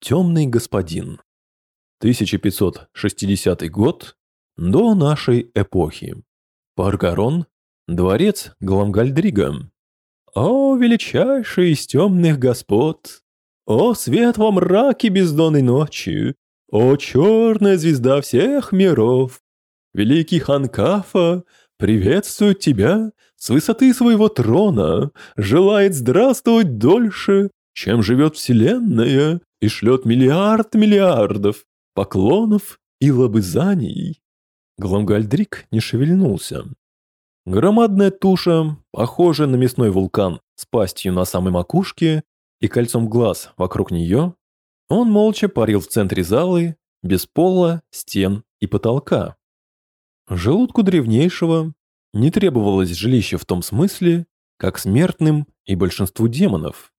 Темный господин. 1560 год до нашей эпохи. Паргарон, дворец Гламгальдрига. О, величайший из темных господ! О, светлом мраке бездонной ночи! О, черная звезда всех миров! Великий Ханкафа приветствует тебя с высоты своего трона, желает здравствовать дольше, чем живет Вселенная, и шлет миллиард миллиардов поклонов и лобызаний. Гламгальдрик не шевельнулся. Громадная туша, похожая на мясной вулкан с пастью на самой макушке и кольцом глаз вокруг нее, он молча парил в центре залы, без пола, стен и потолка. Желудку древнейшего не требовалось жилище в том смысле, как смертным и большинству демонов.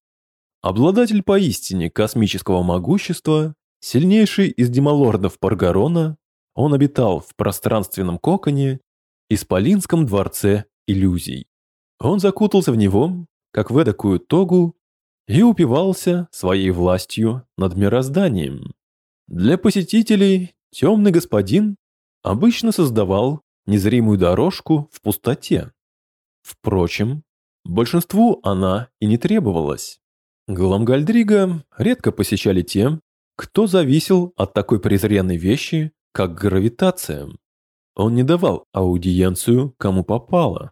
Обладатель поистине космического могущества, сильнейший из демолордов Паргарона, он обитал в пространственном коконе, исполинском дворце иллюзий. Он закутался в него, как в эдакую тогу, и упивался своей властью над мирозданием. Для посетителей темный господин обычно создавал незримую дорожку в пустоте. Впрочем, большинству она и не требовалась. Гламгальдрига редко посещали те, кто зависел от такой презренной вещи, как гравитация. Он не давал аудиенцию кому попало.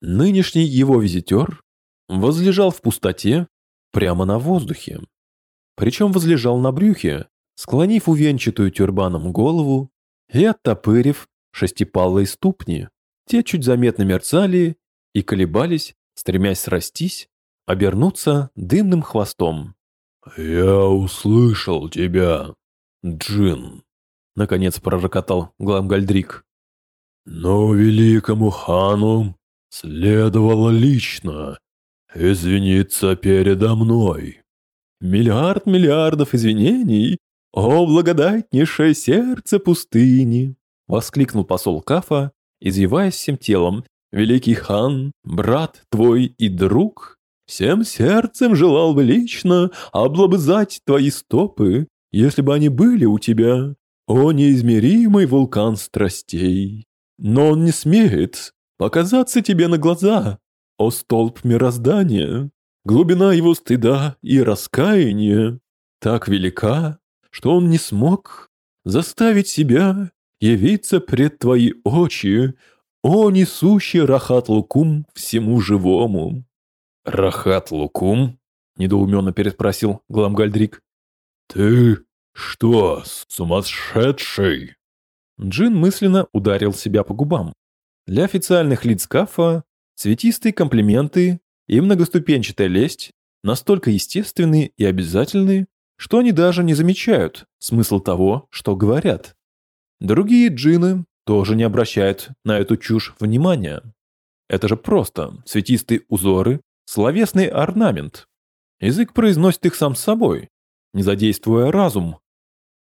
Нынешний его визитер возлежал в пустоте прямо на воздухе. Причем возлежал на брюхе, склонив увенчатую тюрбаном голову и оттопырив шестипалые ступни. Те чуть заметно мерцали и колебались, стремясь срастись обернуться дымным хвостом. «Я услышал тебя, Джин», — наконец пророкотал Гламгальдрик. «Но великому хану следовало лично извиниться передо мной». «Миллиард миллиардов извинений, о благодатнейшее сердце пустыни!» — воскликнул посол Кафа, извиваясь всем телом. «Великий хан, брат твой и друг, Всем сердцем желал бы лично облобызать твои стопы, если бы они были у тебя, о неизмеримый вулкан страстей. Но он не смеет показаться тебе на глаза, о столб мироздания. Глубина его стыда и раскаяния так велика, что он не смог заставить себя явиться пред твои очи, о несущий Рахат Лукум всему живому. «Рахат Лукум?» – недоуменно переспросил Гламгальдрик. «Ты что, сумасшедший?» Джин мысленно ударил себя по губам. Для официальных лиц Кафа цветистые комплименты и многоступенчатая лесть настолько естественны и обязательны, что они даже не замечают смысл того, что говорят. Другие джины тоже не обращают на эту чушь внимания. Это же просто цветистые узоры словесный орнамент. Язык произносит их сам собой, не задействуя разум.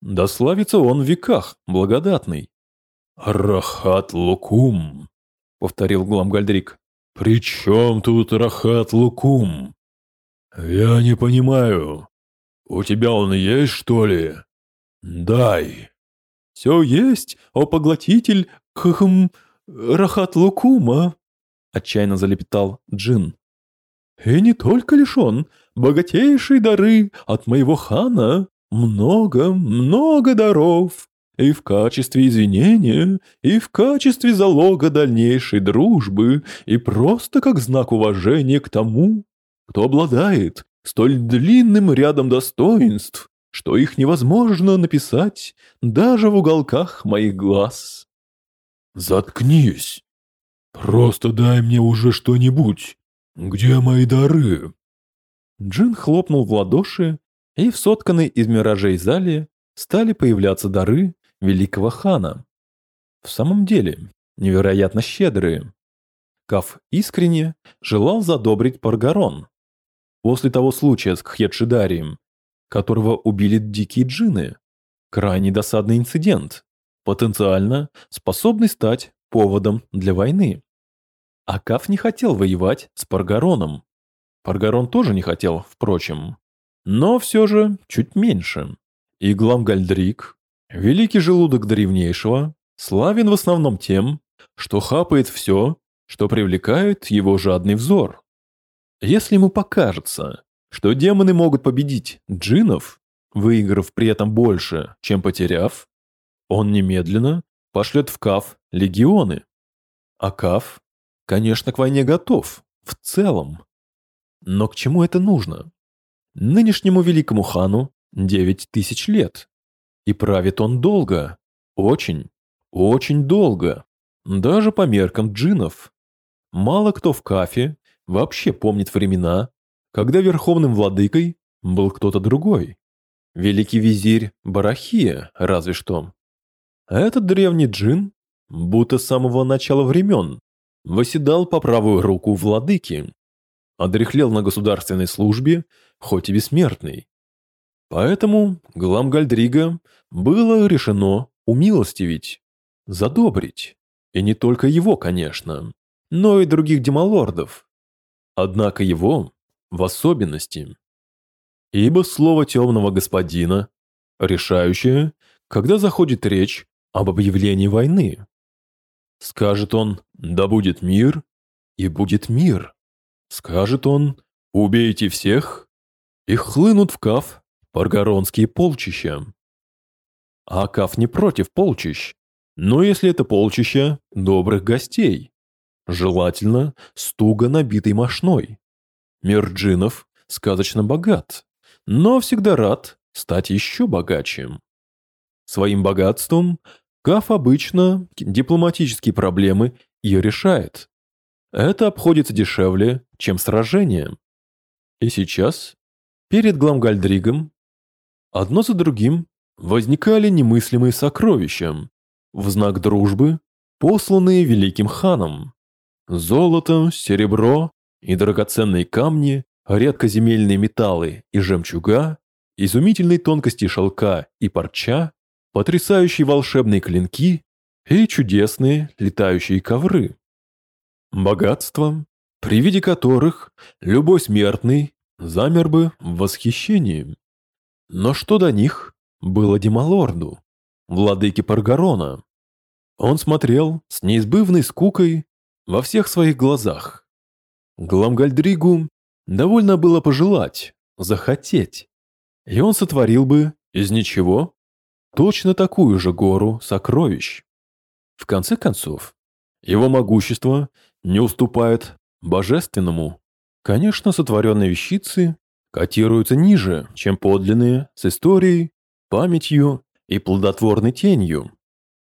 Да славится он в веках, благодатный. «Рахат Лукум», — повторил Гламгальдрик. «При чем тут Рахат Лукум? Я не понимаю. У тебя он есть, что ли? Дай». «Все есть, о поглотитель, хм, Рахат Лукума», — отчаянно залепетал Джин. И не только лишь он, богатейшие дары от моего хана, много, много даров. И в качестве извинения, и в качестве залога дальнейшей дружбы, и просто как знак уважения к тому, кто обладает столь длинным рядом достоинств, что их невозможно написать даже в уголках моих глаз. «Заткнись! Просто дай мне уже что-нибудь, «Где мои дары?» Джин хлопнул в ладоши, и в сотканной из миражей зале стали появляться дары великого хана. В самом деле, невероятно щедрые. Каф искренне желал задобрить Паргарон. После того случая с Кхедшидарием, которого убили дикие джины, крайне досадный инцидент, потенциально способный стать поводом для войны. Акаф не хотел воевать с Паргароном. Паргарон тоже не хотел, впрочем. но все же чуть меньше. И Гламгальдрик, великий желудок древнейшего, славен в основном тем, что хапает все, что привлекает его жадный взор. Если ему покажется, что демоны могут победить джинов, выиграв при этом больше, чем потеряв, он немедленно пошлет в Каф легионы. А Каф, конечно, к войне готов, в целом. Но к чему это нужно? Нынешнему великому хану девять тысяч лет. И правит он долго, очень, очень долго, даже по меркам джинов. Мало кто в Кафе вообще помнит времена, когда верховным владыкой был кто-то другой. Великий визирь Барахия, разве что. Этот древний джин, будто с самого начала времен, восседал по правую руку владыки, одряхлел на государственной службе, хоть и бессмертный. Поэтому Гламгальдрига было решено умилостивить, задобрить. И не только его, конечно, но и других демалордов. Однако его в особенности. Ибо слово темного господина решающее, когда заходит речь об объявлении войны. Скажет он «да будет мир», и будет мир. Скажет он «убейте всех», и хлынут в Каф паргоронские полчища. А Каф не против полчищ, но если это полчища добрых гостей, желательно с туго набитой мошной. Мир джинов сказочно богат, но всегда рад стать еще богаче. Своим богатством Каф обычно дипломатические проблемы ее решает. Это обходится дешевле, чем сражение. И сейчас, перед Гламгальдригом, одно за другим возникали немыслимые сокровища, в знак дружбы, посланные великим ханом. Золото, серебро и драгоценные камни, редкоземельные металлы и жемчуга, изумительной тонкости шелка и парча, потрясающие волшебные клинки и чудесные летающие ковры. Богатства, при виде которых любой смертный замер бы в восхищении. Но что до них было Демалорду, владыке Паргарона? Он смотрел с неизбывной скукой во всех своих глазах. Гламгальдригу довольно было пожелать, захотеть, и он сотворил бы из ничего точно такую же гору сокровищ. В конце концов, его могущество не уступает божественному. Конечно, сотворенные вещицы котируются ниже, чем подлинные с историей, памятью и плодотворной тенью.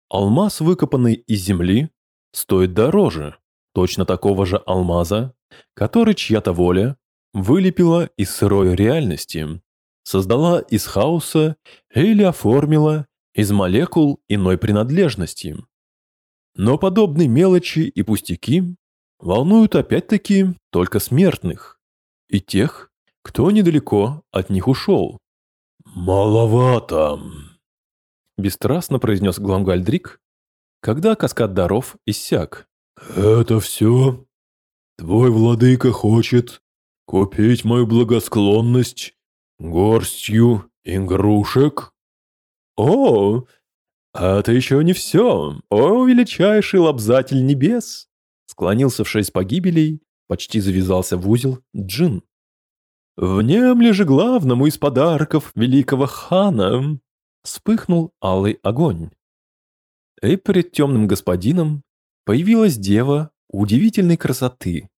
Алмаз, выкопанный из земли, стоит дороже точно такого же алмаза, который чья-то воля вылепила из сырой реальности создала из хаоса или оформила из молекул иной принадлежности. Но подобные мелочи и пустяки волнуют опять-таки только смертных и тех, кто недалеко от них ушел. «Маловато», – бесстрастно произнес Гламгальдрик, когда каскад даров иссяк. «Это все? Твой владыка хочет купить мою благосклонность горстью игрушек. О, это еще не все, о величайший лобзатель небес! Склонился в шесть погибелей, почти завязался в узел джин. Внемли же главному из подарков великого хана вспыхнул алый огонь. И перед темным господином появилась дева удивительной красоты,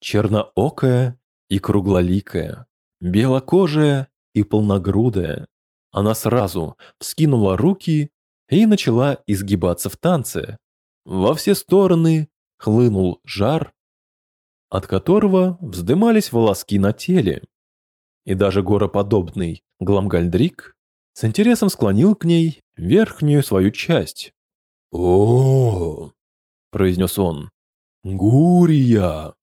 черноокая и круглоликая белокожая и полногрудая. Она сразу вскинула руки и начала изгибаться в танце. Во все стороны хлынул жар, от которого вздымались волоски на теле. И даже гороподобный Гламгальдрик с интересом склонил к ней верхнюю свою часть. «О!» – произнес он. «Гурия!»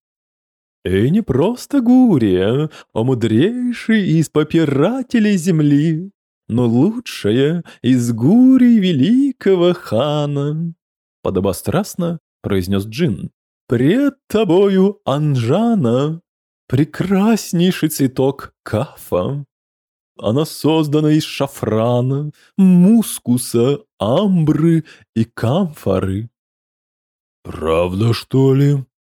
И не просто Гурия, а мудрейший из попирателей земли, но лучшая из Гурий великого хана. Подобострастно произнес Джин. Пред тобою Анжана, прекраснейший цветок Кафа. она создана из шафрана, мускуса, амбры и камфоры». «Правда, что ли?» –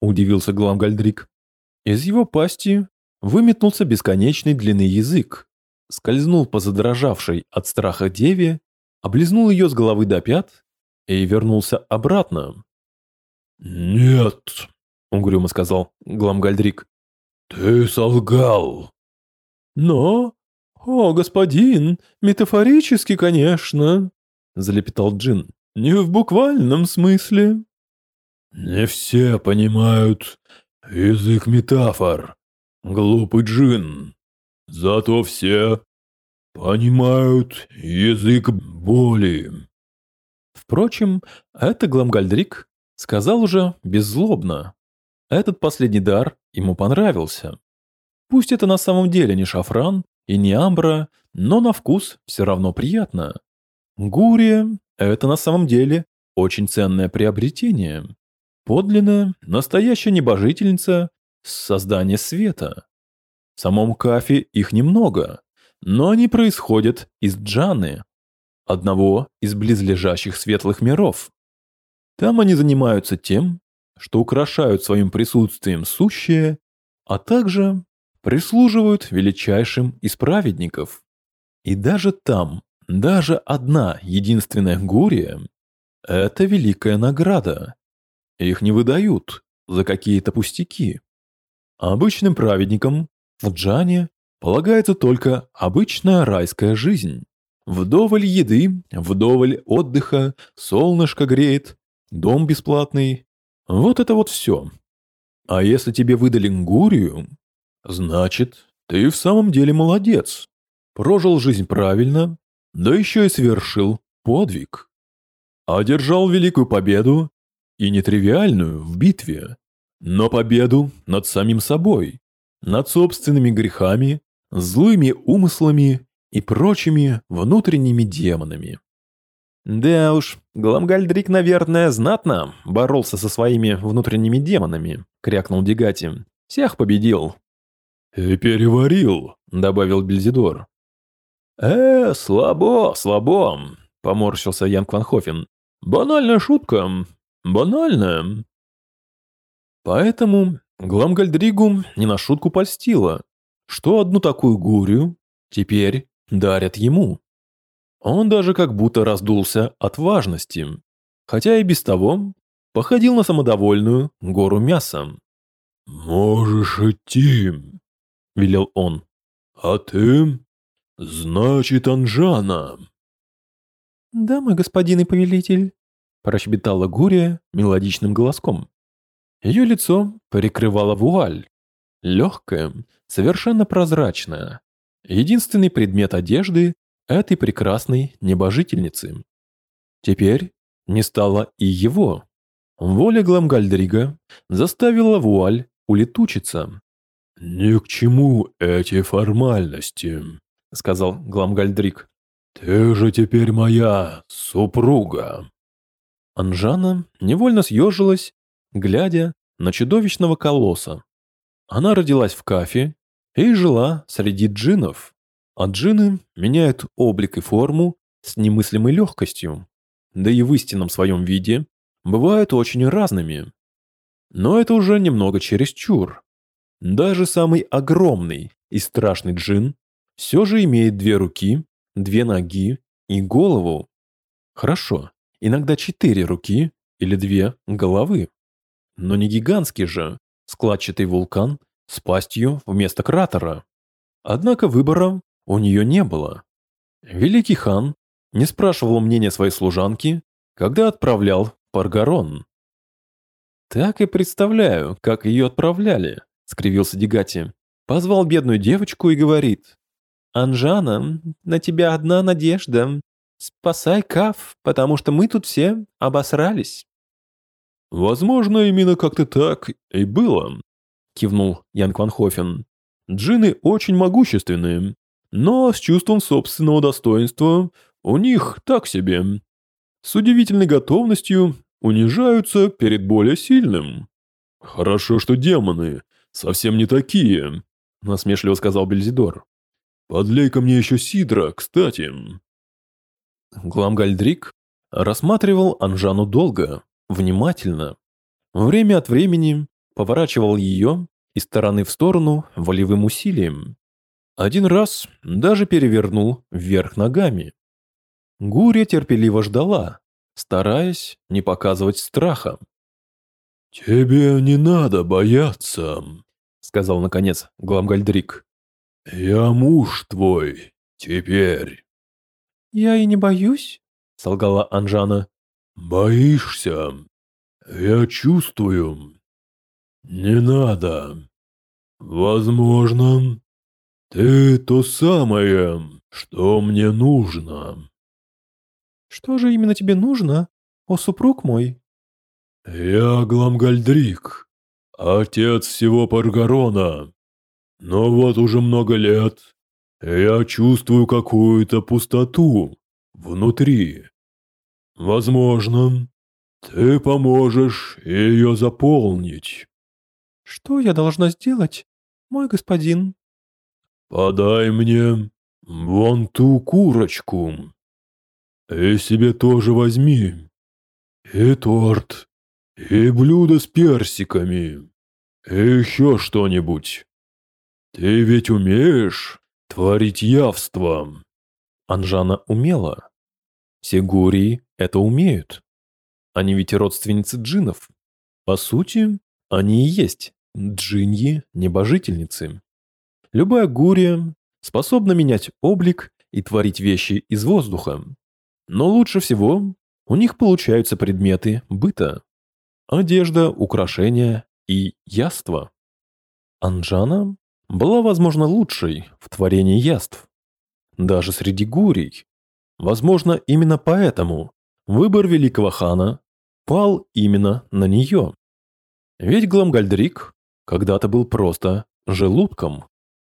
удивился Гламгальдрик. Из его пасти выметнулся бесконечный длинный язык, скользнул по задрожавшей от страха деве, облизнул ее с головы до пят и вернулся обратно. «Нет», — угрюмо сказал Гламгальдрик, — «ты солгал». «Но, о, господин, метафорически, конечно», — залепетал Джин, — «не в буквальном смысле». «Не все понимают язык метафор, глупый джин. Зато все понимают язык боли». Впрочем, это Гламгальдрик сказал уже беззлобно. Этот последний дар ему понравился. Пусть это на самом деле не шафран и не амбра, но на вкус все равно приятно. Гурия – это на самом деле очень ценное приобретение. Подлинная, настоящая небожительница создания света. В самом Кафе их немного, но они происходят из Джаны, одного из близлежащих светлых миров. Там они занимаются тем, что украшают своим присутствием сущее, а также прислуживают величайшим из праведников. И даже там, даже одна единственная Гурия – это великая награда. Их не выдают за какие-то пустяки. Обычным праведникам в Джане полагается только обычная райская жизнь. Вдоволь еды, вдоволь отдыха, солнышко греет, дом бесплатный. Вот это вот все. А если тебе выдали Гурию, значит, ты в самом деле молодец. Прожил жизнь правильно, да еще и совершил подвиг. Одержал великую победу и нетривиальную в битве, но победу над самим собой, над собственными грехами, злыми умыслами и прочими внутренними демонами. Да уж, Гламгальдрик, наверное, знатно боролся со своими внутренними демонами, крякнул Дегати. Всех победил. И переварил, добавил Бельзидор. Э, слабо, слабо, поморщился Ян Кванхофен. Банальная шутка, Банально. Поэтому Гламгальдригу не на шутку польстило, что одну такую гурию теперь дарят ему. Он даже как будто раздулся от важности, хотя и без того походил на самодовольную гору мяса. «Можешь идти», — велел он. «А ты? Значит, Анжана». «Да, мой господин и повелитель», прощебетала Гурия мелодичным голоском. Ее лицо прикрывала вуаль. Легкая, совершенно прозрачная. Единственный предмет одежды этой прекрасной небожительницы. Теперь не стало и его. Воля Гламгальдрига заставила вуаль улетучиться. «Ни к чему эти формальности», — сказал Гламгальдрик. «Ты же теперь моя супруга». Анжана невольно съежилась, глядя на чудовищного колосса. Она родилась в Кафе и жила среди джинов, а джины меняют облик и форму с немыслимой легкостью, да и в истинном своем виде бывают очень разными. Но это уже немного чересчур. Даже самый огромный и страшный джин все же имеет две руки, две ноги и голову. Хорошо, иногда четыре руки или две головы. Но не гигантский же, складчатый вулкан с пастью вместо кратера. Однако выбора у нее не было. Великий хан не спрашивал мнения своей служанки, когда отправлял Паргарон. «Так и представляю, как ее отправляли», — скривился Дегати. Позвал бедную девочку и говорит. «Анжана, на тебя одна надежда. Спасай Каф, потому что мы тут все обосрались. Возможно, именно как-то так и было, кивнул Ян Кванхофен. Джины очень могущественные, но с чувством собственного достоинства у них так себе. С удивительной готовностью унижаются перед более сильным. Хорошо, что демоны совсем не такие, насмешливо сказал Бельзидор. Подлей-ка мне еще сидра, кстати». Гламгальдрик рассматривал Анжану долго, внимательно. Время от времени поворачивал ее из стороны в сторону волевым усилием. Один раз даже перевернул вверх ногами. Гурия терпеливо ждала, стараясь не показывать страха. «Тебе не надо бояться», — сказал наконец Гламгальдрик. «Я муж твой теперь». «Я и не боюсь», — солгала Анжана. «Боишься? Я чувствую. Не надо. Возможно, ты то самое, что мне нужно». «Что же именно тебе нужно, о супруг мой?» «Я Гламгальдрик, отец всего Паргарона. Но вот уже много лет я чувствую какую-то пустоту внутри. Возможно, ты поможешь ее заполнить». «Что я должна сделать, мой господин?» «Подай мне вон ту курочку. И себе тоже возьми. И торт, и блюдо с персиками, и еще что-нибудь. Ты ведь умеешь творить явство?» Анжана умела. Все гурии это умеют. Они ведь родственницы джинов. По сути, они и есть джиньи-небожительницы. Любая гурия способна менять облик и творить вещи из воздуха. Но лучше всего у них получаются предметы быта. Одежда, украшения и яства. Анджана была, возможно, лучшей в творении яств. Даже среди гурий. Возможно, именно поэтому выбор великого хана пал именно на нее. Ведь Гламгальдрик когда-то был просто желудком,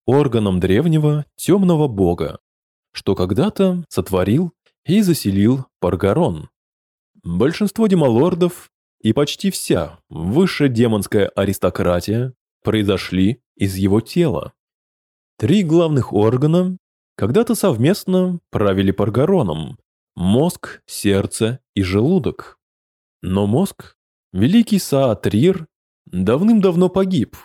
органом древнего темного бога, что когда-то сотворил и заселил Паргарон. Большинство демалордов и почти вся высшая демонская аристократия произошли из его тела. Три главных органа когда-то совместно правили Паргароном – мозг, сердце и желудок. Но мозг, великий Саатрир, давным-давно погиб.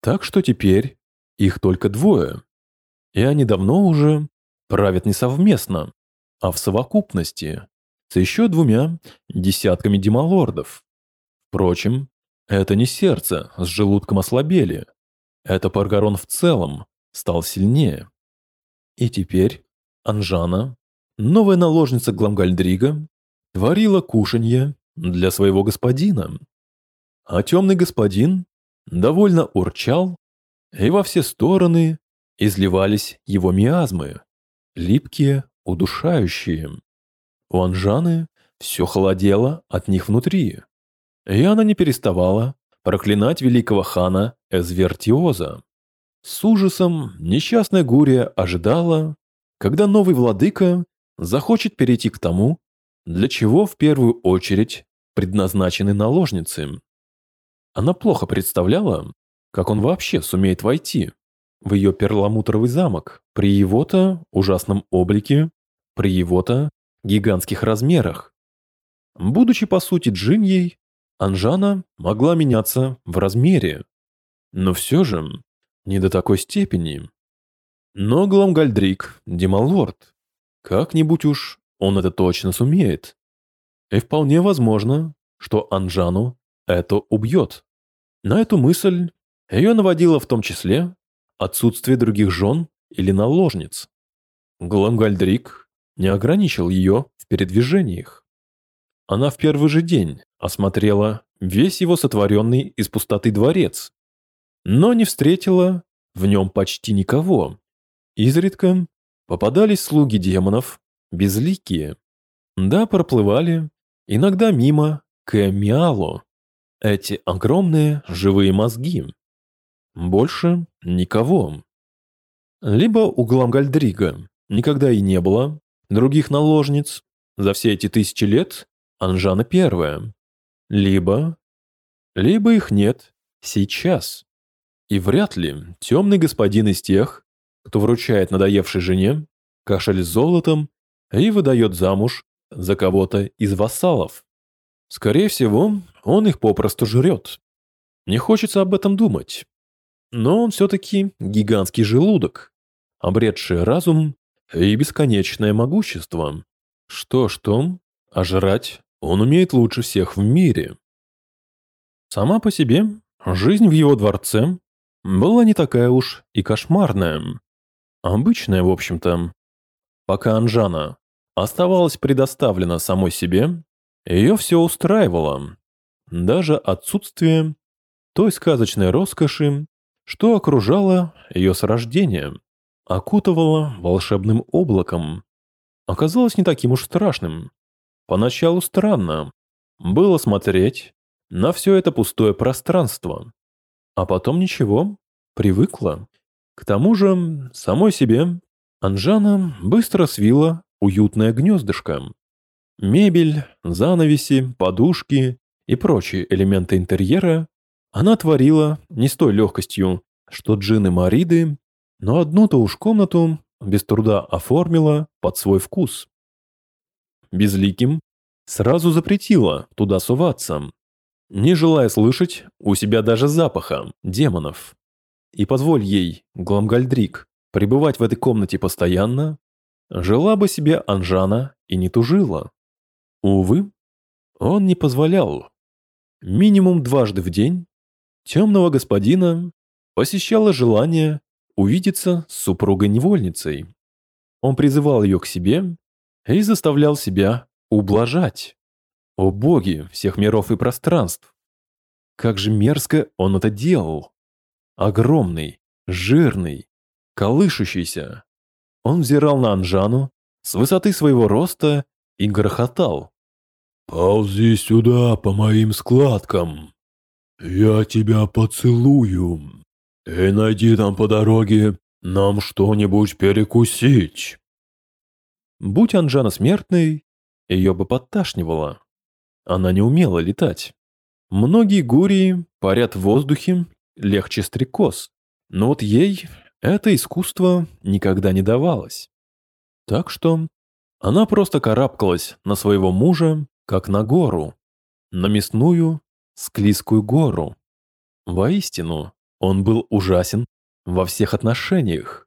Так что теперь их только двое. И они давно уже правят не совместно, а в совокупности с еще двумя десятками демалордов. Впрочем, это не сердце с желудком ослабели. Это Паргарон в целом стал сильнее. И теперь Анжана, новая наложница Гламгальдрига, творила кушанье для своего господина. А темный господин довольно урчал, и во все стороны изливались его миазмы, липкие удушающие. У Анжаны все холодело от них внутри. И она не переставала проклинать великого хана Эзвертиоза. С ужасом несчастная Гурия ожидала, когда новый владыка захочет перейти к тому, для чего в первую очередь предназначены наложницы. Она плохо представляла, как он вообще сумеет войти в ее перламутровый замок при его-то ужасном облике, при его-то гигантских размерах. Будучи по сути джиньей, Анжана могла меняться в размере, но все же не до такой степени. Но Гламгальдрик – демалорд. Как-нибудь уж он это точно сумеет. И вполне возможно, что Анжану это убьет. На эту мысль ее наводило в том числе отсутствие других жен или наложниц. Гламгальдрик не ограничил ее в передвижениях. Она в первый же день осмотрела весь его сотворенный из пустоты дворец, но не встретила в нем почти никого. Изредка попадались слуги демонов, безликие. Да, проплывали, иногда мимо Кэмиало, эти огромные живые мозги. Больше никого. Либо у Гламгальдрига никогда и не было других наложниц, за все эти тысячи лет Анжана первая. Либо... Либо их нет сейчас. И вряд ли темный господин из тех, кто вручает надоевшей жене кошель с золотом и выдает замуж за кого-то из вассалов. Скорее всего, он их попросту жрет. Не хочется об этом думать. Но он все-таки гигантский желудок, обретший разум и бесконечное могущество. Что-что, а жрать он умеет лучше всех в мире. Сама по себе жизнь в его дворце была не такая уж и кошмарная. Обычная, в общем-то. Пока Анжана оставалась предоставлена самой себе, ее все устраивало. Даже отсутствие той сказочной роскоши, что окружало ее с рождения, окутывало волшебным облаком. Оказалось не таким уж страшным. Поначалу странно было смотреть на все это пустое пространство. А потом ничего, привыкла. К тому же, самой себе Анжана быстро свила уютное гнездышко. Мебель, занавеси, подушки и прочие элементы интерьера она творила не с той легкостью, что джины Мариды, но одну-то уж комнату без труда оформила под свой вкус. Безликим сразу запретила туда суваться, не желая слышать у себя даже запаха демонов. И позволь ей, Гламгальдрик, пребывать в этой комнате постоянно, жила бы себе Анжана и не тужила. Увы, он не позволял. Минимум дважды в день темного господина посещало желание увидеться с супругой-невольницей. Он призывал ее к себе и заставлял себя ублажать. О боги всех миров и пространств! Как же мерзко он это делал! Огромный, жирный, колышущийся. Он взирал на Анжану с высоты своего роста и грохотал. «Ползи сюда по моим складкам. Я тебя поцелую. И найди там по дороге нам что-нибудь перекусить». Будь Анжана смертной, ее бы подташнивало. Она не умела летать. Многие гурии парят в воздухе легче стрекоз, но вот ей это искусство никогда не давалось. Так что она просто карабкалась на своего мужа, как на гору, на мясную, склизкую гору. Воистину, он был ужасен во всех отношениях.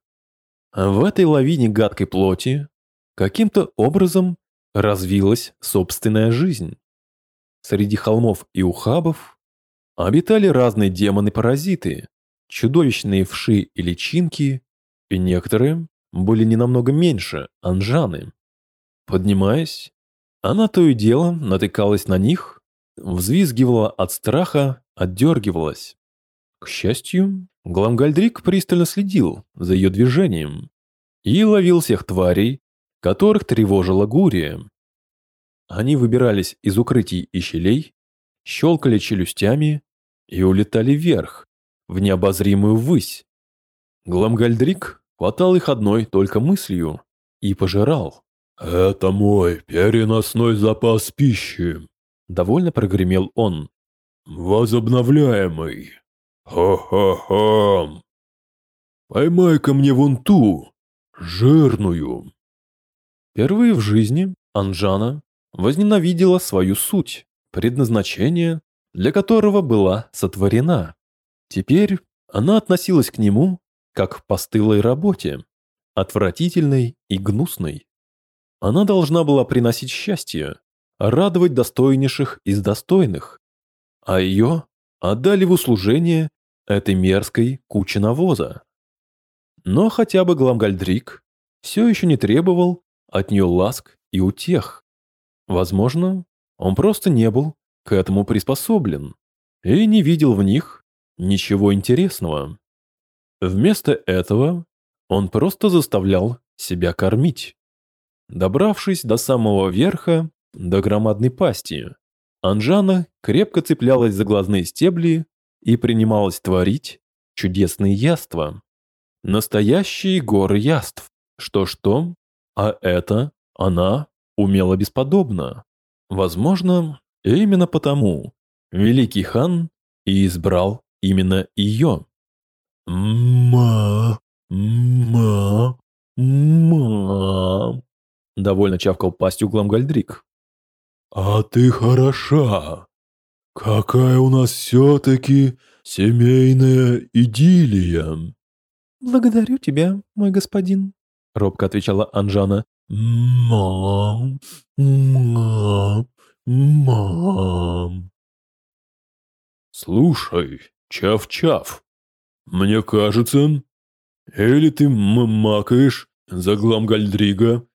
В этой лавине гадкой плоти каким-то образом развилась собственная жизнь. Среди холмов и ухабов обитали разные демоны-паразиты, чудовищные вши и личинки, и некоторые были не намного меньше анжаны. Поднимаясь, она то и дело натыкалась на них, взвизгивала от страха, отдергивалась. К счастью, Гламгальдрик пристально следил за ее движением и ловил всех тварей, которых тревожила Гурия. Они выбирались из укрытий и щелей, щелкали челюстями и улетали вверх, в необозримую высь. Гламгальдрик хватал их одной только мыслью и пожирал. «Это мой переносной запас пищи», — довольно прогремел он. «Возобновляемый. Хо-хо-хо. Поймай-ка мне вон ту, жирную». Впервые в жизни Анжана возненавидела свою суть, предназначение, для которого была сотворена. Теперь она относилась к нему как к постылой работе, отвратительной и гнусной. Она должна была приносить счастье, радовать достойнейших из достойных, а ее отдали в услужение этой мерзкой куче навоза. Но хотя бы Гламгальдрик все еще не требовал от нее ласк и утех. Возможно, он просто не был к этому приспособлен и не видел в них ничего интересного. Вместо этого он просто заставлял себя кормить. Добравшись до самого верха, до громадной пасти, Анжана крепко цеплялась за глазные стебли и принималась творить чудесные яства. Настоящие горы яств. Что-что, а это она умела бесподобно. Возможно, именно потому великий хан и избрал именно ее. «Ма!» Ма, ма, довольно чавкал пастью Гламгальдрик. А ты хороша. Какая у нас все-таки семейная идиллия. Благодарю тебя, мой господин, робко отвечала Анжана. Мам, мам, мам. Слушай, Чав-Чав, мне кажется, или ты макаешь за Гламгальдрига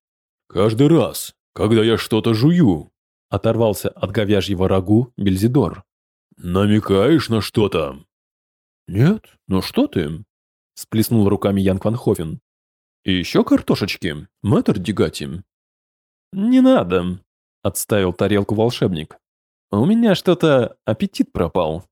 каждый раз, когда я что-то жую. Оторвался от говяжьего рагу Бельзидор. Намекаешь на что-то? Нет, ну что ты? Сплеснул руками Ян Кванхофен. И еще картошечки, мэтр Дегати. Не надо, отставил тарелку волшебник. У меня что-то аппетит пропал.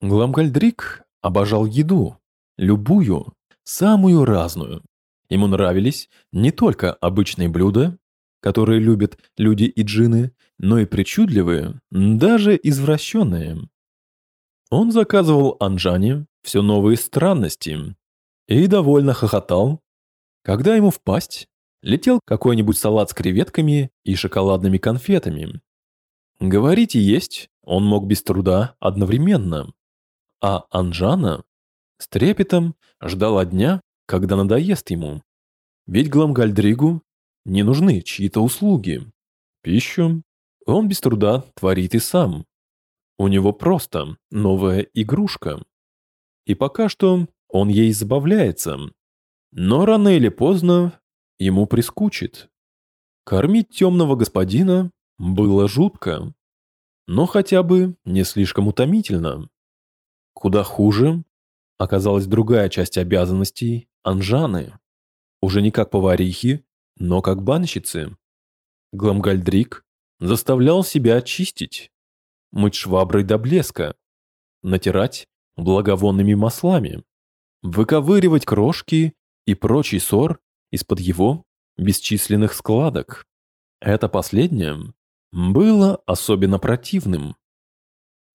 Гламгальдрик обожал еду, любую, самую разную. Ему нравились не только обычные блюда, которые любят люди и джины, но и причудливые, даже извращенные. Он заказывал Анжане все новые странности и довольно хохотал, когда ему в пасть летел какой-нибудь салат с креветками и шоколадными конфетами. Говорить и есть он мог без труда одновременно. А Анжана с трепетом ждала дня, когда надоест ему. Ведь Гламгальдригу не нужны чьи-то услуги. Пищу он без труда творит и сам. У него просто новая игрушка. И пока что он ей забавляется. Но рано или поздно ему прискучит. Кормить темного господина было жутко, но хотя бы не слишком утомительно. Куда хуже оказалась другая часть обязанностей Анжаны. Уже не как поварихи, но как банщицы. Гламгальдрик заставлял себя очистить, мыть шваброй до блеска, натирать благовонными маслами, выковыривать крошки и прочий ссор из-под его бесчисленных складок. Это последнее было особенно противным.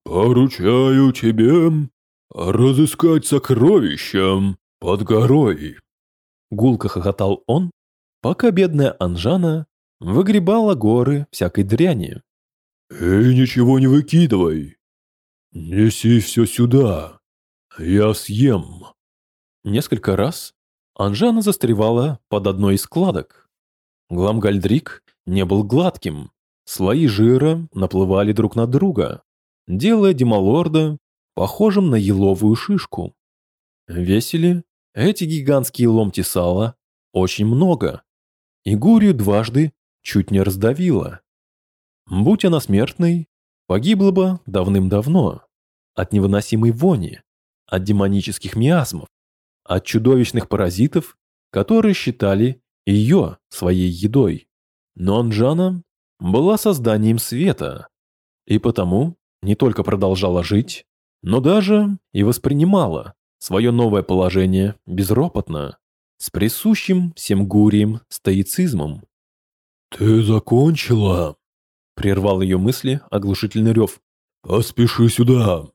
«Поручаю тебе разыскать сокровища под горой», — гулко хохотал он, пока бедная Анжана выгребала горы всякой дряни. «И ничего не выкидывай. Неси все сюда. Я съем». Несколько раз Анжана застревала под одной из складок. Гламгальдрик не был гладким. Слои жира наплывали друг на друга, делая Демалорда похожим на еловую шишку. Весили эти гигантские ломти сала очень много, и Гурию дважды чуть не раздавила. Будь она смертной, погибла бы давным-давно от невыносимой вони, от демонических миазмов, от чудовищных паразитов, которые считали ее своей едой. Но Анджана была созданием света, и потому не только продолжала жить, но даже и воспринимала свое новое положение безропотно, с присущим всем гурием стоицизмом. «Ты закончила?» – прервал ее мысли оглушительный рев. «Поспеши сюда!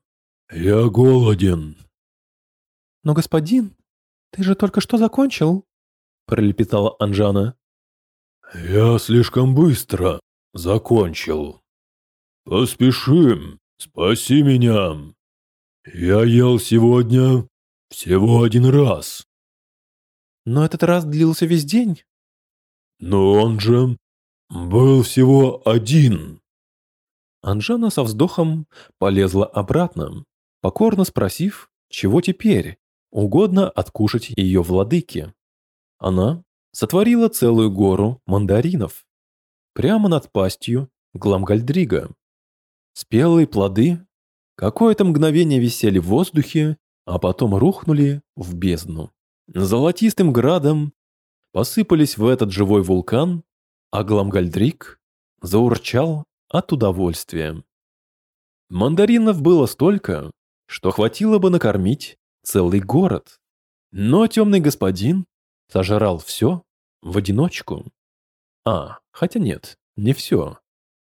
Я голоден!» «Но, господин, ты же только что закончил?» – пролепетала Анжана. «Я слишком быстро закончил. Поспешим, спаси меня. Я ел сегодня всего один раз». «Но этот раз длился весь день». «Но он же был всего один». Анжана со вздохом полезла обратно, покорно спросив, чего теперь угодно откушать ее владыке. Она сотворила целую гору мандаринов прямо над пастью Гламгальдрига. Спелые плоды какое-то мгновение висели в воздухе, а потом рухнули в бездну. Золотистым градом посыпались в этот живой вулкан, а Гламгальдрик заурчал от удовольствия. Мандаринов было столько, что хватило бы накормить целый город. Но темный господин сожрал все в одиночку. А, хотя нет, не все.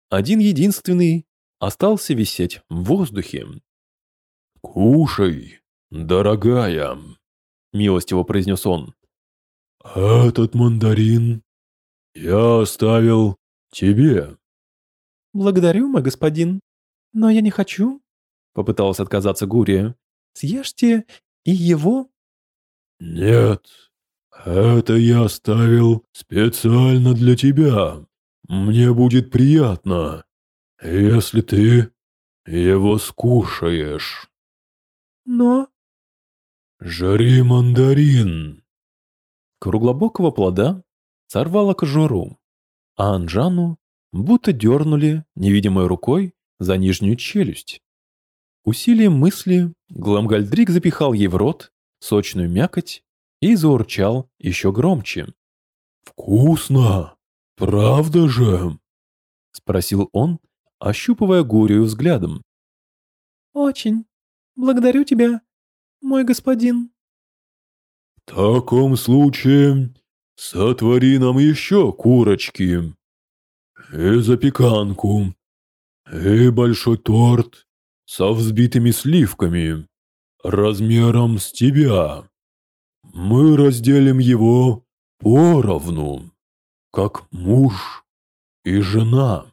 Один единственный остался висеть в воздухе. «Кушай, дорогая!» – милостиво произнес он. «Этот мандарин я оставил тебе». «Благодарю, мой господин, но я не хочу», – попыталась отказаться Гурия. «Съешьте и его». «Нет, это я оставил специально для тебя. Мне будет приятно, если ты его скушаешь». «Но...» «Жри мандарин!» Круглобокого плода сорвало кожуру, а Анжану будто дернули невидимой рукой за нижнюю челюсть. Усилием мысли Гламгальдрик запихал ей в рот сочную мякоть и заурчал еще громче. «Вкусно! Правда же?» — спросил он, ощупывая Гурию взглядом. «Очень. Благодарю тебя, мой господин». «В таком случае сотвори нам еще курочки, и запеканку, и большой торт со взбитыми сливками, размером с тебя. Мы разделим его поровну, как муж и жена».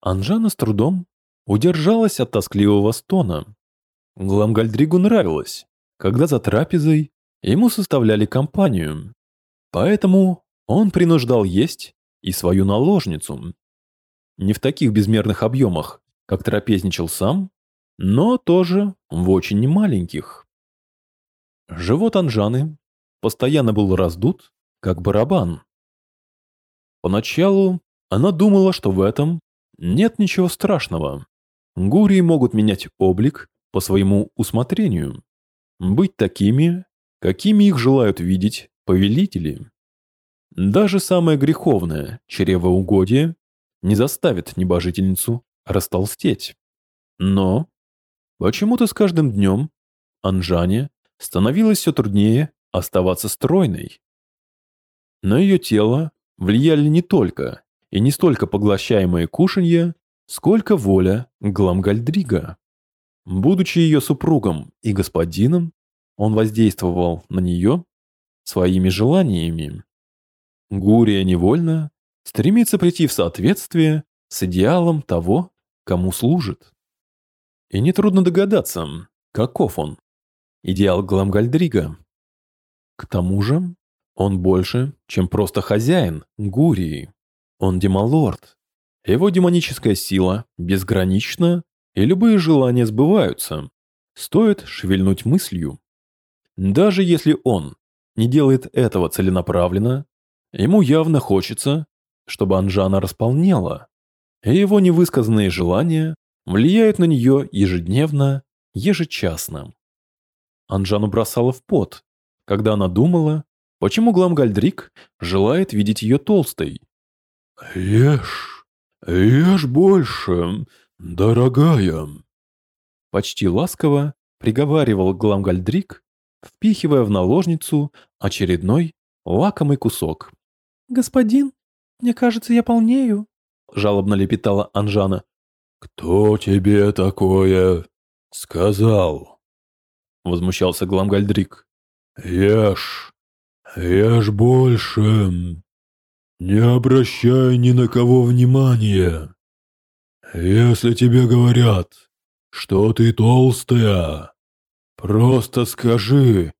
Анжана с трудом удержалась от тоскливого стона. Гламгальдригу нравилось, когда за трапезой ему составляли компанию. Поэтому он принуждал есть и свою наложницу. Не в таких безмерных объемах, как трапезничал сам, но тоже в очень немаленьких. Живот Анжаны постоянно был раздут, как барабан. Поначалу она думала, что в этом нет ничего страшного. Гурии могут менять облик по своему усмотрению, быть такими, какими их желают видеть повелители. Даже самое греховное чревоугодие не заставит небожительницу растолстеть. Но почему-то с каждым днем Анжане становилось все труднее оставаться стройной. На ее тело влияли не только и не столько поглощаемые кушанья, сколько воля Гламгальдрига. Будучи ее супругом и господином, он воздействовал на нее своими желаниями. Гурия невольно стремится прийти в соответствие с идеалом того, кому служит. И нетрудно догадаться, каков он. Идеал Гламгальдрига. К тому же, он больше, чем просто хозяин Гурии. Он демалорд. Его демоническая сила безгранична, и любые желания сбываются. Стоит шевельнуть мыслью. Даже если он не делает этого целенаправленно, ему явно хочется, чтобы Анжана располнела, и его невысказанные желания влияют на нее ежедневно, ежечасно. Анжану бросала в пот, когда она думала, почему Гламгальдрик желает видеть ее толстой, «Ешь, ешь больше, дорогая!» Почти ласково приговаривал Гламгальдрик, впихивая в наложницу очередной лакомый кусок. «Господин, мне кажется, я полнею», — жалобно лепетала Анжана. «Кто тебе такое сказал?» — возмущался Гламгальдрик. «Ешь, ешь больше!» Не обращай ни на кого внимания. Если тебе говорят, что ты толстая, просто скажи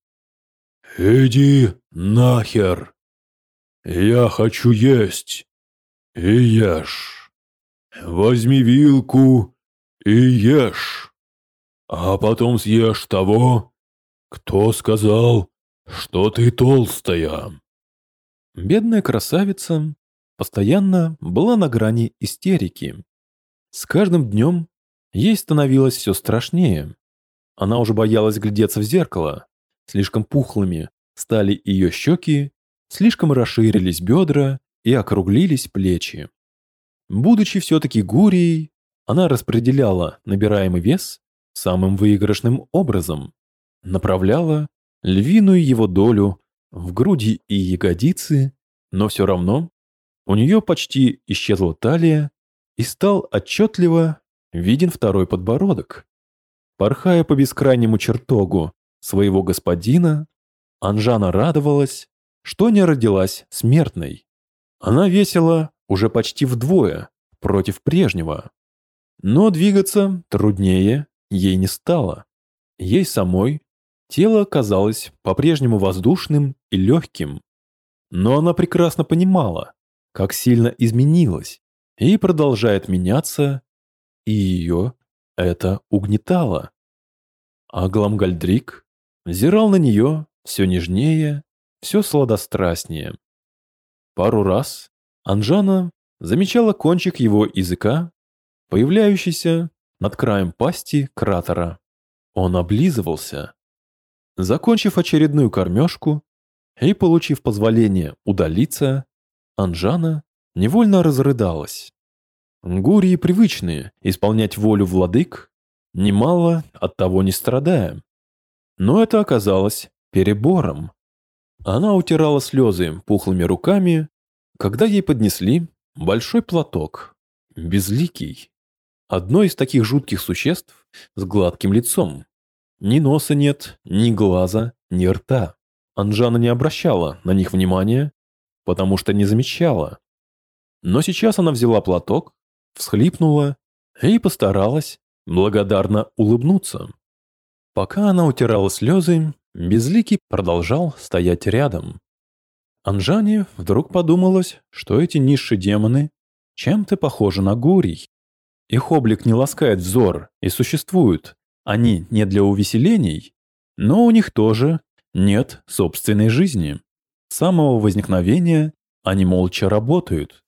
«Иди нахер! Я хочу есть!» И ешь. Возьми вилку и ешь. А потом съешь того, кто сказал, что ты толстая. Бедная красавица постоянно была на грани истерики. С каждым днем ей становилось все страшнее. Она уже боялась глядеться в зеркало. Слишком пухлыми стали ее щеки, слишком расширились бедра и округлились плечи. Будучи все-таки гурией, она распределяла набираемый вес самым выигрышным образом, направляла львиную его долю в груди и ягодицы, но все равно у нее почти исчезла талия и стал отчетливо виден второй подбородок. Порхая по бескрайнему чертогу своего господина, Анжана радовалась, что не родилась смертной. Она весила уже почти вдвое против прежнего. Но двигаться труднее ей не стало. Ей самой тело казалось по-прежнему воздушным и легким. Но она прекрасно понимала, как сильно изменилась и продолжает меняться, и ее это угнетало. А Гламгальдрик взирал на нее все нежнее, все сладострастнее. Пару раз Анжана замечала кончик его языка, появляющийся над краем пасти кратера. Он облизывался. Закончив очередную кормежку и получив позволение удалиться, Анжана невольно разрыдалась. Гурии привычные исполнять волю владык, немало от того не страдая. Но это оказалось перебором. Она утирала слезы пухлыми руками, когда ей поднесли большой платок, безликий. Одно из таких жутких существ с гладким лицом. Ни носа нет, ни глаза, ни рта. Анжана не обращала на них внимания, потому что не замечала. Но сейчас она взяла платок, всхлипнула и постаралась благодарно улыбнуться. Пока она утирала слезы, Безликий продолжал стоять рядом. Анжане вдруг подумалось, что эти низшие демоны чем-то похожи на гурий. Их облик не ласкает взор и существуют. Они не для увеселений, но у них тоже нет собственной жизни. С самого возникновения они молча работают.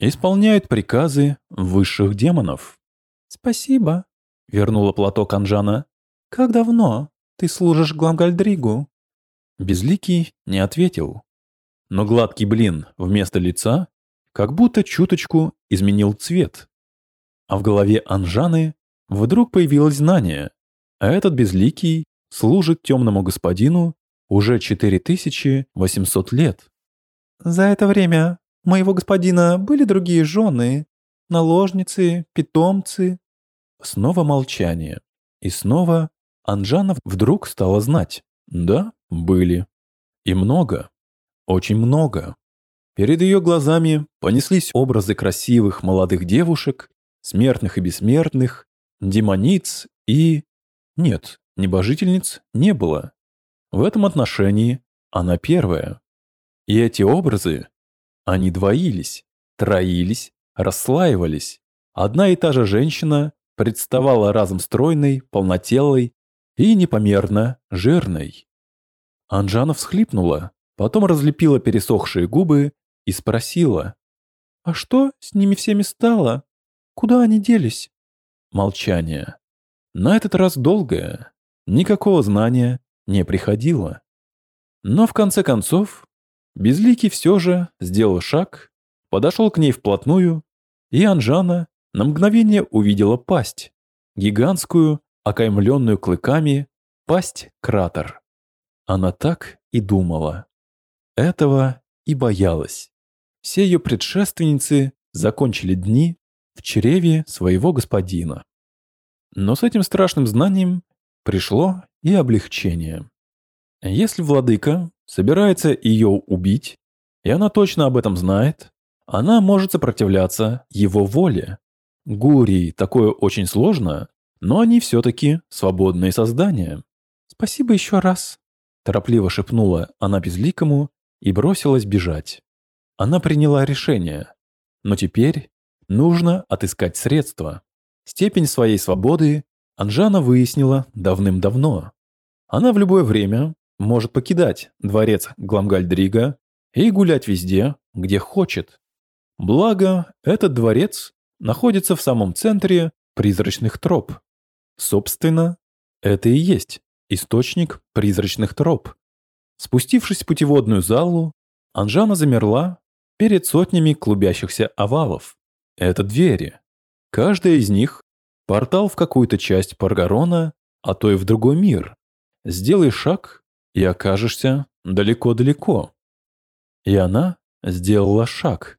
Исполняют приказы высших демонов. «Спасибо», — вернула платок Анжана. «Как давно ты служишь Гламгальдригу?» Безликий не ответил. Но гладкий блин вместо лица как будто чуточку изменил цвет. А в голове Анжаны вдруг появилось знание, а этот безликий служит темному господину уже 4800 лет. «За это время моего господина были другие жены, наложницы, питомцы?» Снова молчание. И снова Анжана вдруг стала знать. Да, были. И много. Очень много. Перед ее глазами понеслись образы красивых молодых девушек, смертных и бессмертных, демониц и... Нет, небожительниц не было. В этом отношении она первая. И эти образы, они двоились, троились, расслаивались. Одна и та же женщина представала разом стройной, полнотелой и непомерно жирной. Анжана всхлипнула, потом разлепила пересохшие губы и спросила. «А что с ними всеми стало? Куда они делись?» Молчание. На этот раз долгое. Никакого знания не приходило. Но в конце концов, Безликий все же сделал шаг, подошел к ней вплотную, и Анжана на мгновение увидела пасть, гигантскую, окаймленную клыками, пасть-кратер. Она так и думала. Этого и боялась. Все ее предшественницы закончили дни в чреве своего господина. Но с этим страшным знанием пришло и облегчение. Если владыка собирается ее убить, и она точно об этом знает, она может сопротивляться его воле. Гурии такое очень сложно, но они все-таки свободные создания. «Спасибо еще раз», – торопливо шепнула она безликому и бросилась бежать. Она приняла решение, но теперь нужно отыскать средства. Степень своей свободы Анжана выяснила давным-давно. Она в любое время может покидать дворец Гламгальдрига и гулять везде, где хочет. Благо, этот дворец находится в самом центре призрачных троп. Собственно, это и есть источник призрачных троп. Спустившись в путеводную залу, Анжана замерла перед сотнями клубящихся овалов. Это двери. Каждая из них – портал в какую-то часть Паргарона, а то и в другой мир. Сделай шаг, и окажешься далеко-далеко. И она сделала шаг.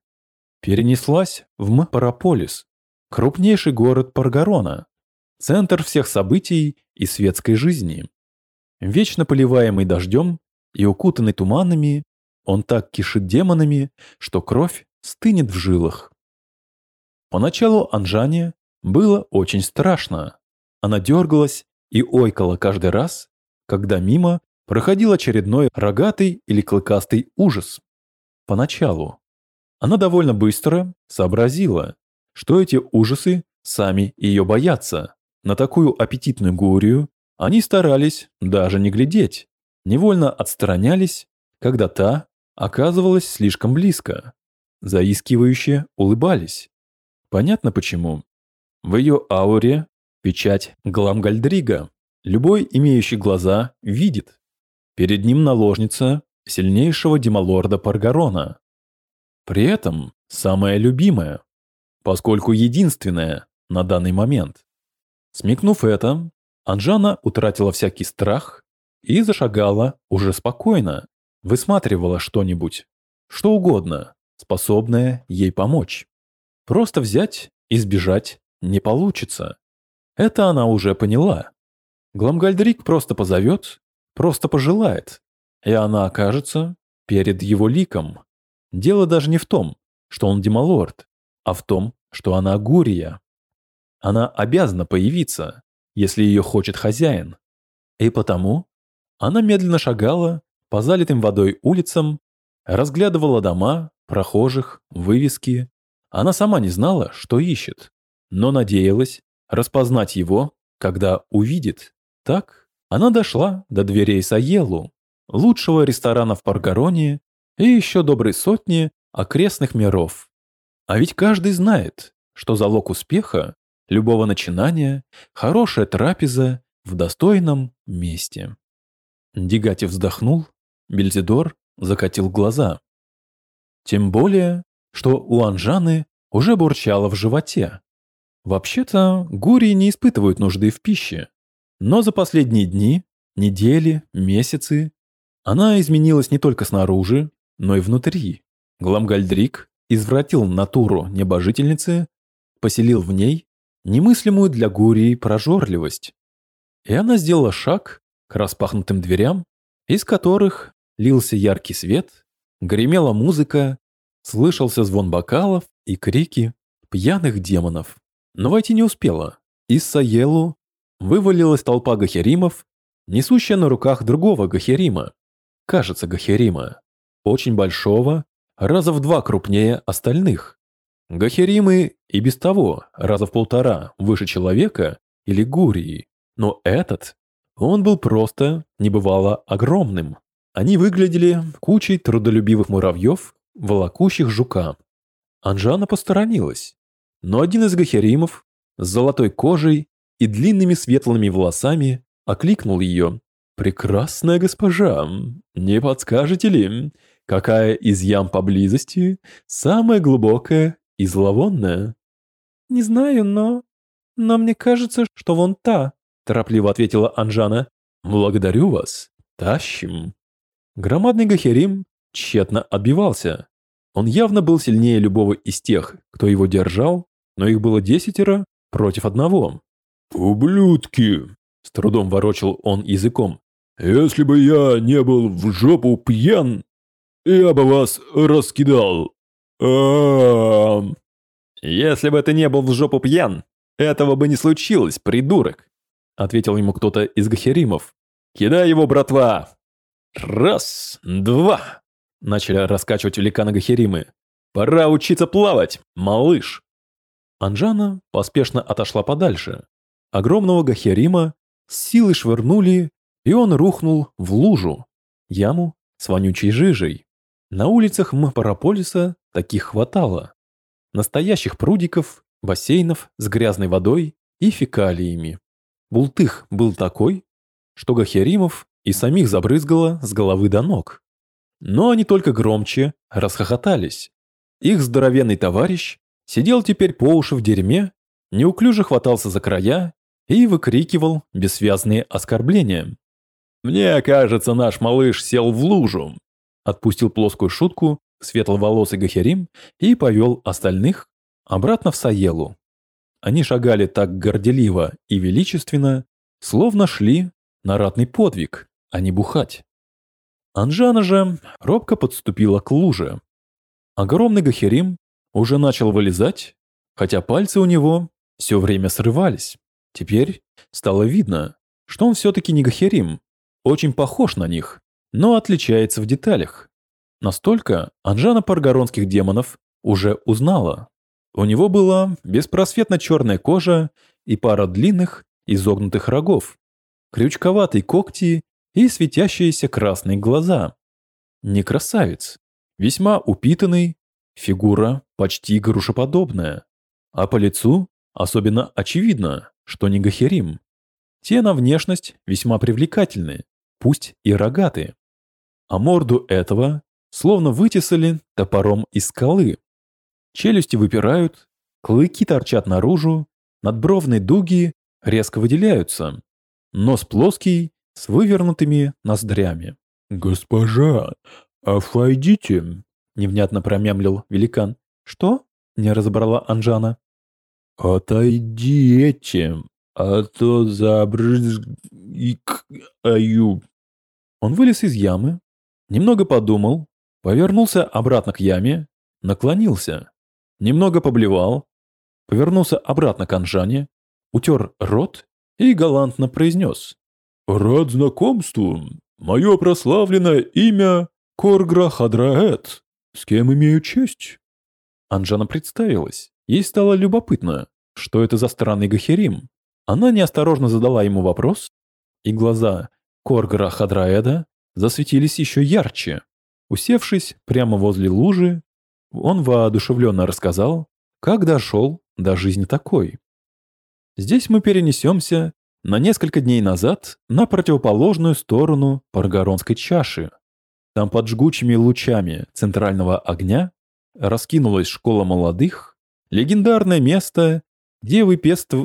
Перенеслась в Мпараполис, крупнейший город Паргарона, центр всех событий и светской жизни. Вечно поливаемый дождем и укутанный туманами, он так кишит демонами, что кровь стынет в жилах. Поначалу Анжане было очень страшно. Она дергалась и ойкала каждый раз, когда мимо проходил очередной рогатый или клыкастый ужас. Поначалу. Она довольно быстро сообразила, что эти ужасы сами ее боятся. На такую аппетитную гурию они старались даже не глядеть, невольно отстранялись, когда та оказывалась слишком близко. Заискивающе улыбались. Понятно почему. В ее ауре печать Гламгальдрига. Любой, имеющий глаза, видит. Перед ним наложница сильнейшего демалорда Паргарона. При этом самая любимая, поскольку единственная на данный момент. Смекнув это, Анжана утратила всякий страх и зашагала уже спокойно, высматривала что-нибудь, что угодно, способное ей помочь. Просто взять и сбежать не получится. Это она уже поняла. Гламгальдрик просто позовет, просто пожелает, и она окажется перед его ликом. Дело даже не в том, что он демалорд, а в том, что она Гурия. Она обязана появиться, если ее хочет хозяин. И потому она медленно шагала по залитым водой улицам, разглядывала дома, прохожих, вывески. Она сама не знала, что ищет, но надеялась распознать его, когда увидит. Так она дошла до дверей Саелу, лучшего ресторана в Паргароне и еще доброй сотни окрестных миров. А ведь каждый знает, что залог успеха любого начинания – хорошая трапеза в достойном месте. Дигати вздохнул, Бельзидор закатил глаза. Тем более, что у Анжаны уже бурчало в животе. Вообще-то, гурии не испытывают нужды в пище. Но за последние дни, недели, месяцы она изменилась не только снаружи, но и внутри. Гламгальдрик извратил натуру небожительницы, поселил в ней немыслимую для Гурии прожорливость. И она сделала шаг к распахнутым дверям, из которых лился яркий свет, гремела музыка, слышался звон бокалов и крики пьяных демонов. Но войти не успела. Из Саелу вывалилась толпа гахеримов, несущая на руках другого гахерима кажется Гахерима, очень большого, раза в два крупнее остальных. Гахеримы и без того раза в полтора выше человека или гурии, но этот, он был просто небывало огромным. Они выглядели кучей трудолюбивых муравьев, волокущих жука. Анжана посторонилась, но один из гахеримов с золотой кожей и длинными светлыми волосами окликнул ее «Прекрасная госпожа, не подскажете ли, какая из ям поблизости самая глубокая и зловонная?» «Не знаю, но... но мне кажется, что вон та», торопливо ответила Анжана. «Благодарю вас. Тащим». Громадный Гахерим тщетно отбивался. Он явно был сильнее любого из тех, кто его держал, но их было десятеро против одного. «Ублюдки!» – с трудом ворочил он языком. Если бы я не был в жопу пьян, я бы вас раскидал. А Если бы ты не был в жопу пьян, этого бы не случилось, придурок, ответил ему кто-то из гахеримов. Кидай его, братва. Раз, два. Начали раскачивать великана гахеримы. Пора учиться плавать, малыш. Анжана поспешно отошла подальше. Огромного гахерима с силой швырнули и он рухнул в лужу, яму с вонючей жижей. На улицах Мапарополиса таких хватало. Настоящих прудиков, бассейнов с грязной водой и фекалиями. Бултых был такой, что Гахеримов и самих забрызгало с головы до ног. Но они только громче расхохотались. Их здоровенный товарищ сидел теперь по уши в дерьме, неуклюже хватался за края и выкрикивал бессвязные оскорбления. «Мне кажется, наш малыш сел в лужу», отпустил плоскую шутку светловолосый Гахерим и повел остальных обратно в Саелу. Они шагали так горделиво и величественно, словно шли на ратный подвиг, а не бухать. Анжана же робко подступила к луже. Огромный Гахерим уже начал вылезать, хотя пальцы у него все время срывались. Теперь стало видно, что он все-таки не Гахерим, очень похож на них, но отличается в деталях. Настолько Анжана паргоронских демонов уже узнала. У него была беспросветно черная кожа и пара длинных изогнутых рогов, крючковатые когти и светящиеся красные глаза. Не красавец, весьма упитанный, фигура почти грушеподобная, а по лицу особенно очевидно, что не Гахерим. Те на внешность весьма привлекательны, пусть и рогатые. А морду этого словно вытесали топором из скалы. Челюсти выпирают, клыки торчат наружу, надбровные дуги резко выделяются. Нос плоский, с вывернутыми ноздрями. «Госпожа, офайдите!» — невнятно промямлил великан. «Что?» — не разобрала Анжана. «Отойдите, а то забрызгаю». Он вылез из ямы, немного подумал, повернулся обратно к яме, наклонился, немного поблевал, повернулся обратно к Анжане, утер рот и галантно произнес. «Рад знакомству. Мое прославленное имя Коргра Хадраэт. С кем имею честь?» Анжана представилась. Ей стало любопытно, что это за странный Гахерим. Она неосторожно задала ему вопрос, и глаза Коргра Хадраэда засветились еще ярче. Усевшись прямо возле лужи, он воодушевленно рассказал, как дошел до жизни такой. Здесь мы перенесемся на несколько дней назад на противоположную сторону Паргоронской чаши. Там под жгучими лучами центрального огня раскинулась школа молодых, легендарное место, где выпеств...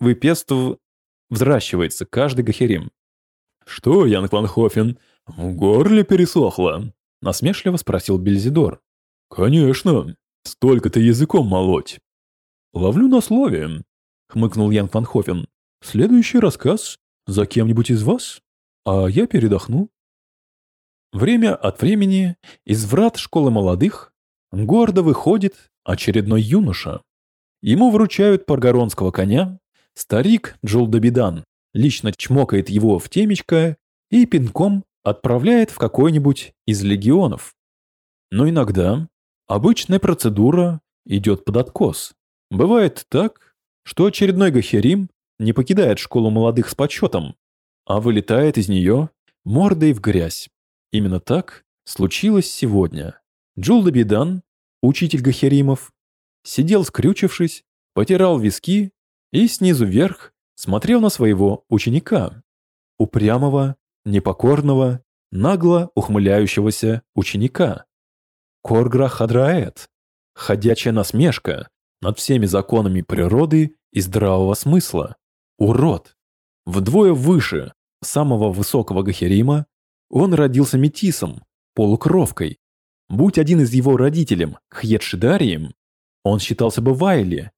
выпеств... взращивается каждый гахерим. «Что, Янг Ван Хофен, в горле пересохло?» — насмешливо спросил Бельзидор. «Конечно, столько-то языком молоть». «Ловлю на слове», — хмыкнул Янг Ван Хофен. «Следующий рассказ за кем-нибудь из вас, а я передохну». Время от времени из врат школы молодых гордо выходит очередной юноша. Ему вручают паргоронского коня, старик Джулдобидан лично чмокает его в темечко и пинком отправляет в какой-нибудь из легионов. Но иногда обычная процедура идет под откос. Бывает так, что очередной Гахерим не покидает школу молодых с почетом, а вылетает из нее мордой в грязь. Именно так случилось сегодня. Джулда Бидан, учитель Гахеримов, сидел скрючившись, потирал виски и снизу вверх смотрел на своего ученика. Упрямого, непокорного, нагло ухмыляющегося ученика. Коргра Хадраэт, ходячая насмешка над всеми законами природы и здравого смысла. Урод! Вдвое выше самого высокого Гахерима он родился метисом, полукровкой. Будь один из его родителем Хьедшидарием, он считался бы Вайли,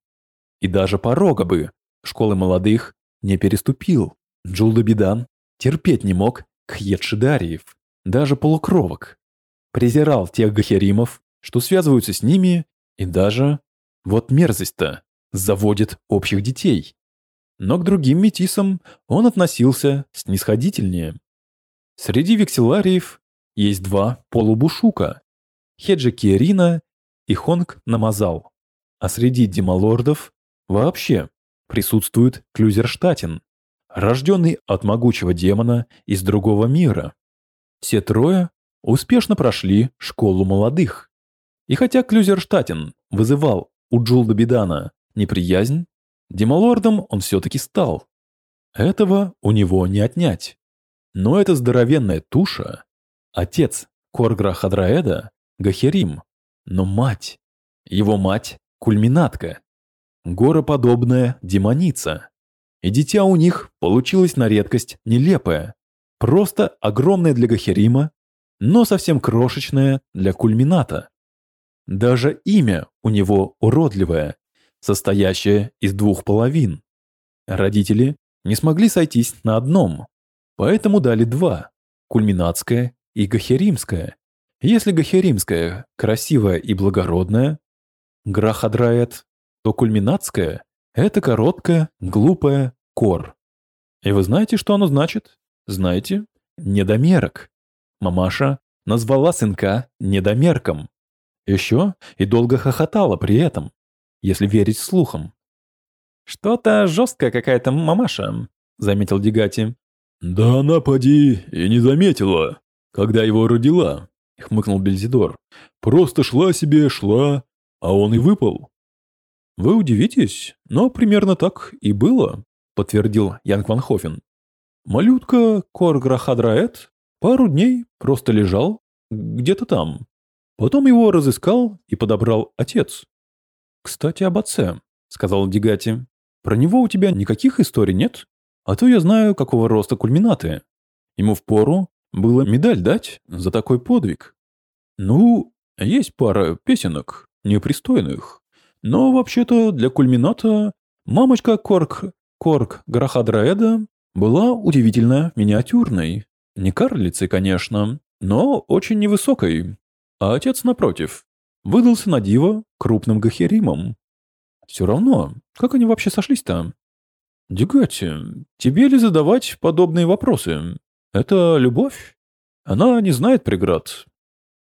и даже порога бы школы молодых не переступил. Джулдабидан терпеть не мог Хьедшидариев, даже полукровок. Презирал тех Гахеримов, что связываются с ними, и даже, вот мерзость-то, заводит общих детей. Но к другим метисам он относился снисходительнее. Среди векселариев есть два полубушука – Хеджи Киерина и Хонг Намазал. А среди демалордов вообще присутствует Клюзерштатен, рожденный от могучего демона из другого мира. Все трое успешно прошли школу молодых. И хотя Клюзерштатен вызывал у Джулда Бедана неприязнь, демалордом он все-таки стал. Этого у него не отнять. Но эта здоровенная туша, отец Коргра Хадраэда, Гахерим, но мать, его мать – кульминатка, гороподобная демоница. И дитя у них получилось на редкость нелепое, просто огромное для Гахерима, но совсем крошечное для кульмината. Даже имя у него уродливое, состоящая из двух половин. Родители не смогли сойтись на одном, поэтому дали два – кульминатское и Гахеримская. Если Гахеримская красивая и благородная, Грахадраэт, то кульминатская – это короткая, глупая кор. И вы знаете, что оно значит? Знаете? Недомерок. Мамаша назвала сынка недомерком. Еще и долго хохотала при этом, если верить слухам. «Что-то жесткая какая-то мамаша», — заметил Дигати. «Да она, поди, и не заметила, когда его родила», — хмыкнул Бельзидор. «Просто шла себе, шла, а он и выпал». «Вы удивитесь, но примерно так и было», — подтвердил Янг Ван Хофен. «Малютка Корграхадраэт пару дней просто лежал где-то там. Потом его разыскал и подобрал отец. «Кстати, об отце», — сказал Дигати. «Про него у тебя никаких историй нет? А то я знаю, какого роста кульминаты. Ему впору было медаль дать за такой подвиг. Ну, есть пара песенок, непристойных. Но вообще-то для кульмината мамочка Корк, Корк Грахадраэда была удивительно миниатюрной. Не карлицей, конечно, но очень невысокой. А отец, напротив, выдался на диво крупным гахеримом. Все равно, как они вообще сошлись-то? Дигати, тебе ли задавать подобные вопросы? Это любовь? Она не знает преград.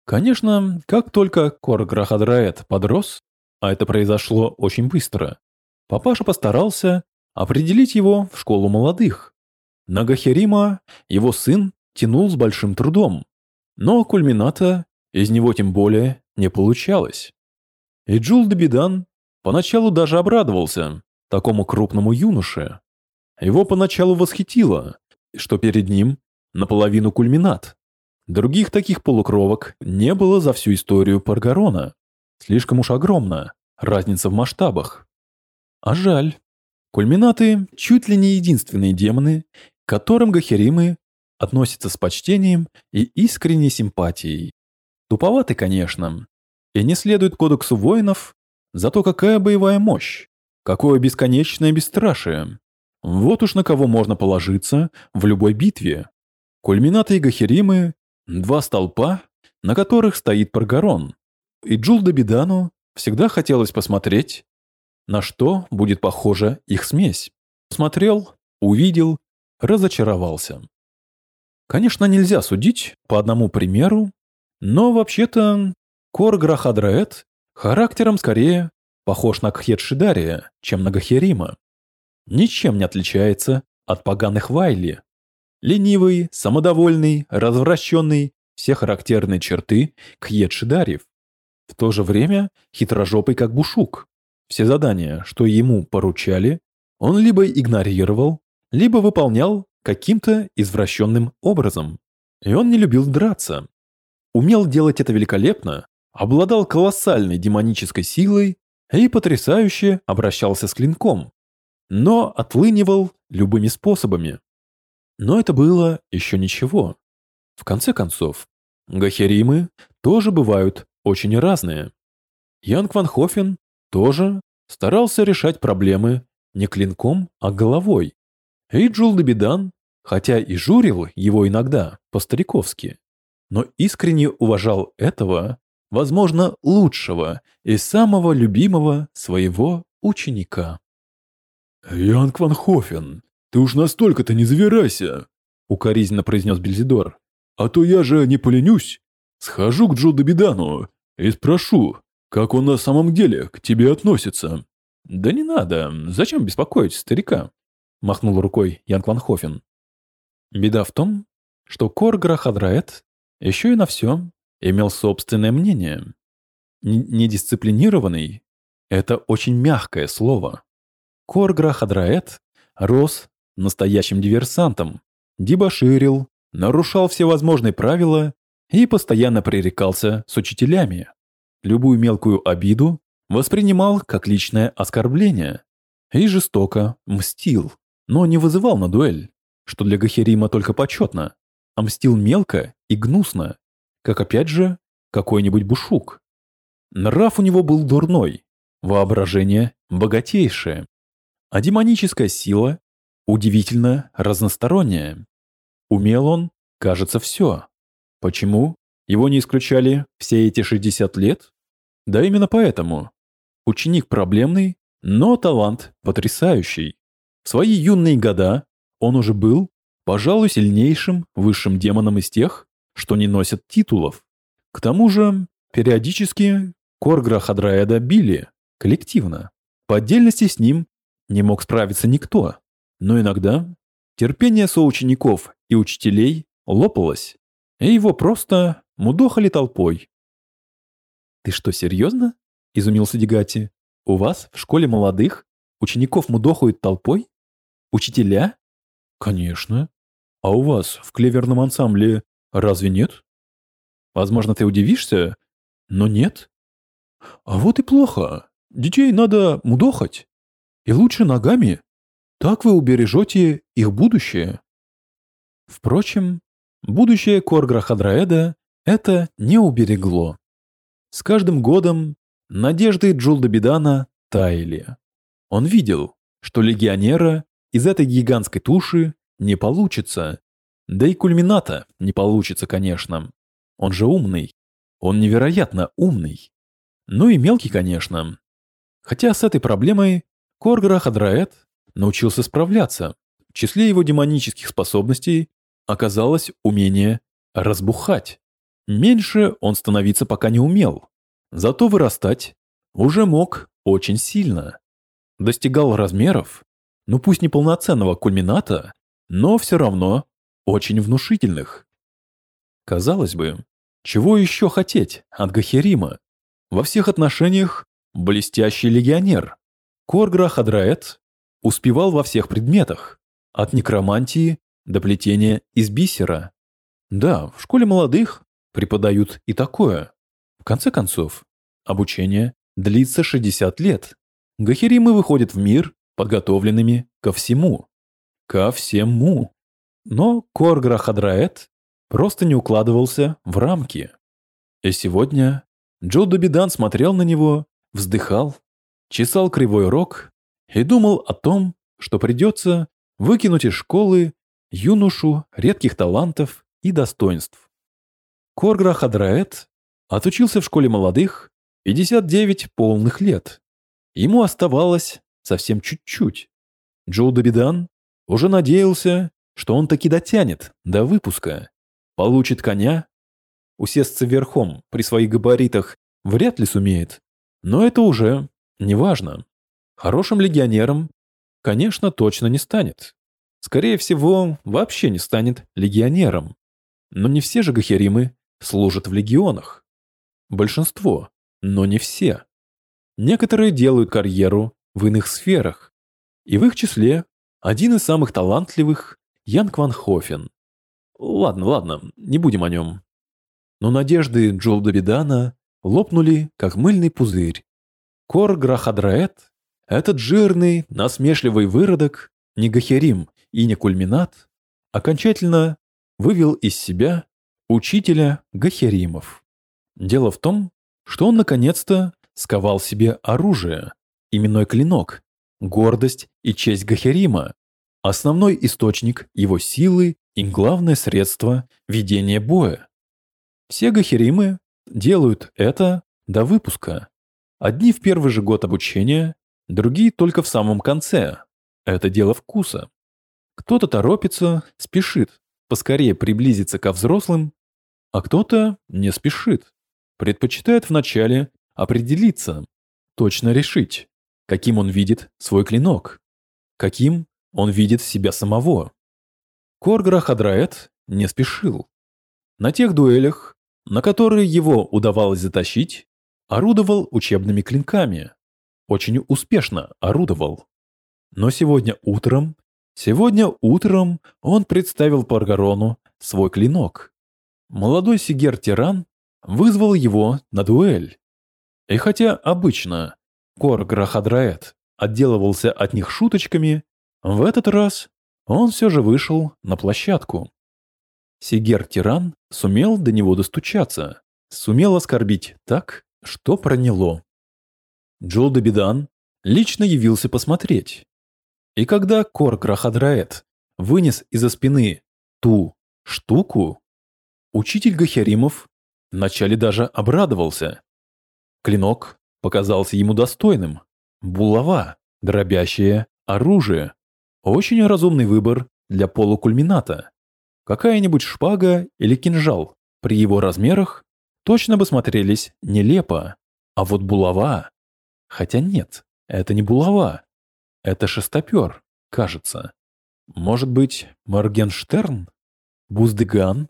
Конечно, как только Корграхадраэт подрос, а это произошло очень быстро, папаша постарался определить его в школу молодых. На Гахерима его сын тянул с большим трудом, но кульмината из него тем более не получалось. И Джул Дебидан поначалу даже обрадовался такому крупному юноше. Его поначалу восхитило, что перед ним наполовину кульминат. Других таких полукровок не было за всю историю Паргарона. Слишком уж огромна разница в масштабах. А жаль. Кульминаты чуть ли не единственные демоны, которым гахеримы относятся с почтением и искренней симпатией. Туповаты, конечно, и не следует кодексу воинов, зато какая боевая мощь, какое бесконечное бесстрашие. Вот уж на кого можно положиться в любой битве. Кульминаты и Гахеримы – два столпа, на которых стоит Паргарон. И Джул Бедану всегда хотелось посмотреть, на что будет похожа их смесь. Смотрел, увидел, разочаровался. Конечно, нельзя судить по одному примеру, но вообще-то Корграхадраэт характером скорее похож на Кхедшидария, чем на Гахерима. Ничем не отличается от поганых Вайли. Ленивый, самодовольный, развращенный – все характерные черты Кхедшидарьев. В то же время хитрожопый как Бушук. Все задания, что ему поручали, он либо игнорировал, либо выполнял каким-то извращенным образом. И он не любил драться. Умел делать это великолепно, обладал колоссальной демонической силой и потрясающе обращался с клинком, но отлынивал любыми способами. Но это было еще ничего. В конце концов, гахеримы тоже бывают очень разные. Янг Ван Хофен тоже старался решать проблемы не клинком, а головой. И Джул Дебидан хотя и журил его иногда по-стариковски, но искренне уважал этого, возможно, лучшего и самого любимого своего ученика. «Янг Ван Хофен, ты уж настолько-то не завирайся!» — укоризненно произнес Бельзидор. «А то я же не поленюсь. Схожу к Джо Добидану и спрошу, как он на самом деле к тебе относится». «Да не надо, зачем беспокоить старика?» — махнул рукой Ван Хофен. Беда в том, что Коргра Хадраэт еще и на все имел собственное мнение. Недисциплинированный – это очень мягкое слово. Коргра Хадраэт рос настоящим диверсантом, дебоширил, нарушал все возможные правила и постоянно пререкался с учителями. Любую мелкую обиду воспринимал как личное оскорбление и жестоко мстил, но не вызывал на дуэль что для Гахерима только почетно, а мстил мелко и гнусно, как опять же какой-нибудь бушук. Нрав у него был дурной, воображение богатейшее, а демоническая сила удивительно разносторонняя. Умел он, кажется, все. Почему его не исключали все эти 60 лет? Да именно поэтому. Ученик проблемный, но талант потрясающий. В свои юные года он уже был, пожалуй, сильнейшим высшим демоном из тех, что не носят титулов. К тому же, периодически Коргра Хадраэда били, коллективно. По отдельности с ним не мог справиться никто, но иногда терпение соучеников и учителей лопалось, и его просто мудохали толпой. «Ты что, серьезно?» – изумился Дегати. «У вас в школе молодых учеников мудохают толпой? Учителя?» «Конечно. А у вас в клеверном ансамбле разве нет?» «Возможно, ты удивишься, но нет». «А вот и плохо. Детей надо мудохать. И лучше ногами. Так вы убережете их будущее». Впрочем, будущее Коргра Хадраэда это не уберегло. С каждым годом надежды Джулдабидана таяли. Он видел, что легионера из этой гигантской туши не получится. Да и кульмината не получится, конечно. Он же умный. Он невероятно умный. Ну и мелкий, конечно. Хотя с этой проблемой Коргра Хадраэт научился справляться. В числе его демонических способностей оказалось умение разбухать. Меньше он становиться пока не умел. Зато вырастать уже мог очень сильно. Достигал размеров, ну пусть не полноценного кульмината, но все равно очень внушительных. Казалось бы, чего еще хотеть от Гахерима? Во всех отношениях блестящий легионер. Коргра Хадраэт успевал во всех предметах, от некромантии до плетения из бисера. Да, в школе молодых преподают и такое. В конце концов, обучение длится 60 лет. Гахеримы выходят в мир подготовленными ко всему. Ко всему. Но Коргра Хадраэт просто не укладывался в рамки. И сегодня Джо Добидан смотрел на него, вздыхал, чесал кривой рог и думал о том, что придется выкинуть из школы юношу редких талантов и достоинств. Коргра Хадраэт отучился в школе молодых 59 полных лет. Ему оставалось совсем чуть-чуть. Джоу Добидан уже надеялся, что он таки дотянет до выпуска, получит коня. Усесться верхом при своих габаритах вряд ли сумеет, но это уже не важно. Хорошим легионером, конечно, точно не станет. Скорее всего, вообще не станет легионером. Но не все же гахеримы служат в легионах. Большинство, но не все. Некоторые делают карьеру в иных сферах. И в их числе один из самых талантливых Ян Кван Хофен. Ладно, ладно, не будем о нем. Но надежды Джол Давидана лопнули, как мыльный пузырь. Кор Грахадраэт, этот жирный, насмешливый выродок, не Гахерим и не Кульминат, окончательно вывел из себя учителя Гахеримов. Дело в том, что он наконец-то сковал себе оружие, именной клинок, гордость и честь Гахерима, основной источник его силы и главное средство ведения боя. Все Гахеримы делают это до выпуска. Одни в первый же год обучения, другие только в самом конце. Это дело вкуса. Кто-то торопится, спешит, поскорее приблизиться ко взрослым а кто-то не спешит. Предпочитает вначале определиться, точно решить, каким он видит свой клинок, каким он видит себя самого. Коргра Хадраэт не спешил. На тех дуэлях, на которые его удавалось затащить, орудовал учебными клинками. Очень успешно орудовал. Но сегодня утром, сегодня утром он представил Паргарону свой клинок. Молодой Сигер-тиран вызвал его на дуэль. И хотя обычно Кор Грахадраэт отделывался от них шуточками, в этот раз он все же вышел на площадку. Сигер-тиран сумел до него достучаться, сумел оскорбить так, что проняло. Джол Добидан лично явился посмотреть. И когда Кор Грахадраэт вынес из-за спины ту штуку, Учитель Гахеримов вначале даже обрадовался. Клинок показался ему достойным. Булава, дробящее оружие. Очень разумный выбор для полукульмината. Какая-нибудь шпага или кинжал при его размерах точно бы смотрелись нелепо. А вот булава... Хотя нет, это не булава. Это шестопер, кажется. Может быть, Моргенштерн? Буздыган?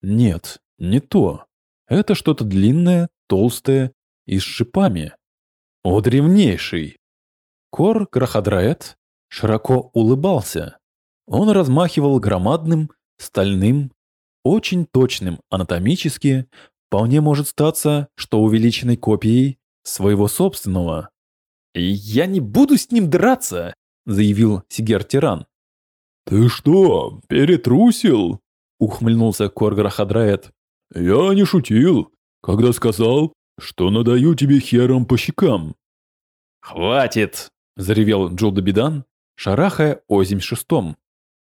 Нет, не то. Это что-то длинное, толстое и с шипами. О, древнейший! Кор Крахадраэт широко улыбался. Он размахивал громадным, стальным, очень точным анатомически, вполне может статься, что увеличенной копией своего собственного. «Я не буду с ним драться!» – заявил Сигер-тиран. «Ты что, перетрусил?» – ухмыльнулся Коргра Хадраэт. «Я не шутил, когда сказал, что надаю тебе хером по щекам». «Хватит!» – заревел Джулдабидан, шарахая озимь шестом.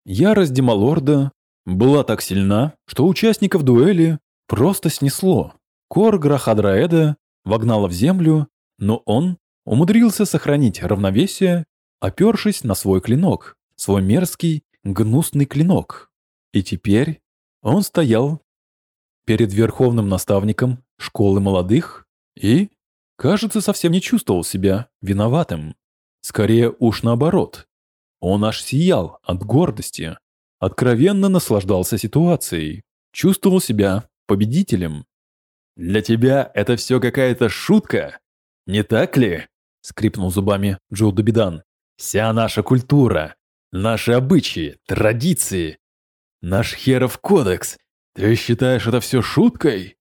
Ярость Демалорда была так сильна, что участников дуэли просто снесло. Коргра Хадраэда вогнала в землю, но он умудрился сохранить равновесие, опершись на свой клинок, свой мерзкий, гнусный клинок. И теперь он стоял перед верховным наставником школы молодых и, кажется, совсем не чувствовал себя виноватым. Скорее уж наоборот. Он аж сиял от гордости, откровенно наслаждался ситуацией, чувствовал себя победителем. «Для тебя это все какая-то шутка, не так ли?» — скрипнул зубами Джо Дубидан. «Вся наша культура, наши обычаи, традиции, наш херов кодекс. Ты считаешь это все шуткой?»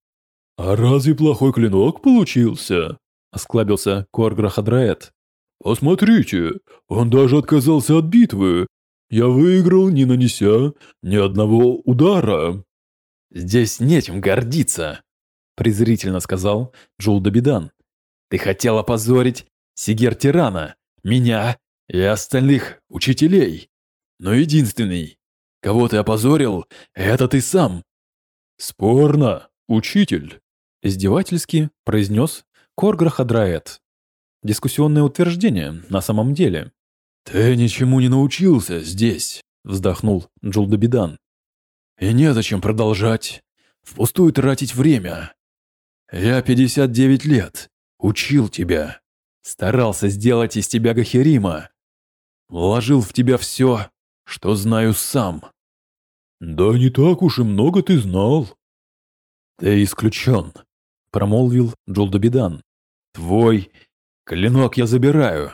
«А разве плохой клинок получился?» — осклабился Корграхадраэт. «Посмотрите, он даже отказался от битвы. Я выиграл, не нанеся ни одного удара». «Здесь нечем гордиться», — презрительно сказал Джул Добидан. «Ты хотел опозорить Сигер Тирана, меня и остальных учителей. Но единственный, кого ты опозорил, это ты сам». «Спорно, учитель», — издевательски произнес Корграхадраэт. Дискуссионное утверждение на самом деле. «Ты ничему не научился здесь», — вздохнул Джулдабидан. «И незачем продолжать, впустую тратить время. Я 59 лет, учил тебя, старался сделать из тебя Гахерима, вложил в тебя все, что знаю сам». «Да не так уж и много ты знал». «Ты исключен», — промолвил Джулдабидан. «Твой клинок я забираю,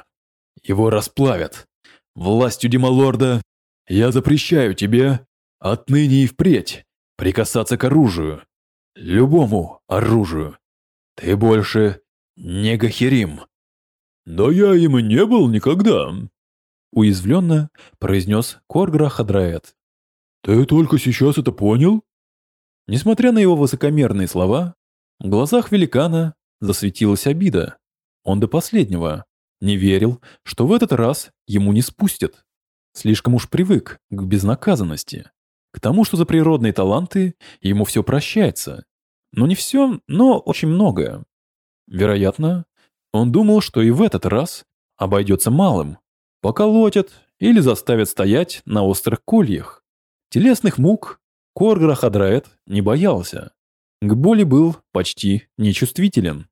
его расплавят. Властью Демалорда я запрещаю тебе отныне и впредь прикасаться к оружию. Любому оружию. Ты больше не Гахерим. Да я им и не был никогда. Уязвленно произнес Коргра Хадраэт. Ты только сейчас это понял? Несмотря на его высокомерные слова, в глазах великана засветилась обида. Он до последнего не верил, что в этот раз ему не спустят. Слишком уж привык к безнаказанности. К тому, что за природные таланты ему все прощается. Но не все, но очень многое. Вероятно, он думал, что и в этот раз обойдется малым. Поколотят или заставят стоять на острых кольях. Телесных мук Коргра Хадраэт не боялся. К боли был почти нечувствителен.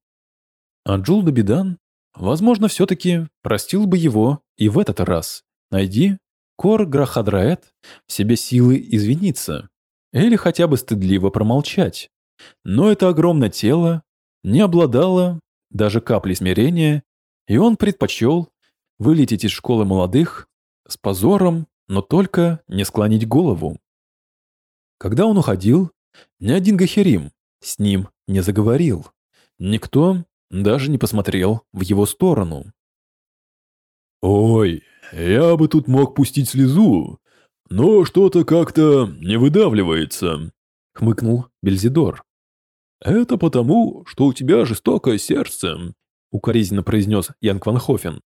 А Джул Добидан Возможно, все-таки простил бы его и в этот раз. Найди Кор Грахадраэт в себе силы извиниться. Или хотя бы стыдливо промолчать. Но это огромное тело не обладало даже каплей смирения, и он предпочел вылететь из школы молодых с позором, но только не склонить голову. Когда он уходил, ни один Гахерим с ним не заговорил. Никто даже не посмотрел в его сторону. «Ой, я бы тут мог пустить слезу, но что-то как-то не выдавливается», — хмыкнул Бельзидор. «Это потому, что у тебя жестокое сердце», — укоризненно произнес Ян Кванхофен.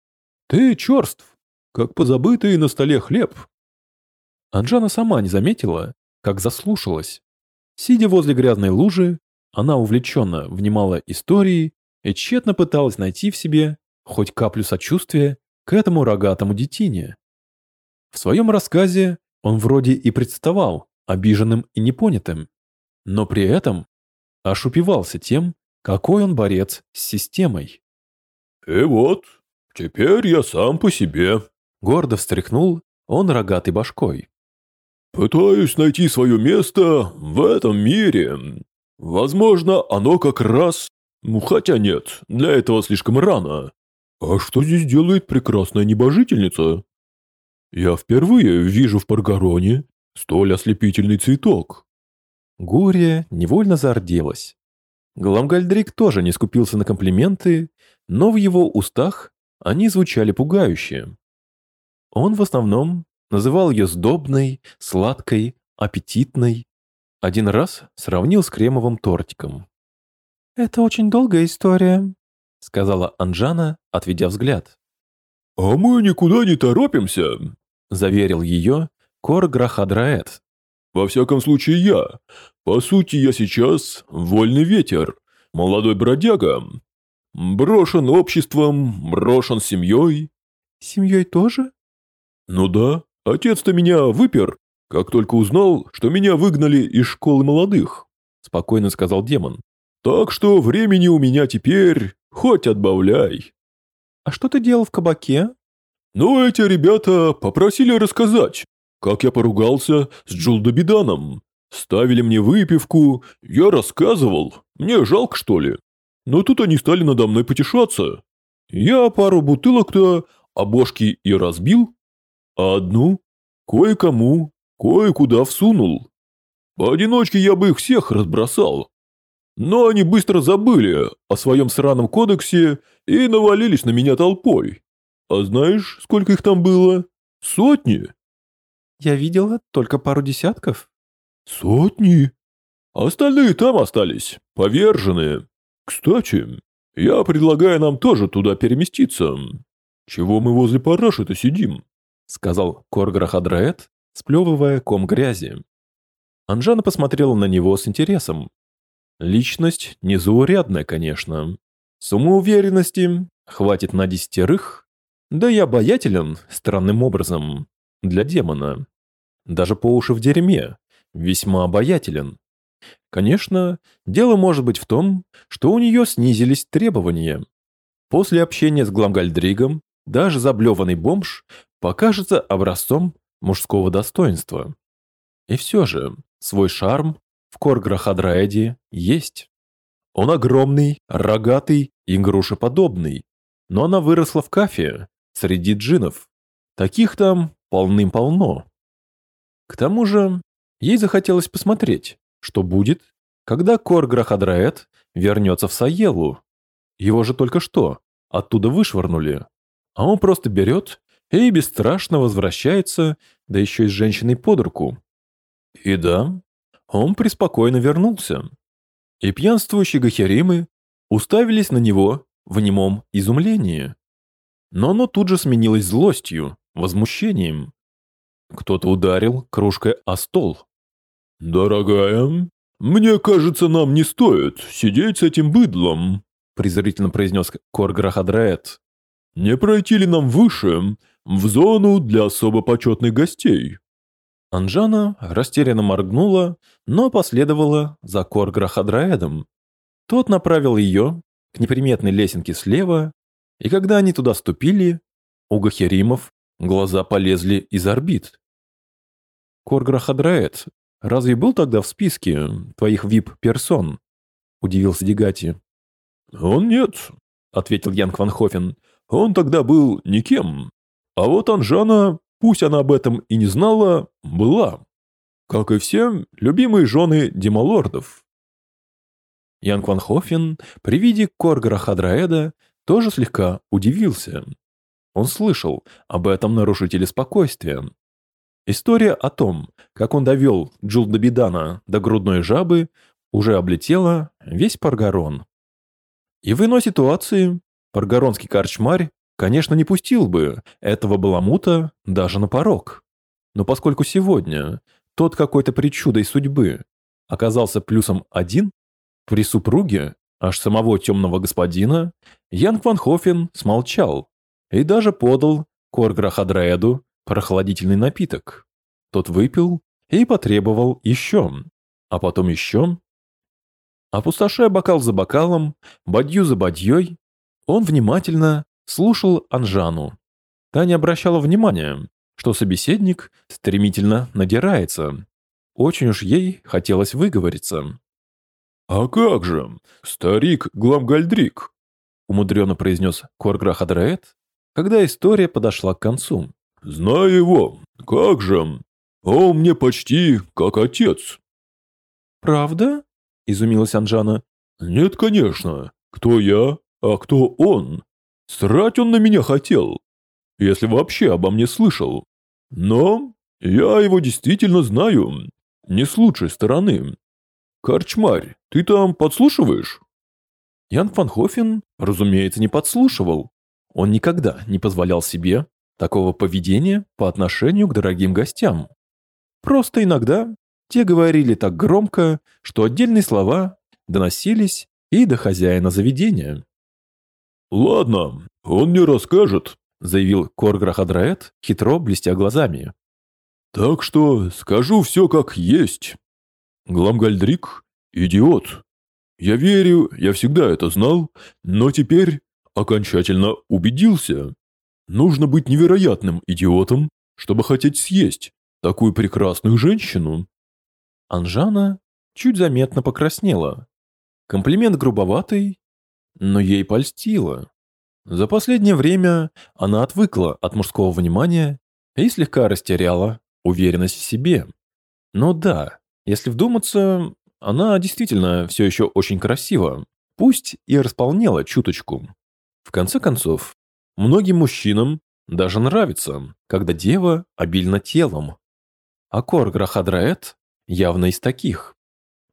«Ты черств, как позабытый на столе хлеб». Анжана сама не заметила, как заслушалась. Сидя возле грязной лужи, она увлеченно внимала истории и тщетно пыталась найти в себе хоть каплю сочувствия к этому рогатому детине. В своем рассказе он вроде и представал обиженным и непонятым, но при этом аж упивался тем, какой он борец с системой. «И вот, теперь я сам по себе», — гордо встряхнул он рогатой башкой. «Пытаюсь найти свое место в этом мире. Возможно, оно как раз... Ну, хотя нет, для этого слишком рано. А что здесь делает прекрасная небожительница? Я впервые вижу в Паргароне столь ослепительный цветок». Гурия невольно зарделась. Гламгальдрик тоже не скупился на комплименты, но в его устах они звучали пугающе. Он в основном называл ее сдобной, сладкой, аппетитной. Один раз сравнил с кремовым тортиком. «Это очень долгая история», — сказала Анжана, отведя взгляд. «А мы никуда не торопимся», — заверил ее Кор Грахадраэт. «Во всяком случае я. По сути, я сейчас вольный ветер, молодой бродяга. Брошен обществом, брошен семьей». «Семьей тоже?» «Ну да. Отец-то меня выпер, как только узнал, что меня выгнали из школы молодых», – спокойно сказал демон. «Так что времени у меня теперь хоть отбавляй». «А что ты делал в кабаке?» «Ну, эти ребята попросили рассказать, как я поругался с Джулдобиданом. Ставили мне выпивку, я рассказывал, мне жалко что ли. Но тут они стали надо мной потешаться. Я пару бутылок-то обошки и разбил, а одну кое-кому, кое-куда всунул. Поодиночке я бы их всех разбросал. Но они быстро забыли о своем сраном кодексе и навалились на меня толпой. А знаешь, сколько их там было? Сотни. Я видела только пару десятков. Сотни? Остальные там остались, поверженные. Кстати, я предлагаю нам тоже туда переместиться. Чего мы возле параши-то сидим? Сказал Корграхадраэт, сплевывая ком грязи. Анжана посмотрела на него с интересом. Личность незаурядная, конечно. Самоуверенности хватит на десятерых, да и обаятелен странным образом для демона. Даже по уши в дерьме, весьма обаятелен. Конечно, дело может быть в том, что у нее снизились требования. После общения с Гламгальдригом даже заблеванный бомж покажется образцом мужского достоинства. И все же свой шарм в Корграхадраэде есть. Он огромный, рогатый и грушеподобный, но она выросла в кафе среди джинов. Таких там полным-полно. К тому же ей захотелось посмотреть, что будет, когда Корграхадраэд вернется в Саелу. Его же только что оттуда вышвырнули. А он просто берет и бесстрашно возвращается, да еще и с женщиной под руку. И да, он преспокойно вернулся. И пьянствующие гахеримы уставились на него в немом изумлении. Но оно тут же сменилось злостью, возмущением. Кто-то ударил кружкой о стол. «Дорогая, мне кажется, нам не стоит сидеть с этим быдлом», презрительно произнес Корграхадраэт. «Не пройти ли нам выше, в зону для особо почетных гостей?» Анжана растерянно моргнула, но последовала за Корграхадраэдом. Тот направил ее к неприметной лесенке слева, и когда они туда ступили, у Гахеримов глаза полезли из орбит. «Корграхадраэд, разве был тогда в списке твоих вип-персон?» – удивился Дегати. «Он нет», – ответил Янг Ван Хофен. Он тогда был никем. А вот Анжана, пусть она об этом и не знала, была. Как и все любимые жены демалордов. Янг Ван Хофен при виде Коргара Хадраэда тоже слегка удивился. Он слышал об этом нарушителе спокойствия. История о том, как он довел Джулдабидана до грудной жабы, уже облетела весь Паргарон. И в иной ситуации Паргоронский корчмарь, конечно, не пустил бы этого баламута даже на порог. Но поскольку сегодня тот какой-то причудой судьбы оказался плюсом один, при супруге аж самого темного господина Янг Ван Хофен смолчал и даже подал Корграхадраэду прохладительный напиток. Тот выпил и потребовал еще, а потом еще. Опустошая бокал за бокалом, бадью за бадьей, он внимательно слушал Анжану. Та не обращала внимания, что собеседник стремительно надирается. Очень уж ей хотелось выговориться. «А как же, старик Гламгальдрик?» умудренно произнес Корграх Адраэт, когда история подошла к концу. «Знаю его. Как же? Он мне почти как отец». «Правда?» – изумилась Анжана. «Нет, конечно. Кто я, а кто он? Срать он на меня хотел если вообще обо мне слышал. Но я его действительно знаю, не с лучшей стороны. Корчмарь, ты там подслушиваешь? Ян Фанхофен, разумеется, не подслушивал. Он никогда не позволял себе такого поведения по отношению к дорогим гостям. Просто иногда те говорили так громко, что отдельные слова доносились и до хозяина заведения. «Ладно, он мне расскажет, заявил Корграхадраэт, хитро блестя глазами. «Так что скажу все как есть. Гламгальдрик – идиот. Я верю, я всегда это знал, но теперь окончательно убедился. Нужно быть невероятным идиотом, чтобы хотеть съесть такую прекрасную женщину». Анжана чуть заметно покраснела. Комплимент грубоватый, но ей польстило. За последнее время она отвыкла от мужского внимания и слегка растеряла уверенность в себе. Но да, если вдуматься, она действительно все еще очень красива, пусть и располнела чуточку. В конце концов, многим мужчинам даже нравится, когда дева обильна телом. А Кор Грахадраэт явно из таких.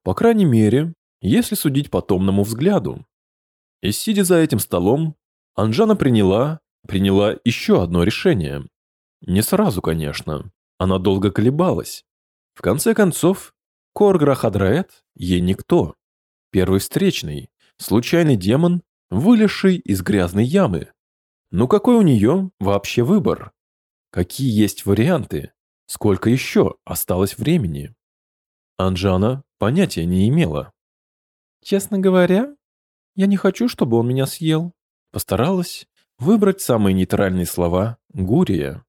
По крайней мере, если судить по томному взгляду. И сидя за этим столом, Анжана приняла, приняла еще одно решение. Не сразу, конечно. Она долго колебалась. В конце концов, Коргра Хадраэт ей никто. Первый встречный, случайный демон, вылезший из грязной ямы. Ну какой у нее вообще выбор? Какие есть варианты? Сколько еще осталось времени? Анжана понятия не имела. Честно говоря, я не хочу, чтобы он меня съел. Постаралась выбрать самые нейтральные слова Гурия.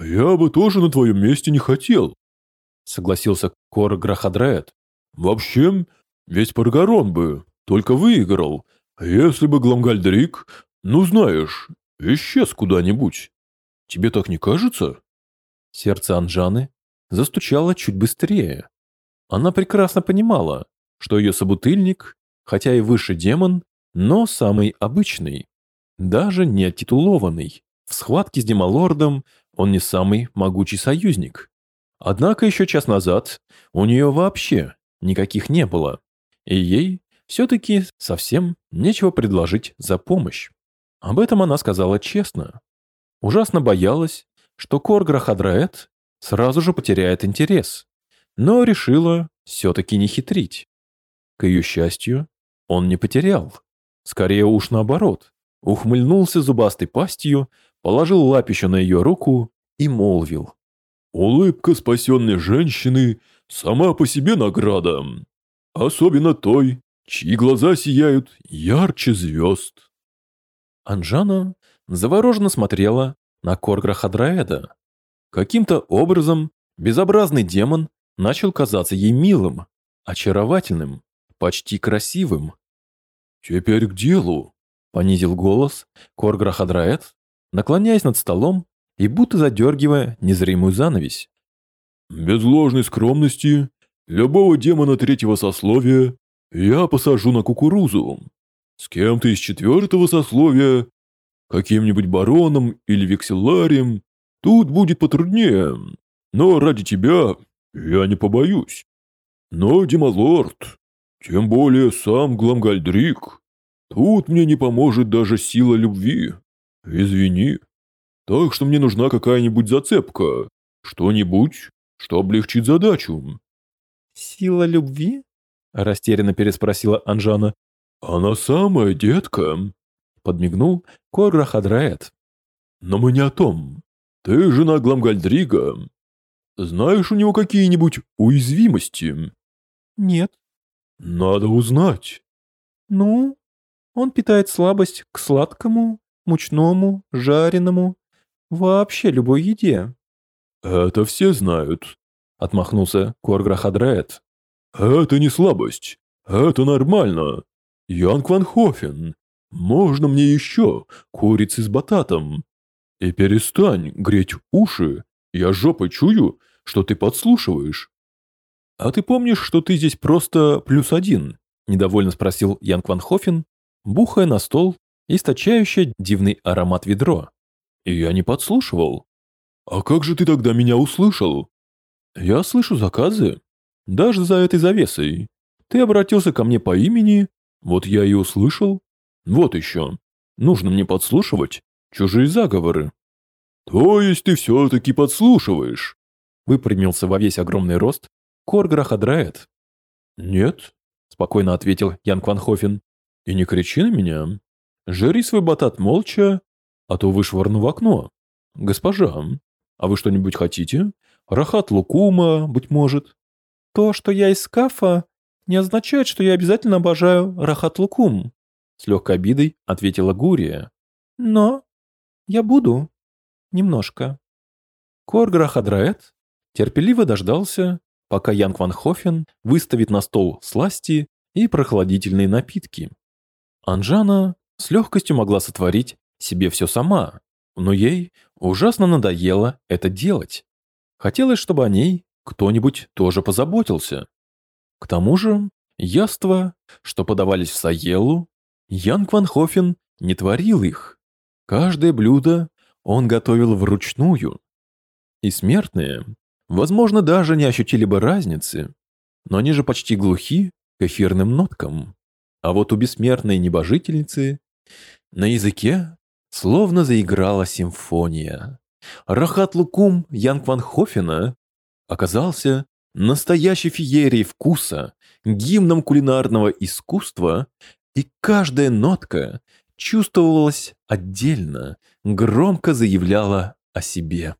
«Я бы тоже на твоем месте не хотел», — согласился Кор Грахадрет. «Вообще, весь Паргарон бы только выиграл, если бы Гламгальдрик, ну знаешь, исчез куда-нибудь. Тебе так не кажется?» Сердце Анжаны застучало чуть быстрее. Она прекрасно понимала, что ее собутыльник, хотя и высший демон, но самый обычный, даже не титулованный. В схватке с Демалордом он не самый могучий союзник. Однако еще час назад у нее вообще никаких не было, и ей все-таки совсем нечего предложить за помощь. Об этом она сказала честно. Ужасно боялась, что Коргра Хадраэт сразу же потеряет интерес, но решила все-таки не хитрить. К ее счастью, он не потерял. Скорее уж наоборот. Ухмыльнулся зубастой пастью, положил лапищу на ее руку и молвил. «Улыбка спасенной женщины сама по себе награда. Особенно той, чьи глаза сияют ярче звезд». Анжана завороженно смотрела на Коргра Хадраэда. Каким-то образом безобразный демон начал казаться ей милым, очаровательным, почти красивым. «Теперь к делу», — понизил голос Коргра Хадраэт, наклоняясь над столом и будто задергивая незримую занавесь. «Без ложной скромности любого демона третьего сословия я посажу на кукурузу. С кем-то из четвертого сословия, каким-нибудь бароном или векселарием, тут будет потруднее, но ради тебя я не побоюсь. Но, Демалорд, тем более сам Гламгальдрик. Тут мне не поможет даже сила любви. Извини. Так что мне нужна какая-нибудь зацепка. Что-нибудь, что облегчит задачу. «Сила любви?» — растерянно переспросила Анжана. «Она самая, детка», — подмигнул Коргра Хадраэт. «Но мы не о том. Ты жена Гламгальдрига. Знаешь у него какие-нибудь уязвимости?» «Нет». «Надо узнать». «Ну, он питает слабость к сладкому, мучному, жареному, вообще любой еде». «Это все знают», — отмахнулся Коргра Хадраэт. «Это не слабость. Это нормально. Янг Ван Хофен, можно мне еще курицы с бататом? И перестань греть уши. Я жопой чую, что ты подслушиваешь». «А ты помнишь, что ты здесь просто плюс один?» – недовольно спросил Янг Ван Хофен, бухая на стол, источающее дивный аромат ведро. «И я не подслушивал». «А как же ты тогда меня услышал?» «Я слышу заказы. Даже за этой завесой. Ты обратился ко мне по имени, вот я и услышал. Вот еще. Нужно мне подслушивать чужие заговоры». «То есть ты все-таки подслушиваешь?» Выпрямился во весь огромный рост Коргра Хадрает. «Нет», — спокойно ответил Ян Кванхофен. «И не кричи на меня. Жри свой батат молча, а то вышвырну в окно. Госпожа, а вы что-нибудь хотите? Рахат лукума, быть может?» «То, что я из скафа, не означает, что я обязательно обожаю рахат лукум», с легкой обидой ответила Гурия. «Но я буду. Немножко». Коргра Хадраэт терпеливо дождался, пока Янг Ван Хофен выставит на стол сласти и прохладительные напитки. Анжана с легкостью могла сотворить себе все сама, но ей ужасно надоело это делать. Хотелось, чтобы о ней кто-нибудь тоже позаботился. К тому же, яства, что подавались в Саелу, Янг Ван Хофен не творил их. Каждое блюдо он готовил вручную. И смертные Возможно, даже не ощутили бы разницы, но они же почти глухи к эфирным ноткам. А вот у бессмертной небожительницы на языке словно заиграла симфония. Рахат Лукум Янг Ван Хофена оказался настоящей феерией вкуса, гимном кулинарного искусства, и каждая нотка чувствовалась отдельно, громко заявляла о себе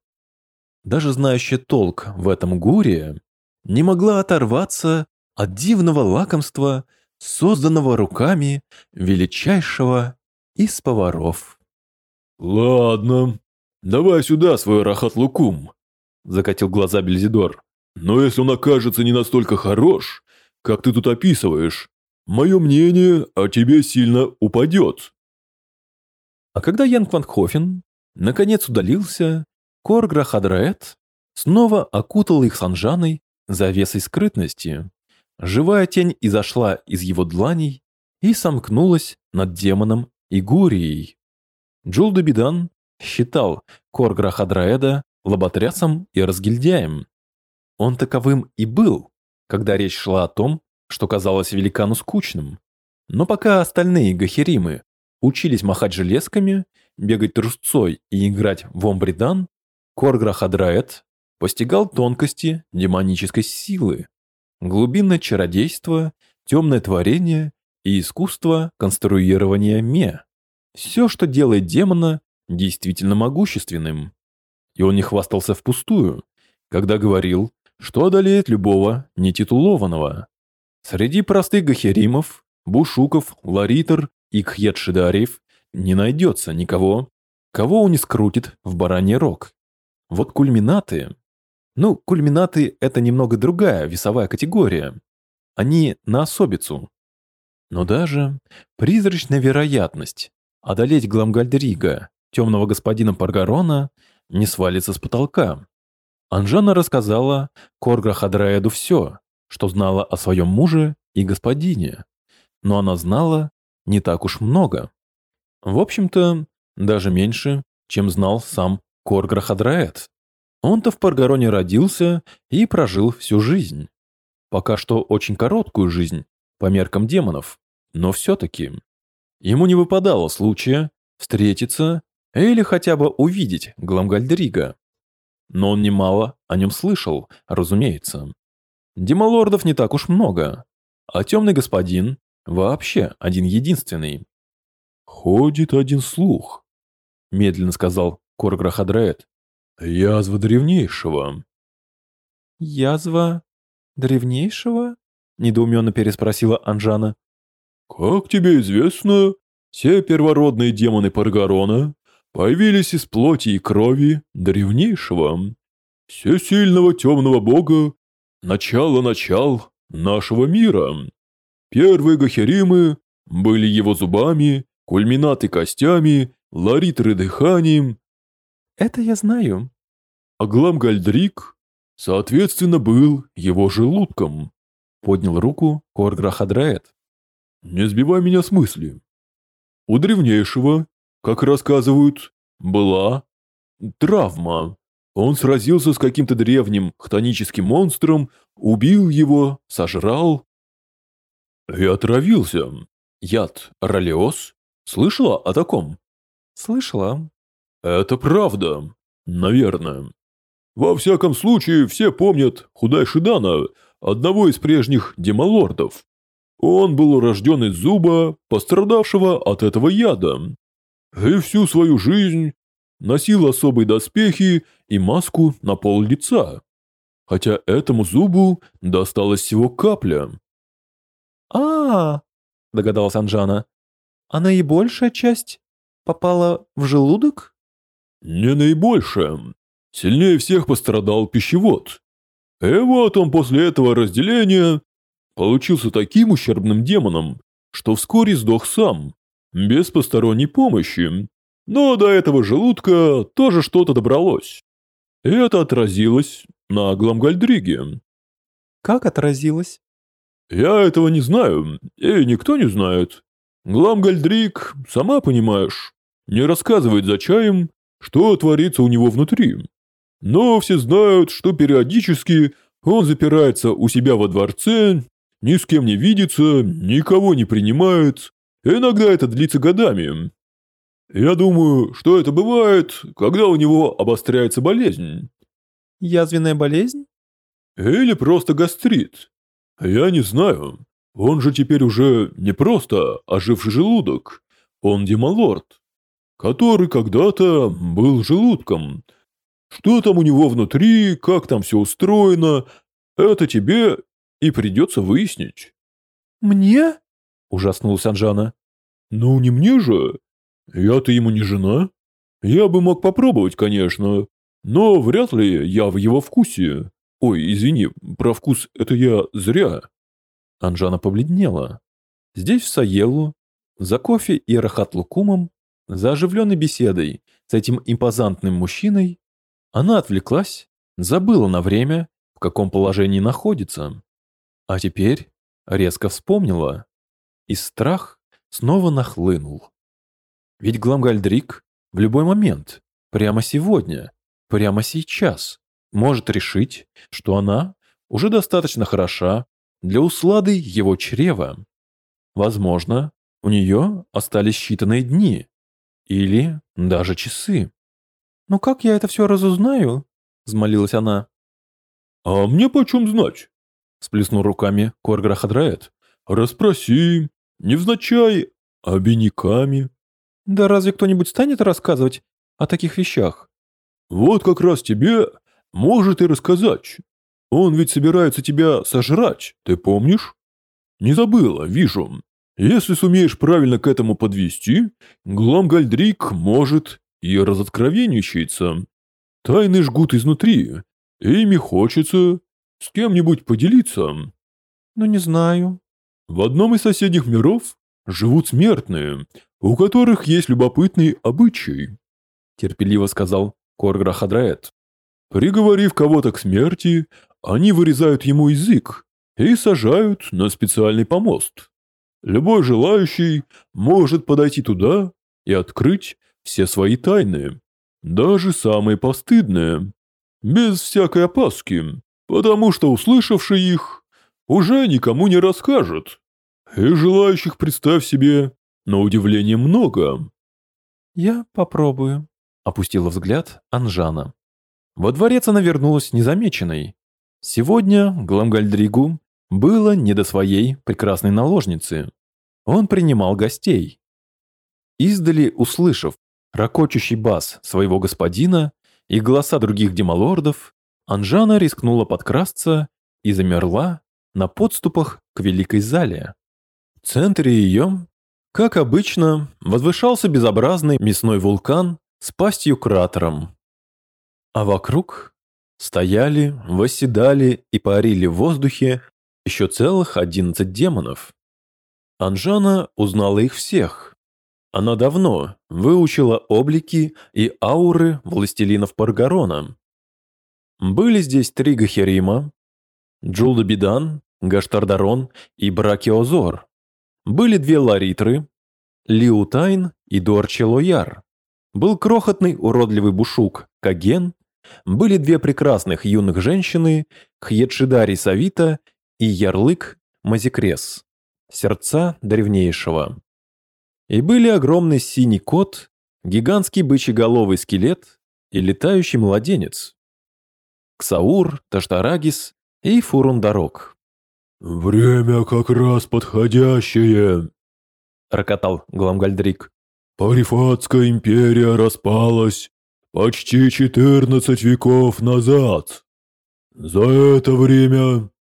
даже знающая толк в этом гуре, не могла оторваться от дивного лакомства, созданного руками величайшего из поваров. «Ладно, давай сюда свой рахат-лукум», — закатил глаза Бельзидор. «Но если он окажется не настолько хорош, как ты тут описываешь, мое мнение о тебе сильно упадет». А когда Янг Ван Хофен наконец удалился, Коргра Хадраэт снова окутал их санжаной завесой скрытности. Живая тень изошла из его дланей и сомкнулась над демоном Игурией. Джулдубидан считал Коргра Хадраэда лоботрясом и разгильдяем. Он таковым и был, когда речь шла о том, что казалось великану скучным. Но пока остальные гахеримы учились махать железками, бегать трусцой и играть в омбридан, Коргра Хадраэт постигал тонкости демонической силы, глубинное чародейство, темное творение и искусство конструирования ме. Все, что делает демона действительно могущественным. И он не хвастался впустую, когда говорил, что одолеет любого нетитулованного. Среди простых гахеримов, бушуков, ларитер и кхьедшидариев не найдется никого, кого он не скрутит в бараний рог. Вот кульминаты... Ну, кульминаты – это немного другая весовая категория. Они на особицу. Но даже призрачная вероятность одолеть Гламгальдрига, темного господина Паргарона, не свалится с потолка. Анжана рассказала Коргра Хадраэду все, что знала о своем муже и господине. Но она знала не так уж много. В общем-то, даже меньше, чем знал сам Корграхадраэт. Он-то в Паргароне родился и прожил всю жизнь. Пока что очень короткую жизнь, по меркам демонов, но все-таки. Ему не выпадало случая встретиться или хотя бы увидеть Гламгальдрига. Но он немало о нем слышал, разумеется. демолордов не так уж много, а темный господин вообще один единственный. «Ходит один слух», — медленно сказал Корграхадраэт. «Язва древнейшего». «Язва древнейшего?» — недоуменно переспросила Анжана. «Как тебе известно, все первородные демоны Паргарона появились из плоти и крови древнейшего, всесильного темного бога, начало-начал нашего мира. Первые гахеримы были его зубами, кульминаты костями, ларитры дыханием. Это я знаю. А Гламгальдрик, соответственно, был его желудком. Поднял руку Корграхадраэт. Не сбивай меня с мысли. У древнейшего, как рассказывают, была травма. Он сразился с каким-то древним хтоническим монстром, убил его, сожрал и отравился. Яд ролеоз? Слышала о таком? Слышала. Это правда. Наверное. Во всяком случае, все помнят Худай Шидана, одного из прежних демолордов. Он был рожден из зуба, пострадавшего от этого яда. И всю свою жизнь носил особые доспехи и маску на пол лица. Хотя этому зубу досталась всего капля. а, -а, -а догадалась Анжана. «А наибольшая часть попала в желудок?» «Не наибольшая. Сильнее всех пострадал пищевод. И вот он после этого разделения получился таким ущербным демоном, что вскоре сдох сам, без посторонней помощи. Но до этого желудка тоже что-то добралось. И это отразилось на Гламгальдриге. Как отразилось? Я этого не знаю, и никто не знает. Гламгальдрик, сама понимаешь, не рассказывает за чаем, что творится у него внутри. Но все знают, что периодически он запирается у себя во дворце ни с кем не видится, никого не принимает. Иногда это длится годами. Я думаю, что это бывает, когда у него обостряется болезнь. Язвенная болезнь? Или просто гастрит. Я не знаю. Он же теперь уже не просто оживший желудок. Он демолорд, который когда-то был желудком. Что там у него внутри, как там все устроено, это тебе и придется выяснить». «Мне?» – ужаснулась Анжана. «Ну, не мне же. Я-то ему не жена. Я бы мог попробовать, конечно, но вряд ли я в его вкусе. Ой, извини, про вкус это я зря». Анжана побледнела. Здесь, в Саелу, за кофе и рахат-лукумом, за оживленной беседой с этим импозантным мужчиной, она отвлеклась, забыла на время, в каком положении находится. А теперь резко вспомнила. И страх снова нахлынул. Ведь Гламгальдрик в любой момент, прямо сегодня, прямо сейчас, может решить, что она уже достаточно хороша для услады его чрева. Возможно, у нее остались считанные дни или даже часы. «Но как я это все разузнаю?» – взмолилась она. «А мне почем знать?» Сплеснул руками Корграхадраэт. «Расспроси, невзначай, обиняками». «Да разве кто-нибудь станет рассказывать о таких вещах?» «Вот как раз тебе может и рассказать. Он ведь собирается тебя сожрать, ты помнишь?» «Не забыла, вижу. Если сумеешь правильно к этому подвести, Гламгальдрик может и разоткровенничается. Тайны жгут изнутри, ими хочется с кем-нибудь поделиться? Ну, не знаю. В одном из соседних миров живут смертные, у которых есть любопытный обычай. Терпеливо сказал Корграхадраэт. Приговорив кого-то к смерти, они вырезают ему язык и сажают на специальный помост. Любой желающий может подойти туда и открыть все свои тайны, даже самые постыдные, без всякой опаски потому что услышавший их уже никому не расскажет. И желающих, представь себе, на удивление много. «Я попробую», — опустила взгляд Анжана. Во дворец она вернулась незамеченной. Сегодня Гламгальдригу было не до своей прекрасной наложницы. Он принимал гостей. Издали услышав ракочущий бас своего господина и голоса других демалордов, Анжана рискнула подкрасться и замерла на подступах к великой зале. В центре ее, как обычно, возвышался безобразный мясной вулкан с пастью-кратером. А вокруг стояли, восседали и парили в воздухе еще целых одиннадцать демонов. Анжана узнала их всех. Она давно выучила облики и ауры властелинов Паргарона. Были здесь три Гахерима, Джулдабидан, Гаштардарон и Бракиозор. Были две Ларитры, Лиутайн и Дуарчелояр. Был крохотный уродливый бушук Каген, были две прекрасных юных женщины Хьедшидари Савита и Ярлык Мазикрес, сердца древнейшего. И были огромный синий кот, гигантский бычьеголовый скелет и летающий младенец. Ксаур, Таштарагис и Фурундарок. «Время как раз подходящее», — рокотал Гламгальдрик. Парифатская империя распалась почти 14 веков назад. За это время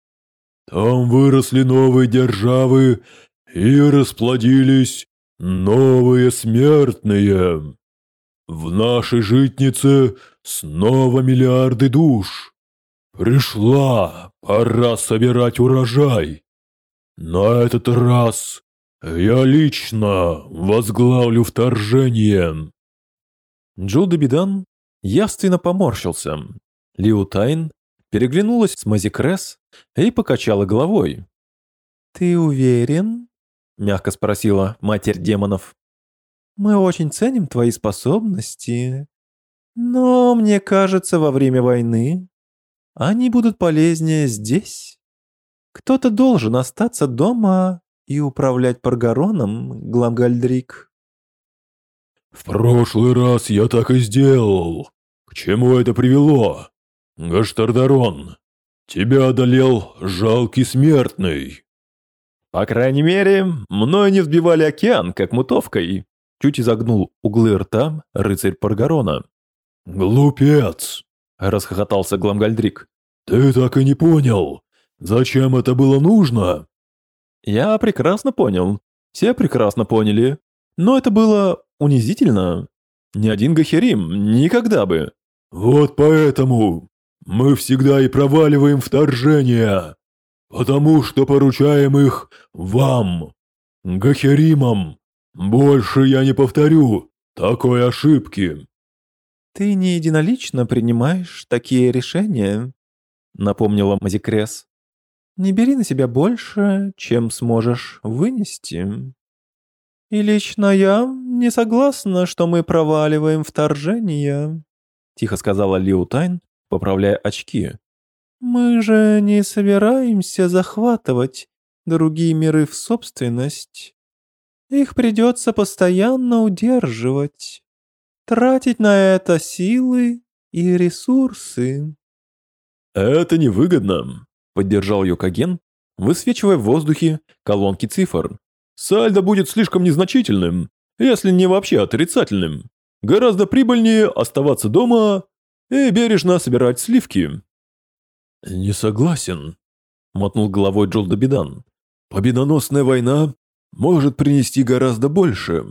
там выросли новые державы и расплодились новые смертные. В нашей житнице снова миллиарды душ. Пришла пора собирать урожай. На этот раз «Я лично возглавлю вторжение!» Джуда Бидан явственно поморщился. Лиу Тайн переглянулась с Мазикрес и покачала головой. «Ты уверен?» – мягко спросила матерь демонов. «Мы очень ценим твои способности, но, мне кажется, во время войны они будут полезнее здесь. Кто-то должен остаться дома и управлять Паргароном, Гламгальдрик. В прошлый раз я так и сделал. К чему это привело? Гаштардарон, тебя одолел жалкий смертный. По крайней мере, мной не взбивали океан, как мутовкой. Чуть изогнул углы рта рыцарь Паргарона. «Глупец!» – расхохотался Гламгальдрик. «Ты так и не понял, зачем это было нужно?» Я прекрасно понял. Все прекрасно поняли. Но это было унизительно. Ни один Гахерим никогда бы. Вот поэтому мы всегда и проваливаем вторжения. Потому что поручаем их вам, Гахеримам. Больше я не повторю такой ошибки. Ты не единолично принимаешь такие решения, напомнила Мазикрес. Не бери на себя больше, чем сможешь вынести. И лично я не согласна, что мы проваливаем вторжение, тихо сказала Лиу поправляя очки. Мы же не собираемся захватывать другие миры в собственность. Их придется постоянно удерживать, тратить на это силы и ресурсы. Это невыгодно, Поддержал ее Каген, высвечивая в воздухе колонки цифр. Сальдо будет слишком незначительным, если не вообще отрицательным. Гораздо прибыльнее оставаться дома и бережно собирать сливки. «Не согласен», — мотнул головой Джолдобидан. «Победоносная война может принести гораздо больше».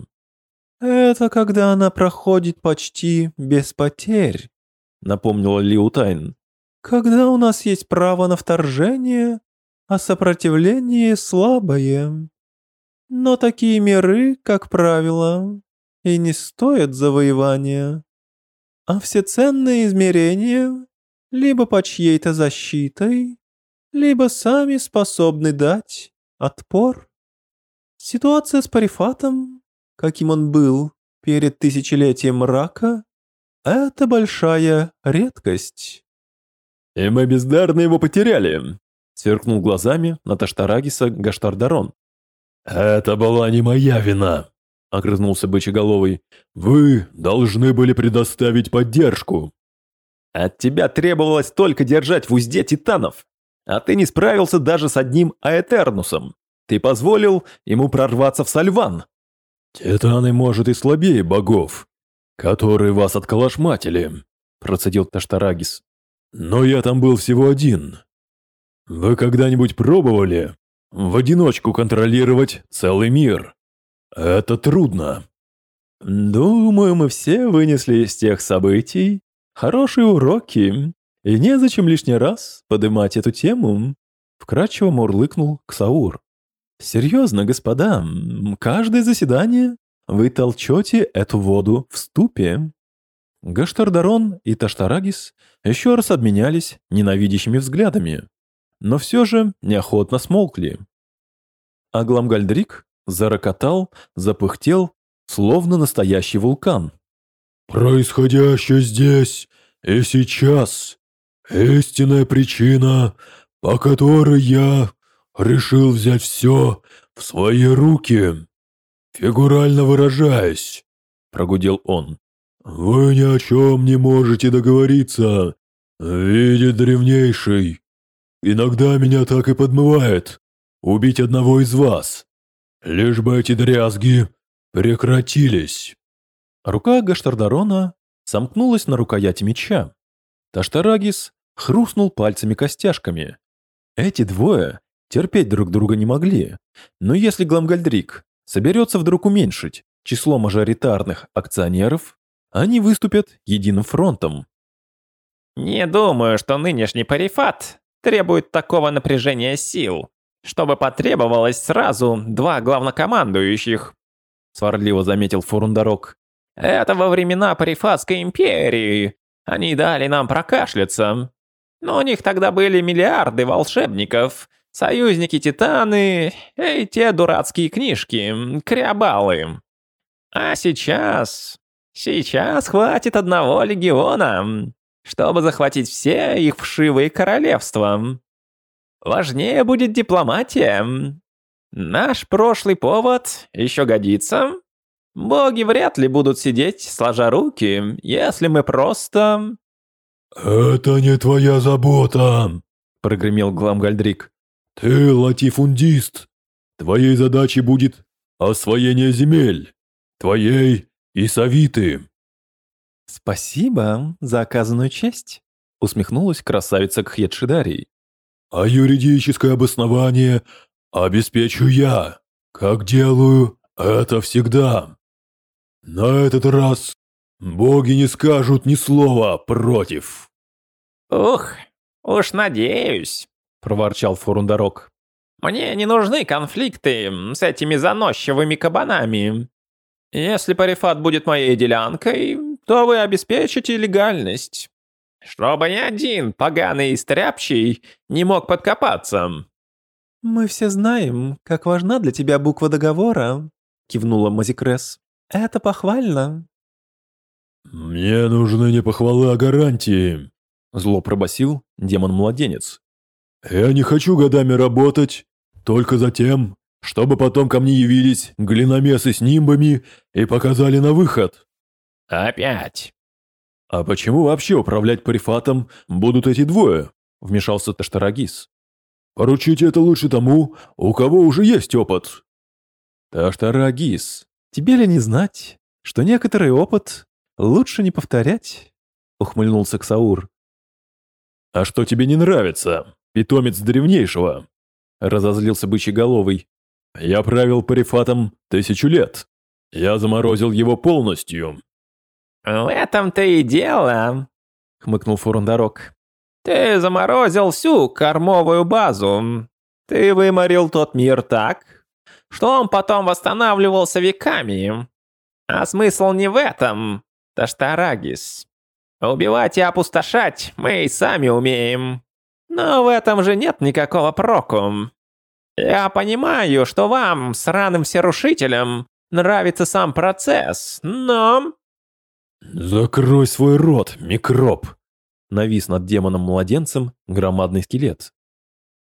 «Это когда она проходит почти без потерь», — напомнила Лиутайн. Когда у нас есть право на вторжение, а сопротивление слабое. Но такие миры, как правило, и не стоят завоевания. А все ценные измерения либо по чьей-то защитой, либо сами способны дать отпор. Ситуация с Парифатом, каким он был перед тысячелетием мрака, это большая редкость. «И мы бездарно его потеряли», — сверкнул глазами на Таштарагиса Гаштардарон. «Это была не моя вина», — огрызнулся бычеголовый. «Вы должны были предоставить поддержку». От тебя требовалось только держать в узде титанов, а ты не справился даже с одним Аэтернусом. Ты позволил ему прорваться в Сальван. Титаны, может, и слабее богов, которые вас отколошматили, процедил Таштарагис. Но я там был всего один. Вы когда-нибудь пробовали в одиночку контролировать целый мир? Это трудно. Думаю, мы все вынесли из тех событий хорошие уроки, и незачем лишний раз поднимать эту тему. Вкратчиво мурлыкнул Ксаур. Серьезно, господа, каждое заседание вы толчете эту воду в ступе. Гаштардарон и Таштарагис еще раз обменялись ненавидящими взглядами, но все же неохотно смолкли. А Гламгальдрик зарокотал, запыхтел, словно настоящий вулкан. «Происходящее здесь и сейчас — истинная причина, по которой я решил взять все в свои руки, фигурально выражаясь», — прогудел он. «Вы ни о чем не можете договориться, видит древнейший. Иногда меня так и подмывает убить одного из вас, лишь бы эти дрязги прекратились». Рука Гаштардарона сомкнулась на рукояти меча. Таштарагис хрустнул пальцами-костяшками. Эти двое терпеть друг друга не могли, но если Гламгальдрик соберется вдруг уменьшить число мажоритарных акционеров, они выступят единым фронтом. «Не думаю, что нынешний парифат требует такого напряжения сил, чтобы потребовалось сразу два главнокомандующих», сварливо заметил Фурундарок. «Это во времена Парифатской империи. Они дали нам прокашляться. Но у них тогда были миллиарды волшебников, союзники-титаны и те дурацкие книжки, крябалы. А сейчас... Сейчас хватит одного легиона, чтобы захватить все их вшивые королевства. Важнее будет дипломатия. Наш прошлый повод еще годится. Боги вряд ли будут сидеть, сложа руки, если мы просто... «Это не твоя забота», — прогремел Гламгальдрик. «Ты латифундист. Твоей задачей будет освоение земель. Твоей и Савиты». «Спасибо за оказанную честь», — усмехнулась красавица Кхьедшидарий. «А юридическое обоснование обеспечу я, как делаю это всегда. На этот раз боги не скажут ни слова против». «Ух, уж надеюсь», — проворчал Фурундарок. «Мне не нужны конфликты с этими заносчивыми кабанами. Если Парифат будет моей делянкой, то вы обеспечите легальность. Чтобы ни один поганый и стряпчий не мог подкопаться». «Мы все знаем, как важна для тебя буква договора», — кивнула Мазикрес. «Это похвально». «Мне нужны не похвалы, а гарантии», — зло пробасил демон-младенец. «Я не хочу годами работать, только за тем, чтобы потом ко мне явились глиномесы с нимбами и показали на выход». «Опять?» «А почему вообще управлять парифатом будут эти двое?» – вмешался Таштарагис. «Поручите это лучше тому, у кого уже есть опыт». «Таштарагис, тебе ли не знать, что некоторый опыт лучше не повторять?» – ухмыльнулся Ксаур. «А что тебе не нравится, питомец древнейшего?» – разозлился бычьеголовый. «Я правил парифатом тысячу лет. Я заморозил его полностью, «В этом-то и дело», — хмыкнул Фурундарок. «Ты заморозил всю кормовую базу. Ты выморил тот мир так, что он потом восстанавливался веками. А смысл не в этом, Таштарагис. Убивать и опустошать мы и сами умеем. Но в этом же нет никакого проку. Я понимаю, что вам, сраным всерушителям, нравится сам процесс, но «Закрой свой рот, микроб!» Навис над демоном-младенцем громадный скелет.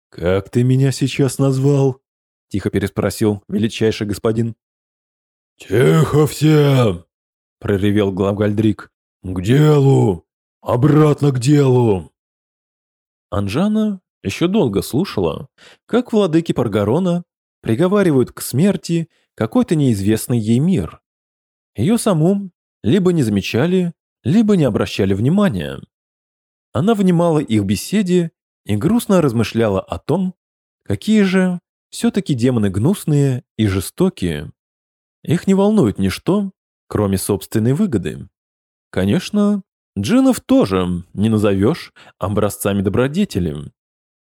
«Как ты меня сейчас назвал?» Тихо переспросил величайший господин. «Тихо все!» Проревел Гламгальдрик. «К делу! Обратно к делу!» Анжана еще долго слушала, как владыки Паргарона приговаривают к смерти какой-то неизвестный ей мир. Ее саму либо не замечали, либо не обращали внимания. Она внимала их беседе и грустно размышляла о том, какие же все-таки демоны гнусные и жестокие. Их не волнует ничто, кроме собственной выгоды. Конечно, джинов тоже не назовешь образцами добродетели.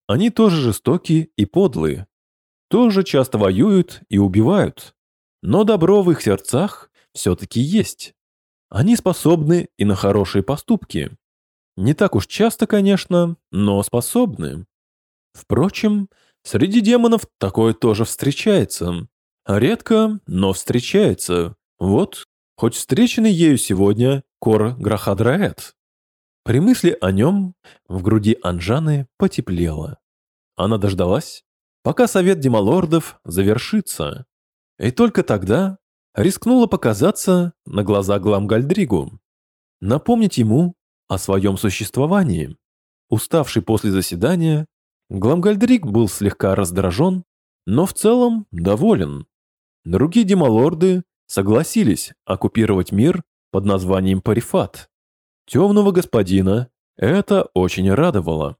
Они тоже жестокие и подлые, тоже часто воюют и убивают. Но добро в их сердцах все-таки есть. Они способны и на хорошие поступки. Не так уж часто, конечно, но способны. Впрочем, среди демонов такое тоже встречается. Редко, но встречается. Вот, хоть встреченный ею сегодня Кор Грахадраэт. При мысли о нем в груди Анжаны потеплело. Она дождалась, пока совет демалордов завершится. И только тогда рискнула показаться на глаза Гламгальдригу. Напомнить ему о своем существовании. Уставший после заседания, Гламгальдриг был слегка раздражен, но в целом доволен. Другие демалорды согласились оккупировать мир под названием Парифат. Темного господина это очень радовало.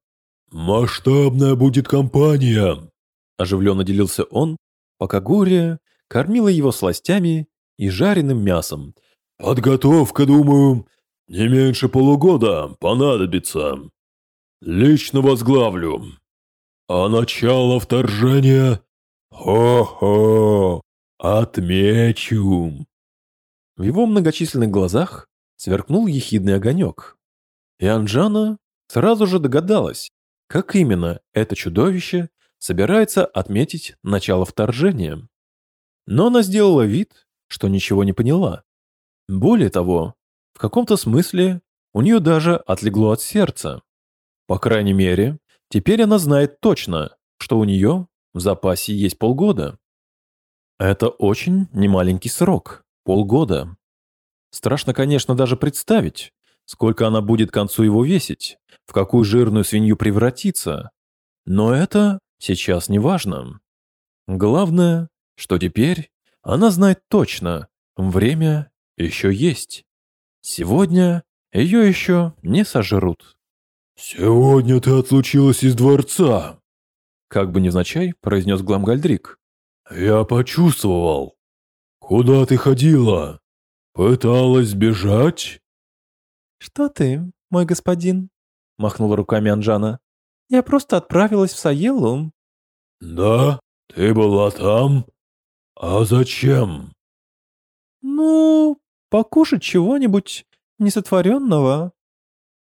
«Масштабная будет компания», Оживленно делился он, пока Гурия кормила его сластями и жареным мясом. «Подготовка, думаю, не меньше полугода понадобится. Лично возглавлю. А начало вторжения... Хо-хо! Отмечу!» В его многочисленных глазах сверкнул ехидный огонек. И Анжана сразу же догадалась, как именно это чудовище собирается отметить начало вторжения. Но она сделала вид, что ничего не поняла. Более того, в каком-то смысле у нее даже отлегло от сердца. По крайней мере, теперь она знает точно, что у нее в запасе есть полгода. Это очень немаленький срок – полгода. Страшно, конечно, даже представить, сколько она будет к концу его весить, в какую жирную свинью превратиться. Но это сейчас не важно. Главное, что теперь она знает точно, время еще есть. Сегодня ее еще не сожрут. «Сегодня ты отлучилась из дворца», — как бы невзначай произнес Гламгальдрик. «Я почувствовал. Куда ты ходила? Пыталась сбежать?» «Что ты, мой господин?» — махнула руками Анжана. Я просто отправилась в Саелу». «Да? Ты была там? А зачем?» «Ну, покушать чего-нибудь несотворенного».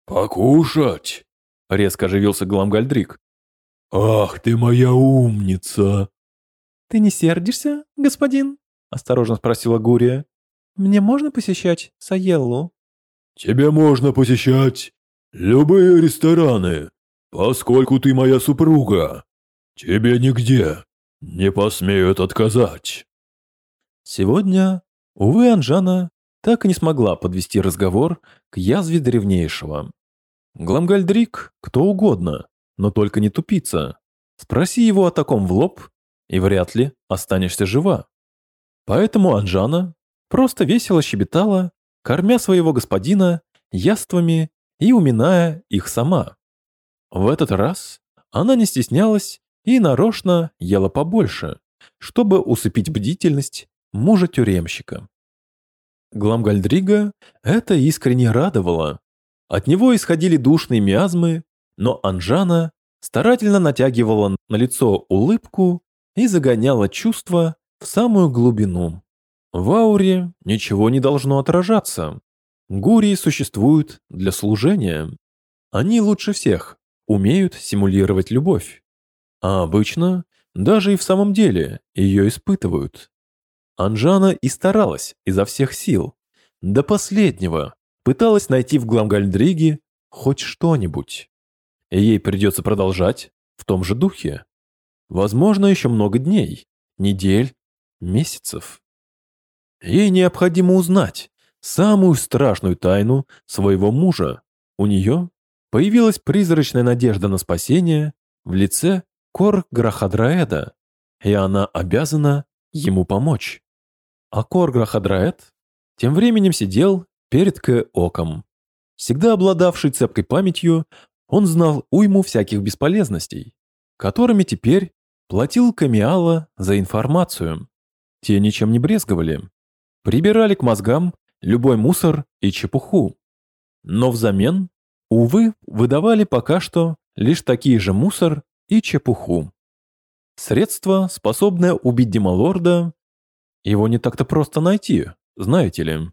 «Покушать?» — резко оживился Гламгальдрик. «Ах ты моя умница!» «Ты не сердишься, господин?» — осторожно спросила Гурия. «Мне можно посещать Саеллу?» «Тебе можно посещать любые рестораны, поскольку ты моя супруга, тебе нигде не посмеют отказать». Сегодня, увы, Анжана так и не смогла подвести разговор к язве древнейшего. Гламгальдрик кто угодно, но только не тупица. Спроси его о таком в лоб, и вряд ли останешься жива. Поэтому Анжана просто весело щебетала, кормя своего господина яствами и уминая их сама. В этот раз она не стеснялась и нарочно ела побольше, чтобы усыпить бдительность мужа-тюремщика. Гламгальдрига это искренне радовало. От него исходили душные миазмы, но Анжана старательно натягивала на лицо улыбку и загоняла чувства в самую глубину. В ауре ничего не должно отражаться. Гурии существуют для служения. Они лучше всех умеют симулировать любовь. А обычно даже и в самом деле ее испытывают. Анжана и старалась изо всех сил. До последнего пыталась найти в Гламгальдриге хоть что-нибудь. ей придется продолжать в том же духе. Возможно, еще много дней, недель, месяцев. Ей необходимо узнать самую страшную тайну своего мужа, у нее появилась призрачная надежда на спасение в лице Кор Грахадраэда, и она обязана ему помочь. А Кор Грахадраэд тем временем сидел перед К-оком. Всегда обладавший цепкой памятью, он знал уйму всяких бесполезностей, которыми теперь платил Камиала за информацию. Те ничем не брезговали. Прибирали к мозгам любой мусор и чепуху. Но взамен, увы, выдавали пока что лишь такие же мусор и чепуху. Средство, способное убить Демалорда, его не так-то просто найти, знаете ли.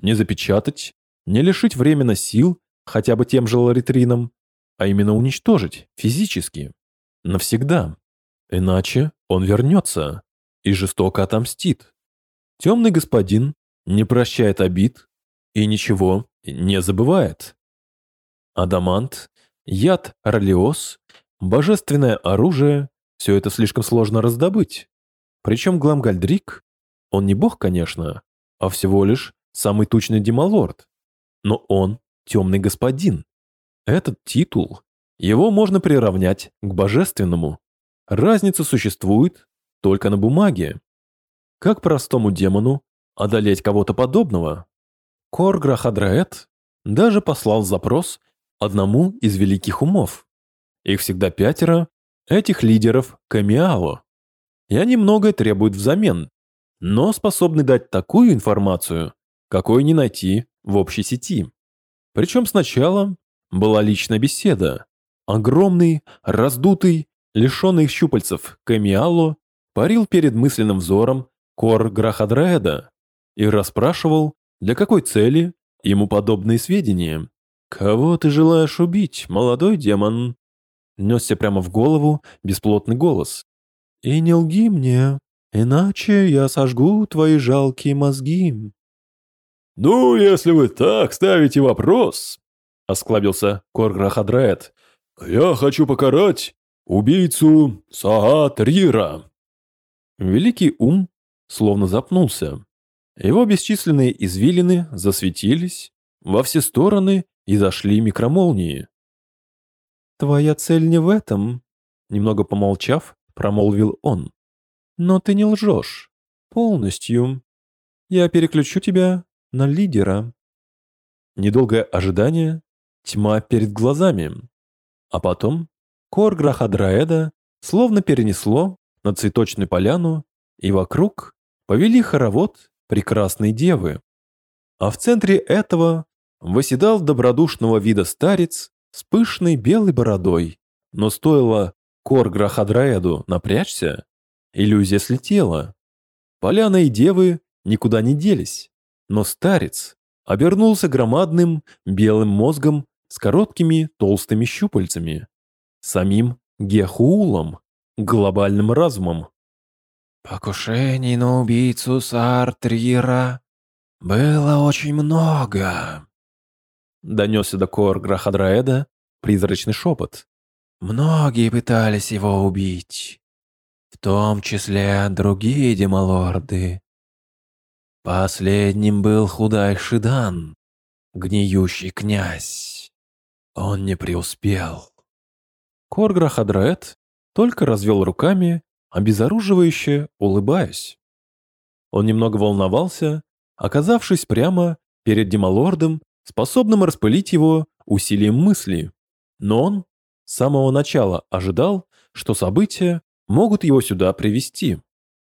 Не запечатать, не лишить временно сил, хотя бы тем же ларитрином, а именно уничтожить физически. Навсегда. Иначе он вернется и жестоко отомстит. Темный господин не прощает обид и ничего не забывает. Адамант, яд Орлеос, божественное оружие – все это слишком сложно раздобыть. Причем Гламгальдрик, он не бог, конечно, а всего лишь самый тучный демалорд. Но он темный господин. Этот титул, его можно приравнять к божественному. Разница существует только на бумаге. Как простому демону одолеть кого-то подобного? Корграхадраэт даже послал запрос одному из великих умов. Их всегда пятеро, этих лидеров Камиао. И они многое требуют взамен, но способны дать такую информацию, какой не найти в общей сети. Причем сначала была личная беседа. Огромный, раздутый, лишенный щупальцев Камиало парил перед мысленным взором Кор Грахадраэда и расспрашивал, для какой цели ему подобные сведения. «Кого ты желаешь убить, молодой демон?» Несся прямо в голову бесплотный голос. «И не лги мне, иначе я сожгу твои жалкие мозги». «Ну, если вы так ставите вопрос», — осклабился Корграхадраэт, «я хочу покарать убийцу Саатрира». Великий ум словно запнулся. Его бесчисленные извилины засветились во все стороны и зашли микромолнии. «Твоя цель не в этом», — немного помолчав, промолвил он. «Но ты не лжешь. Полностью. Я переключу тебя на лидера». Недолгое ожидание, тьма перед глазами. А потом Корграхадраэда словно перенесло на цветочную поляну, и вокруг повели хоровод прекрасной девы. А в центре этого восседал добродушного вида старец с пышной белой бородой. Но стоило Корграхадраэду напрячься, иллюзия слетела. Поляна и девы никуда не делись, но старец обернулся громадным белым мозгом с короткими толстыми щупальцами, самим Гехуулом, глобальным разумом. Покушений на убийцу Сартрира было очень много. Донесся до Кор Грахадраэда призрачный шепот. Многие пытались его убить, в том числе другие демалорды. Последним был Худай Шидан, гниющий князь. Он не преуспел. Коргра Хадрает только развел руками, обезоруживающе улыбаясь. Он немного волновался, оказавшись прямо перед демалордом, способным распылить его усилием мысли. Но он с самого начала ожидал, что события могут его сюда привести.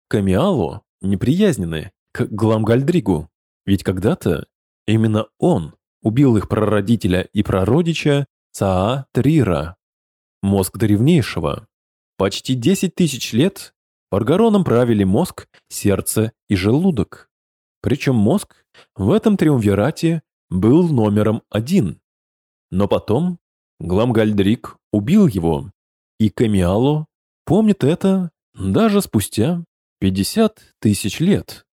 К Амиалу неприязненные, к Гламгальдригу. Ведь когда-то именно он убил их прародителя и прародича Цаа Трира мозг древнейшего. Почти 10 тысяч лет Паргароном правили мозг, сердце и желудок. Причем мозг в этом триумвирате был номером один. Но потом Гламгальдрик убил его, и Камиало помнит это даже спустя 50 тысяч лет.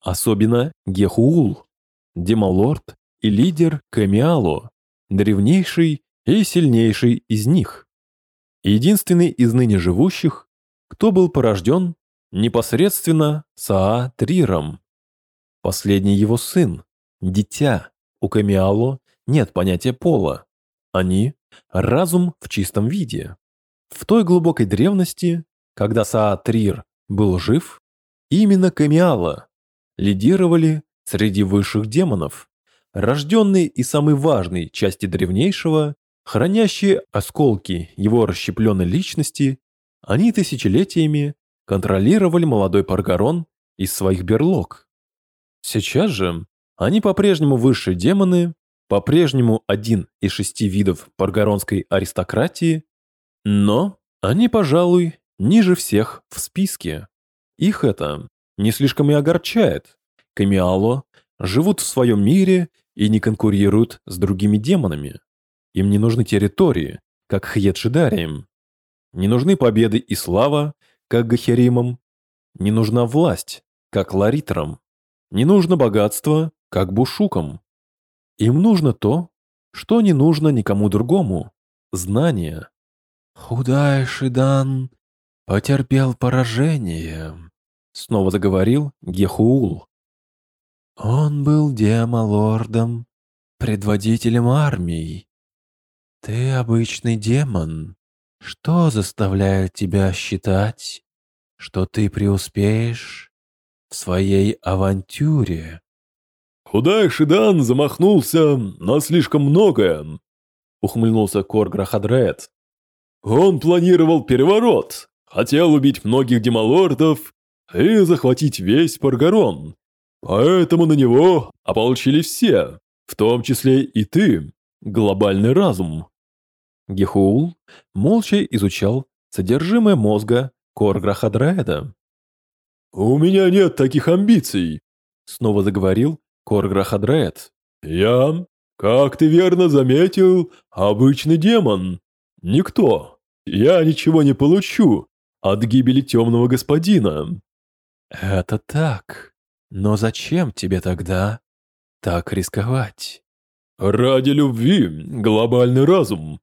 Особенно Гехуул, демалорд и лидер Камиало, древнейший и сильнейший из них единственный из ныне живущих, кто был порожден непосредственно Саа Триром. Последний его сын, дитя, у Камиало нет понятия пола, Они – разум в чистом виде. В той глубокой древности, когда Саатрир был жив, именно Камиала лидировали среди высших демонов, рожденные из самой важной части древнейшего, хранящие осколки его расщепленной личности, они тысячелетиями контролировали молодой Паргарон из своих берлог. Сейчас же они по-прежнему высшие демоны, по-прежнему один из шести видов паргаронской аристократии, но они, пожалуй, ниже всех в списке. Их это не слишком и огорчает. Камиало живут в своем мире и не конкурируют с другими демонами. Им не нужны территории, как Хьедшидариям. Не нужны победы и слава, как Гахеримам. Не нужна власть, как Ларитерам. Не нужно богатство, как Бушукам. Им нужно то, что не нужно никому другому – знание. «Худая Шидан потерпел поражение», — снова заговорил Гехуул. «Он был демолордом, предводителем армий. Ты обычный демон. Что заставляет тебя считать, что ты преуспеешь в своей авантюре?» «Худая Шидан замахнулся на слишком многое», — ухмыльнулся Корграхадрет. Он планировал переворот, хотел убить многих демолордов и захватить весь Паргарон. Поэтому на него ополчились все, в том числе и ты, глобальный разум. Гехуул молча изучал содержимое мозга Корграхадраэда. «У меня нет таких амбиций», — снова заговорил Корграхадраэд. «Я, как ты верно заметил, обычный демон, Никто. Я ничего не получу от гибели темного господина. Это так. Но зачем тебе тогда так рисковать? Ради любви, глобальный разум.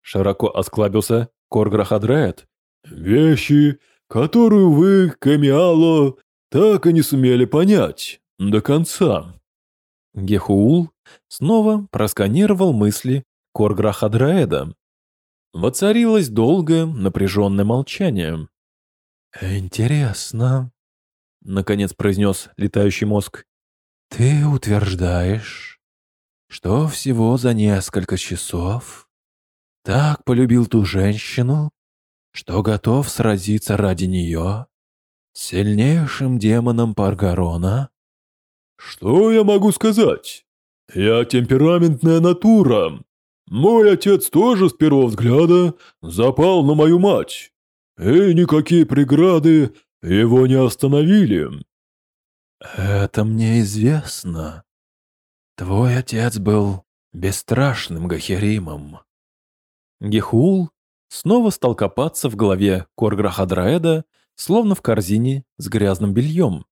Широко осклабился Корграхадред. Вещи, которую вы, Камиало, так и не сумели понять до конца. Гехуул снова просканировал мысли Корграхадраэда. Воцарилось долгое напряженное молчание. «Интересно», — наконец произнес летающий мозг. «Ты утверждаешь, что всего за несколько часов так полюбил ту женщину, что готов сразиться ради нее сильнейшим демоном Паргарона?» «Что я могу сказать? Я темпераментная натура, мой отец тоже с первого взгляда запал на мою мать, и никакие преграды его не остановили. Это мне известно. Твой отец был бесстрашным Гахеримом. Гехул снова стал копаться в голове Корграхадраэда, словно в корзине с грязным бельем.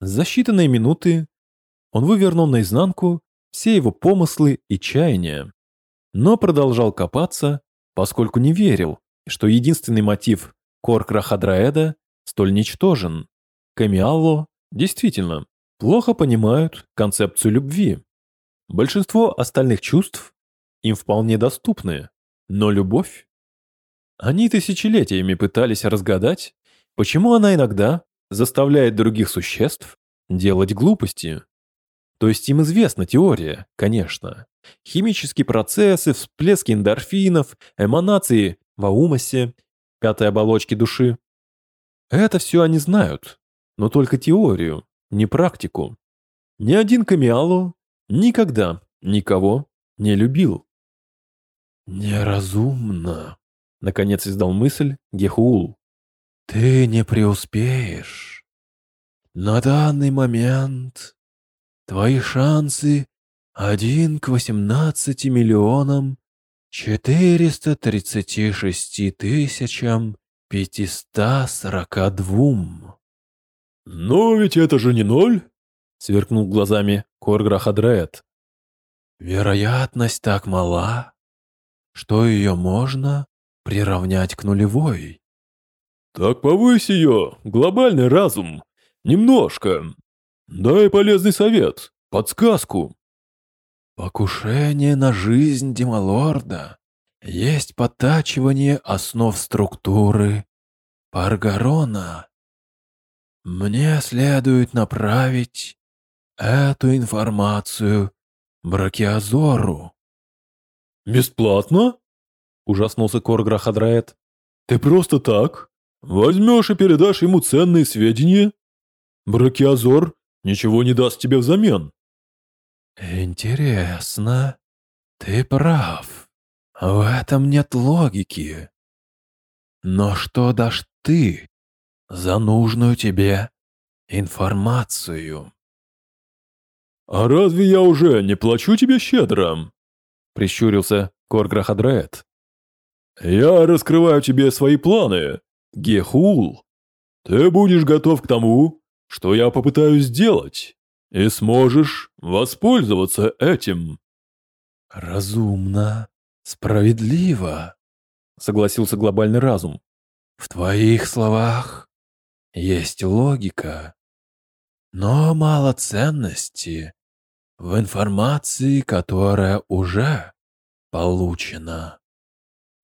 За считанные минуты он вывернул наизнанку все его помыслы и чаяния но продолжал копаться, поскольку не верил, что единственный мотив Коркрахадраэда столь ничтожен. Камиалло действительно плохо понимают концепцию любви. Большинство остальных чувств им вполне доступны, но любовь... Они тысячелетиями пытались разгадать, почему она иногда заставляет других существ делать глупости. То есть им известна теория, конечно. Химические процессы, всплески эндорфинов, эманации в аумасе, пятой оболочки души. Это все они знают, но только теорию, не практику. Ни один Камиалу никогда никого не любил. «Неразумно», — наконец издал мысль Гехуул. «Ты не преуспеешь. На данный момент Твои шансы один к восемнадцати миллионам четыреста тридцати шести тысячам пятиста сорока двум. «Но ведь это же не ноль!» — сверкнул глазами Корграхадраэт. «Вероятность так мала, что ее можно приравнять к нулевой». «Так повысь ее, глобальный разум, немножко, Дай полезный совет, подсказку. Покушение на жизнь Демалорда есть подтачивание основ структуры Паргарона. Мне следует направить эту информацию Бракиазору. «Бесплатно?» – ужаснулся Коргра Хадраэт. «Ты просто так? Возьмешь и передашь ему ценные сведения? Бракиазор ничего не даст тебе взамен». «Интересно. Ты прав. В этом нет логики. Но что дашь ты за нужную тебе информацию?» «А разве я уже не плачу тебе щедро?» — прищурился Корграхадраэт. «Я раскрываю тебе свои планы, Гехул. Ты будешь готов к тому, что я попытаюсь сделать, и сможешь воспользоваться этим». «Разумно, справедливо», — согласился глобальный разум. «В твоих словах есть логика, но мало ценности в информации, которая уже получена.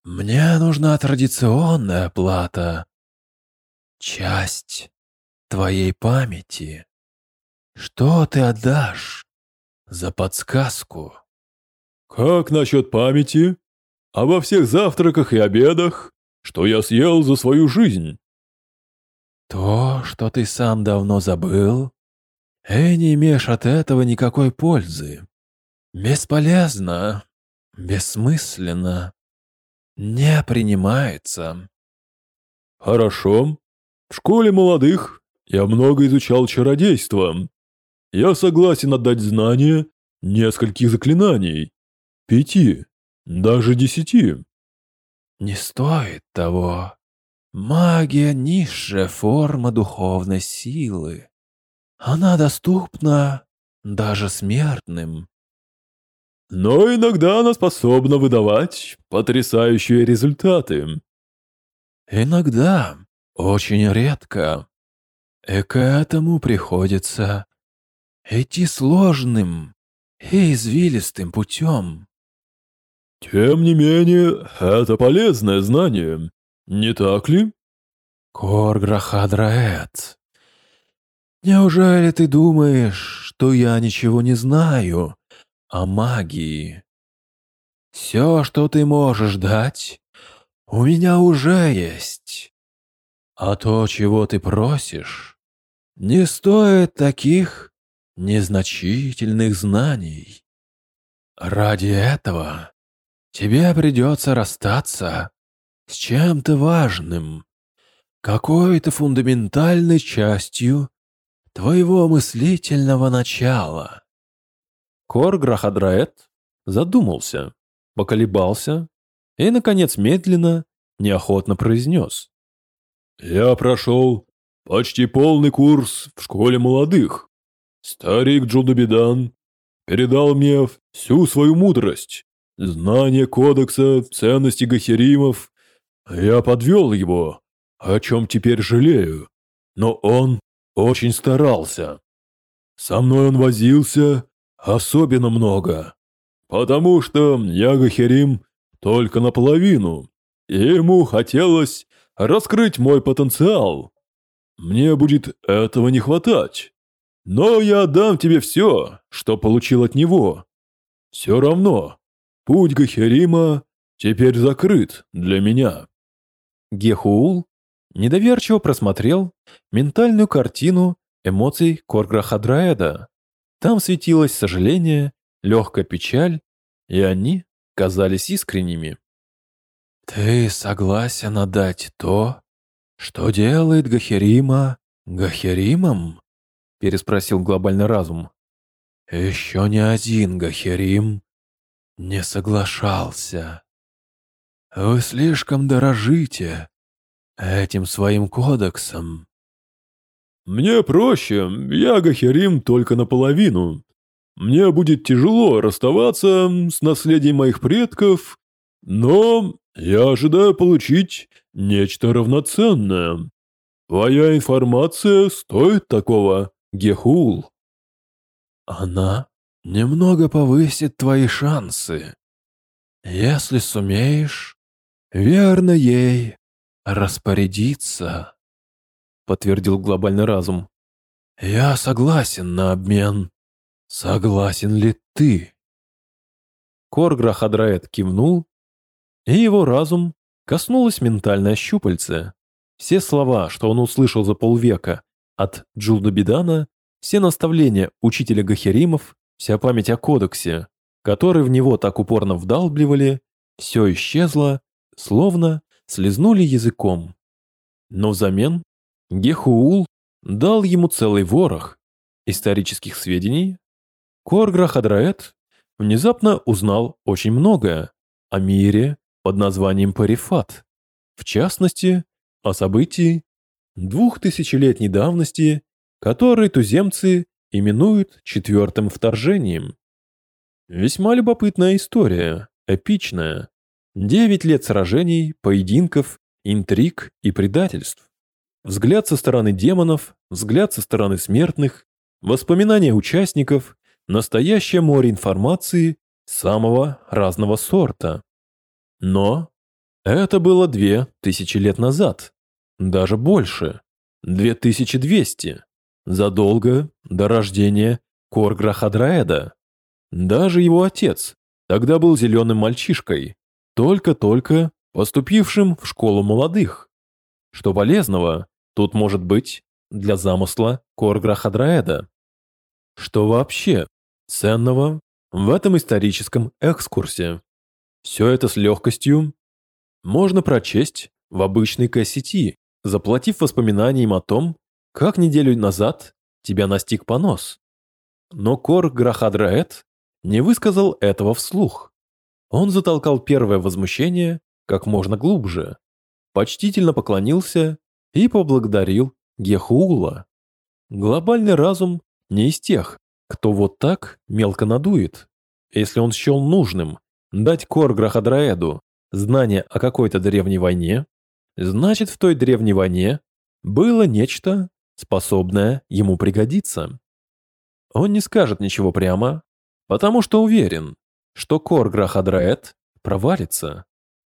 Мне нужна традиционная плата, часть твоей памяти. Что ты отдашь за подсказку? Как насчет памяти? А во всех завтраках и обедах, что я съел за свою жизнь? То, что ты сам давно забыл, и не имеешь от этого никакой пользы. Бесполезно, бессмысленно, не принимается. Хорошо. В школе молодых я много изучал чародейство. Я согласен отдать знания нескольких заклинаний. Пяти, даже десяти. Не стоит того. Магия – низшая форма духовной силы. Она доступна даже смертным. Но иногда она способна выдавать потрясающие результаты. Иногда, очень редко. И к этому приходится идти сложным и извилистым путем. Тем не менее, это полезное знание, не так ли? Корграхадраэт, Неужели ты думаешь, что я ничего не знаю о магии? Все, что ты можешь дать, у меня уже есть. А то, чего ты просишь, не стоит таких незначительных знаний. Ради этого тебе придется расстаться с чем-то важным, какой-то фундаментальной частью твоего мыслительного начала. Кор Грахадраэт задумался, поколебался и, наконец, медленно, неохотно произнес. «Я прошел почти полный курс в школе молодых. Старик Джудубидан передал мне всю свою мудрость, знание кодекса, ценности гахеримов. Я подвел его, о чем теперь жалею, но он очень старался. Со мной он возился особенно много, потому что я Гахерим только наполовину, и ему хотелось раскрыть мой потенциал. Мне будет этого не хватать, но я дам тебе все, что получил от него. Все равно, путь Гахерима теперь закрыт для меня. Гехуул недоверчиво просмотрел ментальную картину эмоций Корграхадраэда. Там светилось сожаление, легкая печаль, и они казались искренними. «Ты согласен отдать то, что делает Гахерима Гахеримом?» переспросил глобальный разум. «Еще ни один Гахерим не соглашался. Вы слишком дорожите этим своим кодексом. Мне проще, я Гахерим только наполовину. Мне будет тяжело расставаться с наследием моих предков, но я ожидаю получить нечто равноценное. Твоя информация стоит такого, Гехул. Она немного повысит твои шансы. Если сумеешь, верно ей распорядиться», — подтвердил глобальный разум. «Я согласен на обмен. Согласен ли ты?» Коргра Хадрает кивнул, и его разум коснулось ментальное щупальце. Все слова, что он услышал за полвека от Джулдобидана, все наставления учителя Гахеримов, вся память о кодексе, который в него так упорно вдалбливали, все исчезло, словно слезнули языком. Но взамен Гехуул дал ему целый ворох исторических сведений. Коргра Хадраэт внезапно узнал очень многое о мире под названием Парифат, в частности, о событии двухтысячелетней давности, который туземцы именуют четвертым вторжением. Весьма любопытная история, эпичная. Девять лет сражений, поединков, интриг и предательств. Взгляд со стороны демонов, взгляд со стороны смертных, воспоминания участников, настоящее море информации самого разного сорта. Но это было две тысячи лет назад, даже больше, две тысячи двести, задолго до рождения Коргра Хадраэда. Даже его отец тогда был зеленым мальчишкой, только-только поступившим в школу молодых. Что полезного тут может быть для замысла Коргра Хадраэда? Что вообще ценного в этом историческом экскурсе? Все это с легкостью можно прочесть в обычной кассети, заплатив воспоминанием о том, как неделю назад тебя настиг понос. Но Кор Грахадраэт не высказал этого вслух. Он затолкал первое возмущение как можно глубже, почтительно поклонился и поблагодарил Гехуула. Глобальный разум не из тех, кто вот так мелко надует. Если он счел нужным дать Кор Грахадраэду знание о какой-то древней войне, значит в той древней войне было нечто, способное ему пригодиться. Он не скажет ничего прямо, потому что уверен, что Кор Грахадраэт провалится.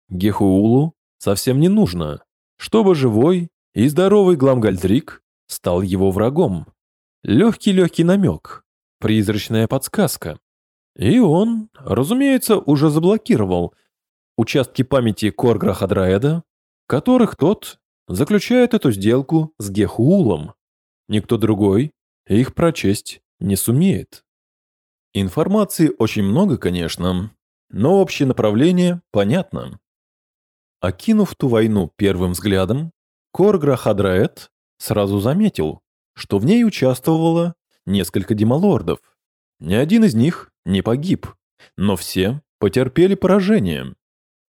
Гехуулу совсем не нужно, чтобы живой и здоровый Гламгальдрик стал его врагом. Легкий-легкий намек, призрачная подсказка. И он, разумеется, уже заблокировал участки памяти Коргра Хадраэда, которых тот заключает эту сделку с Гехуулом. Никто другой их прочесть не сумеет. Информации очень много, конечно, но общее направление понятно. Окинув ту войну первым взглядом, Коргра Хадраэт сразу заметил, что в ней участвовало несколько демалордов. Ни один из них не погиб, но все потерпели поражение.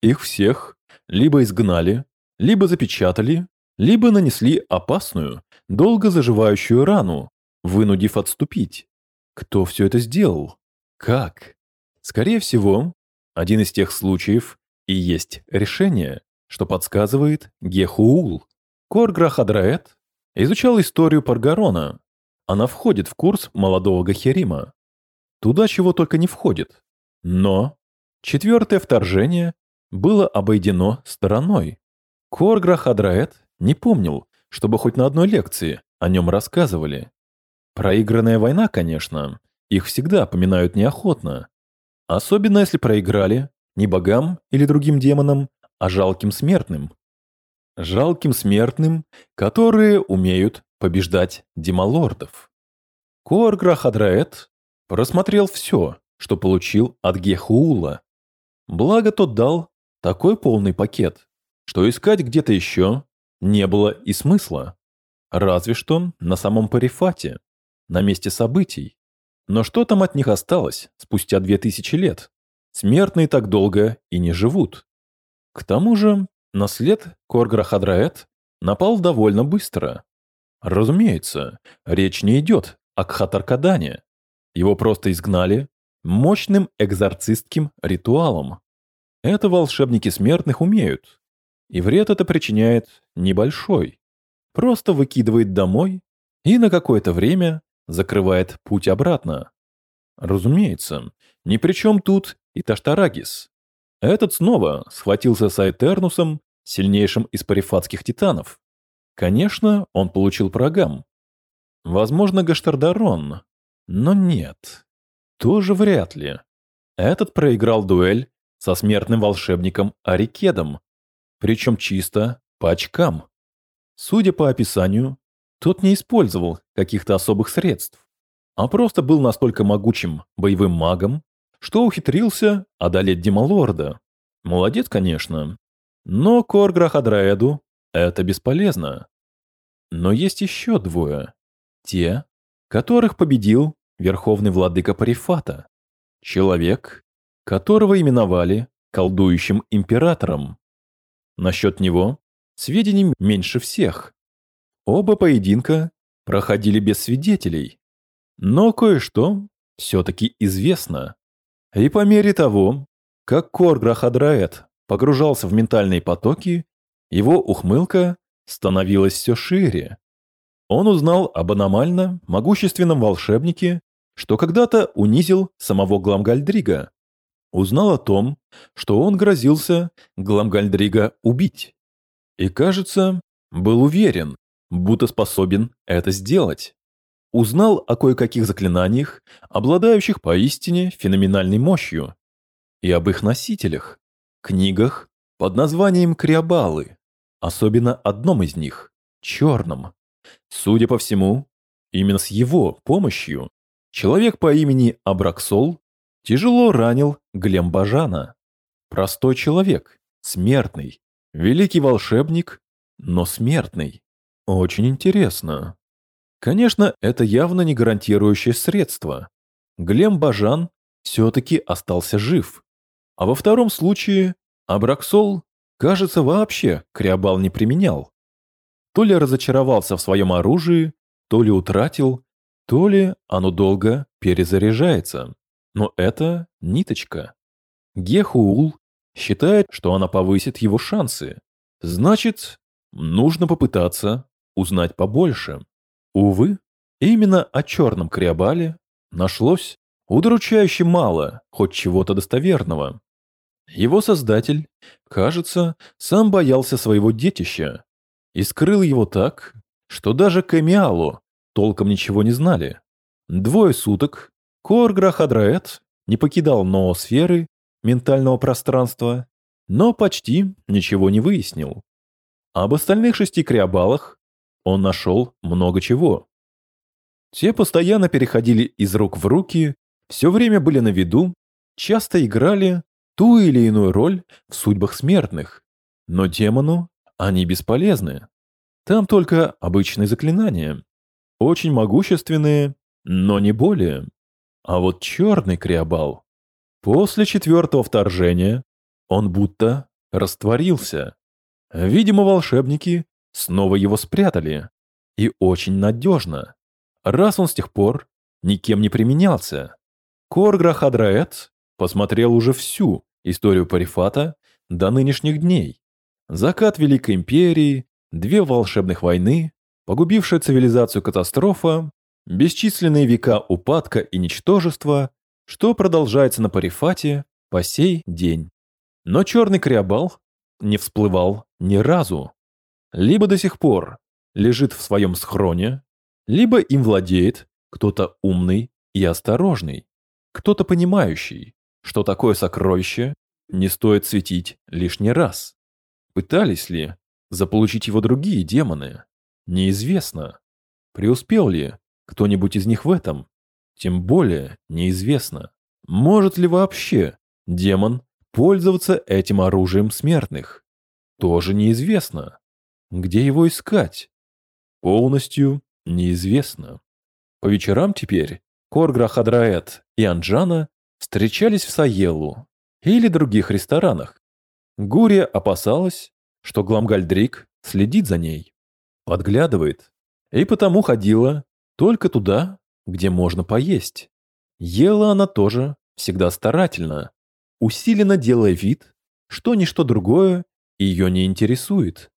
Их всех либо изгнали, либо запечатали, либо нанесли опасную, долго заживающую рану, вынудив отступить. Кто все это сделал? Как? Скорее всего, один из тех случаев и есть решение, что подсказывает Гехуул. Корграхадраэт изучал историю Паргарона. Она входит в курс молодого Гахерима. Туда чего только не входит. Но четвертое вторжение было обойдено стороной. Коргра Хадраэт не помнил, чтобы хоть на одной лекции о нем рассказывали. Проигранная война, конечно, их всегда поминают неохотно. Особенно если проиграли не богам или другим демонам, а жалким смертным. Жалким смертным, которые умеют побеждать демалордов. Коргра Хадраэт просмотрел все, что получил от Гехуула. Благо тот дал такой полный пакет, что искать где-то еще не было и смысла. Разве что на самом Парифате, на месте событий. Но что там от них осталось спустя две тысячи лет? Смертные так долго и не живут. К тому же, на след Коргра напал довольно быстро. Разумеется, речь не идет о Кхатаркадане. Его просто изгнали мощным экзорцистским ритуалом. Это волшебники смертных умеют. И вред это причиняет небольшой. Просто выкидывает домой и на какое-то время закрывает путь обратно. Разумеется, ни при чем тут и Таштарагис. Этот снова схватился с Айтернусом, сильнейшим из парифатских титанов. Конечно, он получил прогам. Возможно, Гаштардарон, но нет. Тоже вряд ли. Этот проиграл дуэль со смертным волшебником Арикедом, причем чисто по очкам. Судя по описанию, тот не использовал каких-то особых средств, а просто был настолько могучим боевым магом, что ухитрился одолеть Демалорда. Молодец, конечно. Но Корграхадраэду это бесполезно. Но есть еще двое. Те, которых победил верховный владыка Парифата. Человек, которого именовали колдующим императором. Насчет него сведений меньше всех. Оба поединка проходили без свидетелей. Но кое-что все-таки известно. И по мере того, как Корграхадраэт погружался в ментальные потоки, его ухмылка становилась все шире. Он узнал об аномально могущественном волшебнике, что когда-то унизил самого Гламгальдрига. Узнал о том, что он грозился Гламгальдрига убить. И, кажется, был уверен, будто способен это сделать. Узнал о кое-каких заклинаниях, обладающих поистине феноменальной мощью, и об их носителях, книгах под названием Криобалы, особенно одном из них, черном. Судя по всему, именно с его помощью человек по имени Абраксол тяжело ранил Глембажана. Простой человек, смертный, великий волшебник, но смертный. Очень интересно. Конечно, это явно не гарантирующее средство. Глем Бажан все-таки остался жив. А во втором случае Абраксол, кажется, вообще Криобал не применял. То ли разочаровался в своем оружии, то ли утратил, то ли оно долго перезаряжается. Но это ниточка. Гехуул считает, что она повысит его шансы. Значит, нужно попытаться узнать побольше. Увы, именно о черном Криобале нашлось удручающе мало хоть чего-то достоверного. Его создатель, кажется, сам боялся своего детища и скрыл его так, что даже Камиалу толком ничего не знали. Двое суток Корграхадраэт не покидал ноосферы ментального пространства, но почти ничего не выяснил. Об остальных шести криобалах он нашел много чего. Те постоянно переходили из рук в руки, все время были на виду, часто играли ту или иную роль в судьбах смертных. Но демону они бесполезны. Там только обычные заклинания. Очень могущественные, но не более. А вот черный криобал. После четвертого вторжения он будто растворился. Видимо, волшебники снова его спрятали. И очень надежно. Раз он с тех пор никем не применялся. Коргра Хадраэт посмотрел уже всю историю Парифата до нынешних дней. Закат Великой Империи, две волшебных войны, погубившая цивилизацию катастрофа, бесчисленные века упадка и ничтожества, что продолжается на Парифате по сей день. Но черный криобал не всплывал ни разу либо до сих пор лежит в своем схроне, либо им владеет кто-то умный и осторожный, кто-то понимающий, что такое сокровище не стоит светить лишний раз. Пытались ли заполучить его другие демоны? Неизвестно. Преуспел ли кто-нибудь из них в этом? Тем более неизвестно. Может ли вообще демон пользоваться этим оружием смертных? Тоже неизвестно. Где его искать? Полностью неизвестно. По вечерам теперь Коргра Хадраэт и Анджана встречались в Саелу или других ресторанах. Гурия опасалась, что Гламгальдрик следит за ней, подглядывает, и потому ходила только туда, где можно поесть. Ела она тоже всегда старательно, усиленно делая вид, что ничто другое ее не интересует.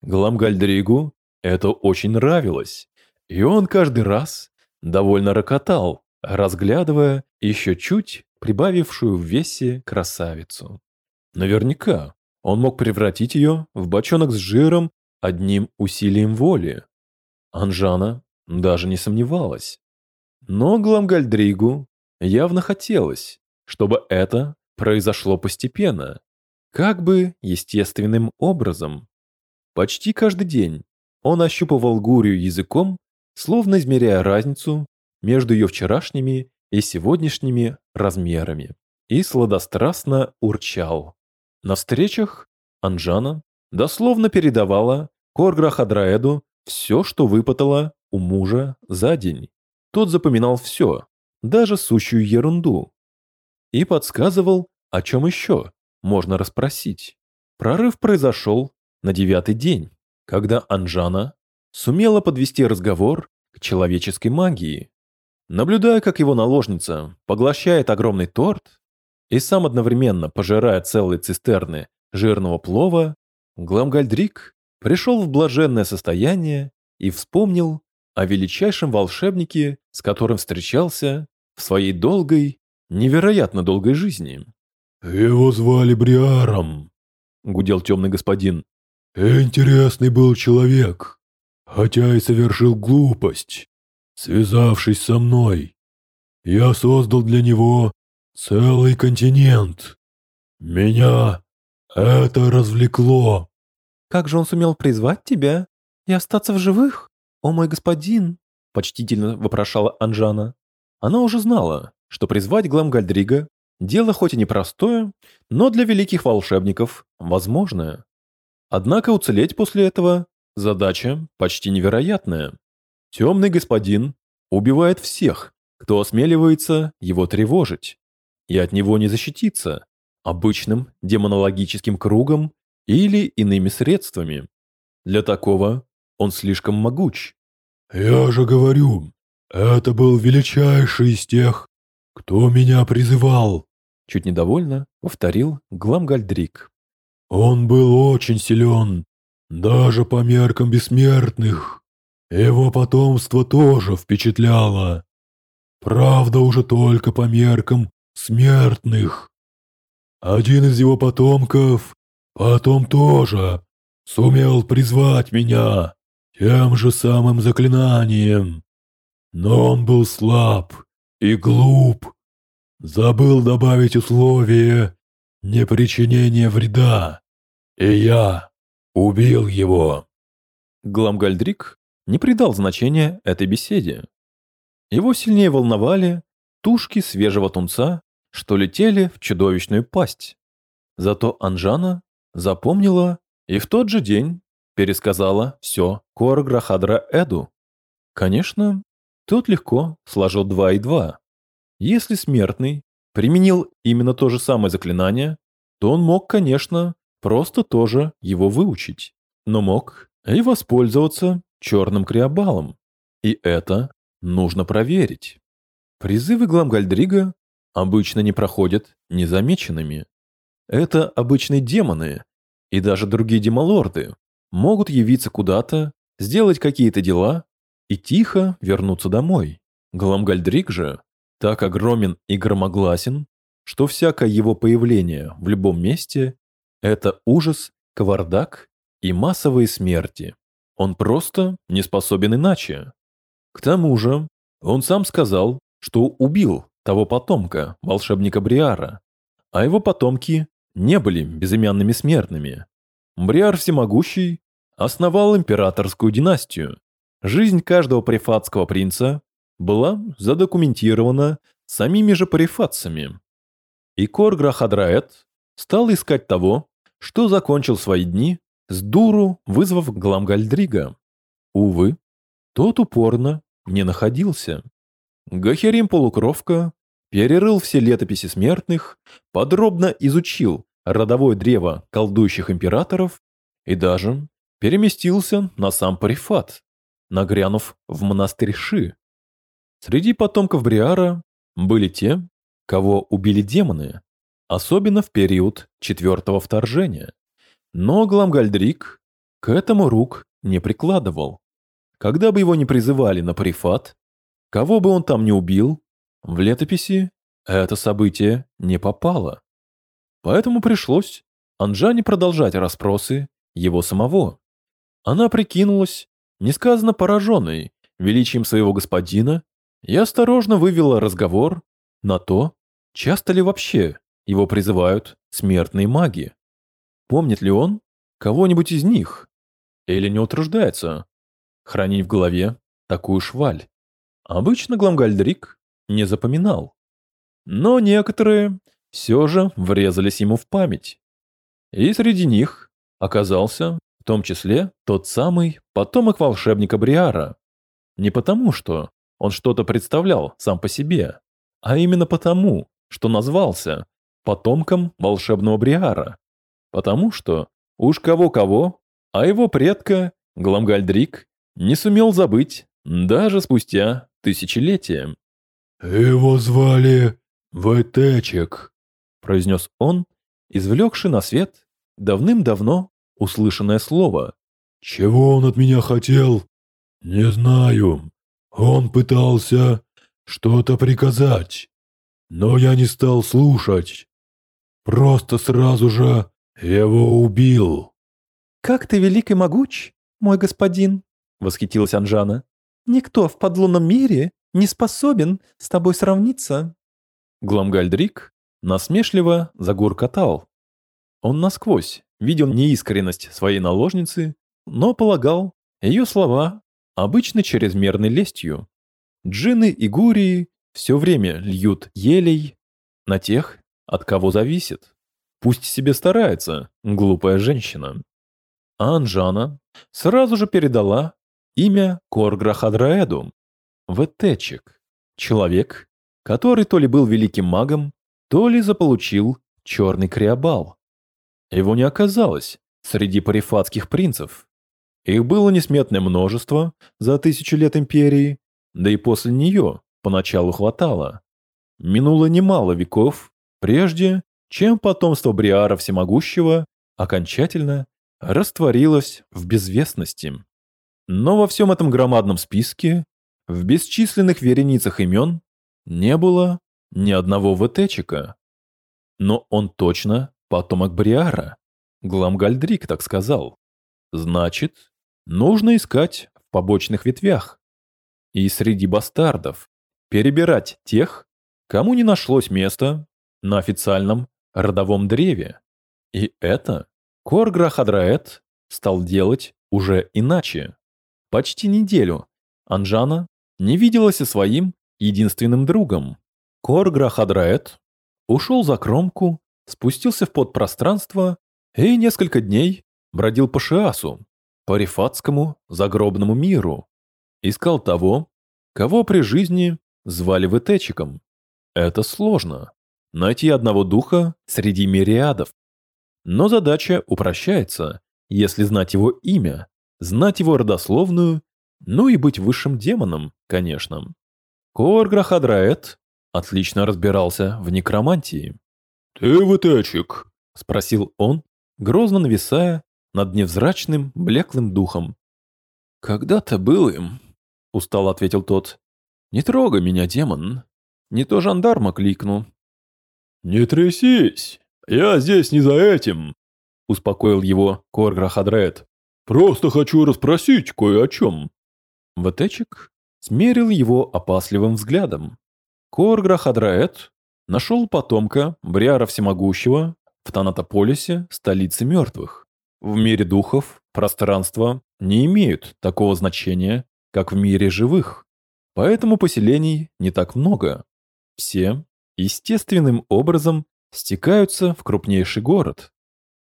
Гламгальдригу это очень нравилось, и он каждый раз довольно рокотал, разглядывая еще чуть прибавившую в весе красавицу. Наверняка он мог превратить ее в бочонок с жиром одним усилием воли. Анжана даже не сомневалась. Но Гламгальдригу явно хотелось, чтобы это произошло постепенно, как бы естественным образом. Почти каждый день он ощупывал Гурию языком, словно измеряя разницу между ее вчерашними и сегодняшними размерами, и сладострастно урчал. На встречах Анжана дословно передавала Корграхадраэду все, что выпытала у мужа за день. Тот запоминал все, даже сущую ерунду. И подсказывал, о чем еще можно расспросить. Прорыв произошел на девятый день, когда Анжана сумела подвести разговор к человеческой магии. Наблюдая, как его наложница поглощает огромный торт и сам одновременно пожирая целые цистерны жирного плова, Гламгальдрик пришел в блаженное состояние и вспомнил о величайшем волшебнике, с которым встречался в своей долгой, невероятно долгой жизни. «Его звали Бриаром», — гудел темный господин. «Интересный был человек, хотя и совершил глупость, связавшись со мной. Я создал для него целый континент. Меня это развлекло». «Как же он сумел призвать тебя и остаться в живых, о мой господин?» — почтительно вопрошала Анжана. Она уже знала, что призвать Гламгальдрига Дело хоть и непростое, но для великих волшебников возможное. Однако уцелеть после этого – задача почти невероятная. Темный господин убивает всех, кто осмеливается его тревожить, и от него не защититься обычным демонологическим кругом или иными средствами. Для такого он слишком могуч. «Я же говорю, это был величайший из тех, кто меня призывал», Чуть недовольно повторил Гламгальдрик. «Он был очень силен, даже по меркам бессмертных. Его потомство тоже впечатляло. Правда, уже только по меркам смертных. Один из его потомков потом тоже сумел призвать меня тем же самым заклинанием. Но он был слаб и глуп, Забыл добавить условие непричинения вреда. И я убил его. Гламгальдрик не придал значения этой беседе. Его сильнее волновали тушки свежего тунца, что летели в чудовищную пасть. Зато Анжана запомнила и в тот же день пересказала все Корграхадра Эду. Конечно, тот легко сложил два и два. Если смертный применил именно то же самое заклинание, то он мог, конечно, просто тоже его выучить, но мог и воспользоваться черным криобалом. И это нужно проверить. Призывы Гламгальдрига обычно не проходят незамеченными. Это обычные демоны, и даже другие демолорды могут явиться куда-то, сделать какие-то дела и тихо вернуться домой. Гламгальдриг же так огромен и громогласен, что всякое его появление в любом месте – это ужас, кавардак и массовые смерти. Он просто не способен иначе. К тому же, он сам сказал, что убил того потомка, волшебника Бриара, а его потомки не были безымянными смертными. Бриар Всемогущий основал императорскую династию. Жизнь каждого префатского принца была задокументирована самими же парифатцами. И Корграхадраэт стал искать того, что закончил свои дни с дуру, вызвав Гламгальдрига. Увы, тот упорно не находился. Гахерим Полукровка перерыл все летописи смертных, подробно изучил родовое древо колдующих императоров и даже переместился на сам Парифат, нагрянув в монастырь Ши, Среди потомков Бриара были те, кого убили демоны, особенно в период четвертого вторжения. Но Гламгальдрик к этому рук не прикладывал. Когда бы его не призывали на парифат, кого бы он там не убил, в летописи это событие не попало. Поэтому пришлось Анжане продолжать расспросы его самого. Она прикинулась, несказанно пораженной величием своего господина, и осторожно вывела разговор на то, часто ли вообще его призывают смертные маги. Помнит ли он кого-нибудь из них? Или не утруждается хранить в голове такую шваль? Обычно Гламгальдрик не запоминал. Но некоторые все же врезались ему в память. И среди них оказался в том числе тот самый потомок волшебника Бриара. Не потому, что он что-то представлял сам по себе, а именно потому, что назвался потомком волшебного Бриара. Потому что уж кого-кого, а его предка Гламгальдрик не сумел забыть даже спустя тысячелетия. «Его звали Вэтечек», — произнес он, извлекший на свет давным-давно услышанное слово. «Чего он от меня хотел? Не знаю. Он пытался что-то приказать, но я не стал слушать. Просто сразу же его убил». «Как ты велик и могуч, мой господин!» — восхитилась Анжана. «Никто в подлунном мире не способен с тобой сравниться». Гламгальдрик насмешливо загуркотал. Он насквозь видел неискренность своей наложницы, но полагал ее слова обычно чрезмерной лестью. Джины и гурии все время льют елей на тех, от кого зависит. Пусть себе старается, глупая женщина. А Анжана сразу же передала имя Корграхадраэду, Ветечек, человек, который то ли был великим магом, то ли заполучил черный криобал. Его не оказалось среди парифатских принцев. Их было несметное множество за тысячу лет империи, да и после нее поначалу хватало. Минуло немало веков, прежде чем потомство Бриара Всемогущего окончательно растворилось в безвестности. Но во всем этом громадном списке, в бесчисленных вереницах имен, не было ни одного ВТЧика. Но он точно потомок Бриара. Гламгальдрик так сказал. Значит, нужно искать в побочных ветвях. И среди бастардов перебирать тех, кому не нашлось места на официальном родовом древе. И это Корграхадраэт стал делать уже иначе. Почти неделю Анжана не виделась со своим единственным другом. Корграхадраэт ушел за кромку, спустился в подпространство и несколько дней бродил по Шиасу, по рифатскому загробному миру. Искал того, кого при жизни звали Вэтечиком. Это сложно. Найти одного духа среди мириадов. Но задача упрощается, если знать его имя, знать его родословную, ну и быть высшим демоном, конечно. Корграхадраэт отлично разбирался в некромантии. «Ты вытечек?» — спросил он, грозно нависая над невзрачным, блеклым духом. «Когда-то был им», — устало ответил тот. «Не трогай меня, демон. Не то жандарма кликну». «Не трясись, я здесь не за этим», — успокоил его Корграхадрет. «Просто хочу расспросить кое о чем». Ватечек смерил его опасливым взглядом. Корграхадраэт нашел потомка Бриара Всемогущего в Танатополисе, столице мертвых. В мире духов пространства не имеют такого значения, как в мире живых, поэтому поселений не так много. Все естественным образом стекаются в крупнейший город.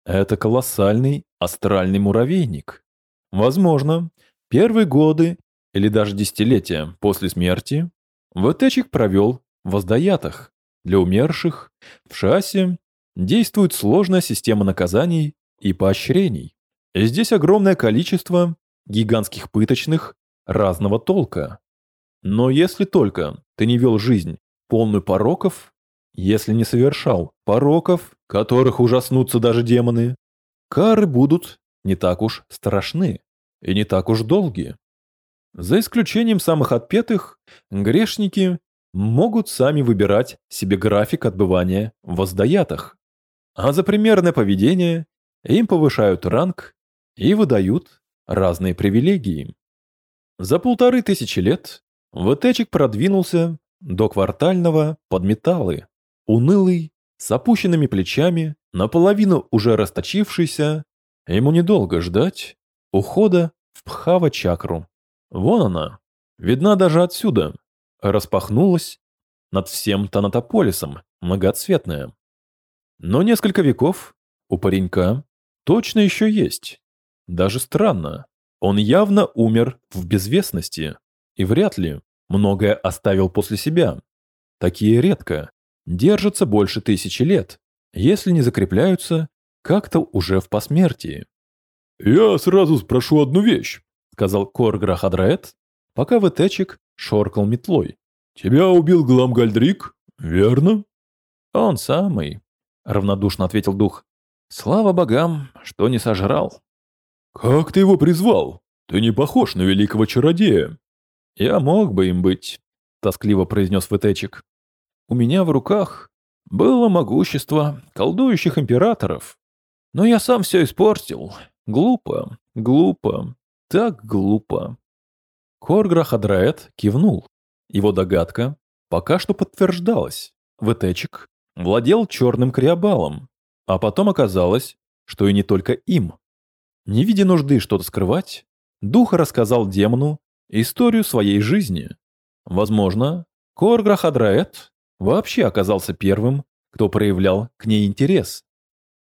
Это колоссальный астральный муравейник. Возможно, первые годы или даже десятилетия после смерти Вэтечик провел в воздаятах. Для умерших в шассе действует сложная система наказаний и поощрений. И здесь огромное количество гигантских пыточных разного толка. Но если только ты не вел жизнь, полную пороков, если не совершал пороков, которых ужаснутся даже демоны, кары будут не так уж страшны и не так уж долгие. За исключением самых отпетых, грешники могут сами выбирать себе график отбывания в воздаятах, а за примерное поведение им повышают ранг и выдают разные привилегии. За полторы тысячи лет ВТчик продвинулся до квартального под металлы, унылый, с опущенными плечами, наполовину уже расточившийся, ему недолго ждать ухода в Пхава-чакру. Вон она, видна даже отсюда, распахнулась над всем Танатополисом, многоцветная. Но несколько веков у паренька точно еще есть. Даже странно, он явно умер в безвестности и вряд ли многое оставил после себя. Такие редко держатся больше тысячи лет, если не закрепляются как-то уже в посмертии. «Я сразу спрошу одну вещь», — сказал Коргра Хадраэт, пока Ветечик шоркал метлой. «Тебя убил Гламгальдрик, верно?» «Он самый», — равнодушно ответил дух. «Слава богам, что не сожрал». «Как ты его призвал? Ты не похож на великого чародея». «Я мог бы им быть», — тоскливо произнес Ветечик. «У меня в руках было могущество колдующих императоров. Но я сам все испортил. Глупо, глупо, так глупо». Коргра Хадраэт кивнул. Его догадка пока что подтверждалась. Ветечик владел черным криобалом, а потом оказалось, что и не только им. Не видя нужды что-то скрывать, дух рассказал демону историю своей жизни. Возможно, Коргра Хадраэт вообще оказался первым, кто проявлял к ней интерес.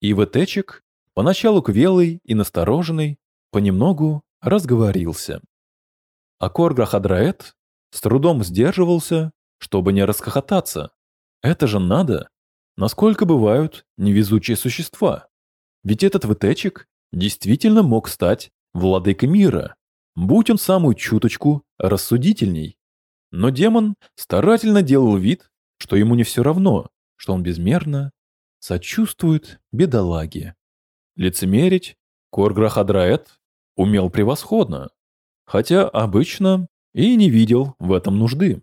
И Ветечик, поначалу квелый и настороженный, понемногу разговорился. А Коргра Хадраэт с трудом сдерживался, чтобы не расхохотаться. Это же надо! Насколько бывают невезучие существа? Ведь этот Ветечик действительно мог стать владыкой мира, будь он самую чуточку рассудительней. Но демон старательно делал вид, что ему не все равно, что он безмерно сочувствует бедолаге. Лицемерить Корграхадраэт умел превосходно, хотя обычно и не видел в этом нужды.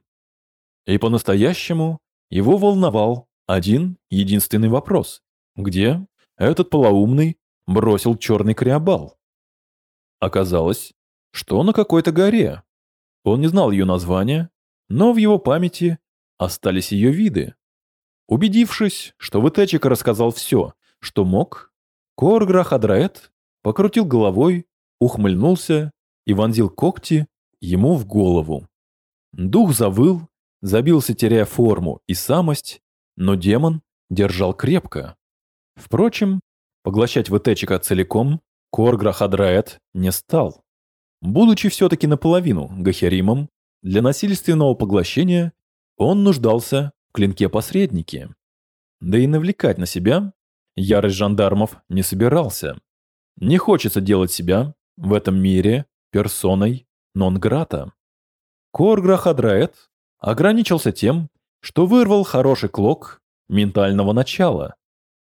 И по-настоящему его волновал один единственный вопрос. Где этот полоумный бросил черный криобал. Оказалось, что на какой-то горе. Он не знал ее названия, но в его памяти остались ее виды. Убедившись, что Вытечик рассказал все, что мог, Корграх Адраэт покрутил головой, ухмыльнулся и вонзил когти ему в голову. Дух завыл, забился, теряя форму и самость, но демон держал крепко. Впрочем, Поглощать ВТчика целиком Коргра Хадраэт не стал. Будучи все-таки наполовину Гахеримом, для насильственного поглощения он нуждался в клинке-посреднике. Да и навлекать на себя ярость жандармов не собирался. Не хочется делать себя в этом мире персоной нон-грата. Коргра Хадраэт ограничился тем, что вырвал хороший клок ментального начала.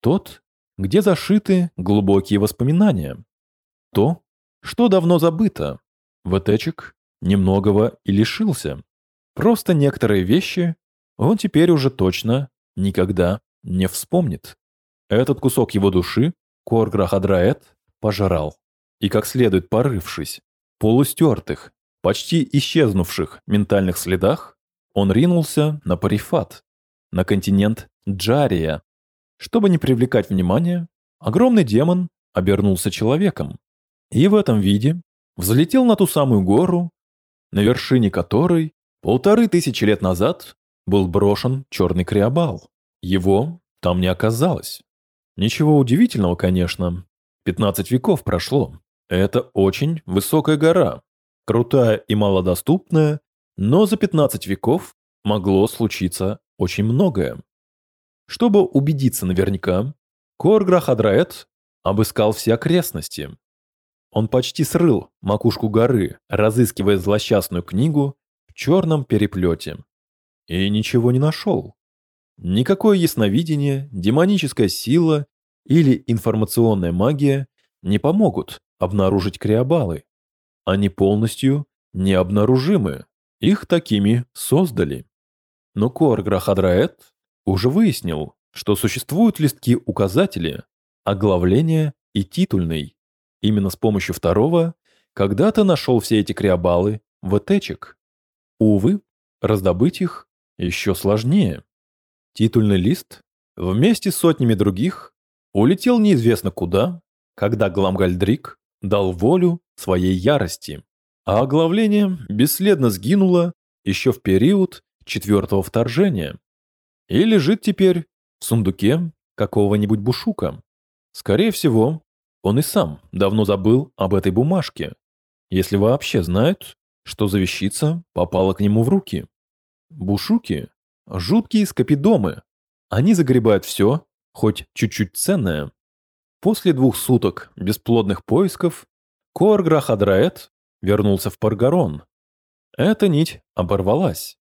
Тот где зашиты глубокие воспоминания. То, что давно забыто. Вэтечек немногого и лишился. Просто некоторые вещи он теперь уже точно никогда не вспомнит. Этот кусок его души Корграхадраэт пожрал. И как следует порывшись, полустертых, почти исчезнувших ментальных следах, он ринулся на Парифат, на континент Джария, чтобы не привлекать внимания, огромный демон обернулся человеком и в этом виде взлетел на ту самую гору, на вершине которой полторы тысячи лет назад был брошен черный криобал. Его там не оказалось. Ничего удивительного, конечно. 15 веков прошло. Это очень высокая гора, крутая и малодоступная, но за 15 веков могло случиться очень многое. Чтобы убедиться наверняка, Коргра Хадраэт обыскал все окрестности. Он почти срыл макушку горы, разыскивая злосчастную книгу черном переплете. И ничего не нашел. Никакое ясновидение, демоническая сила или информационная магия не помогут обнаружить криобалы. Они полностью необнаружимы. Их такими создали. Но Корграхадраэт уже выяснил, что существуют листки-указатели, оглавление и титульный. Именно с помощью второго когда-то нашел все эти криобалы в этечек. Увы, раздобыть их еще сложнее. Титульный лист вместе с сотнями других улетел неизвестно куда, когда Гламгальдрик дал волю своей ярости, а оглавление бесследно сгинуло еще в период четвертого вторжения и лежит теперь в сундуке какого-нибудь бушука. Скорее всего, он и сам давно забыл об этой бумажке, если вообще знает, что за вещица попала к нему в руки. Бушуки – жуткие скопидомы. Они загребают все, хоть чуть-чуть ценное. После двух суток бесплодных поисков Корграх Адраэт вернулся в Паргарон. Эта нить оборвалась,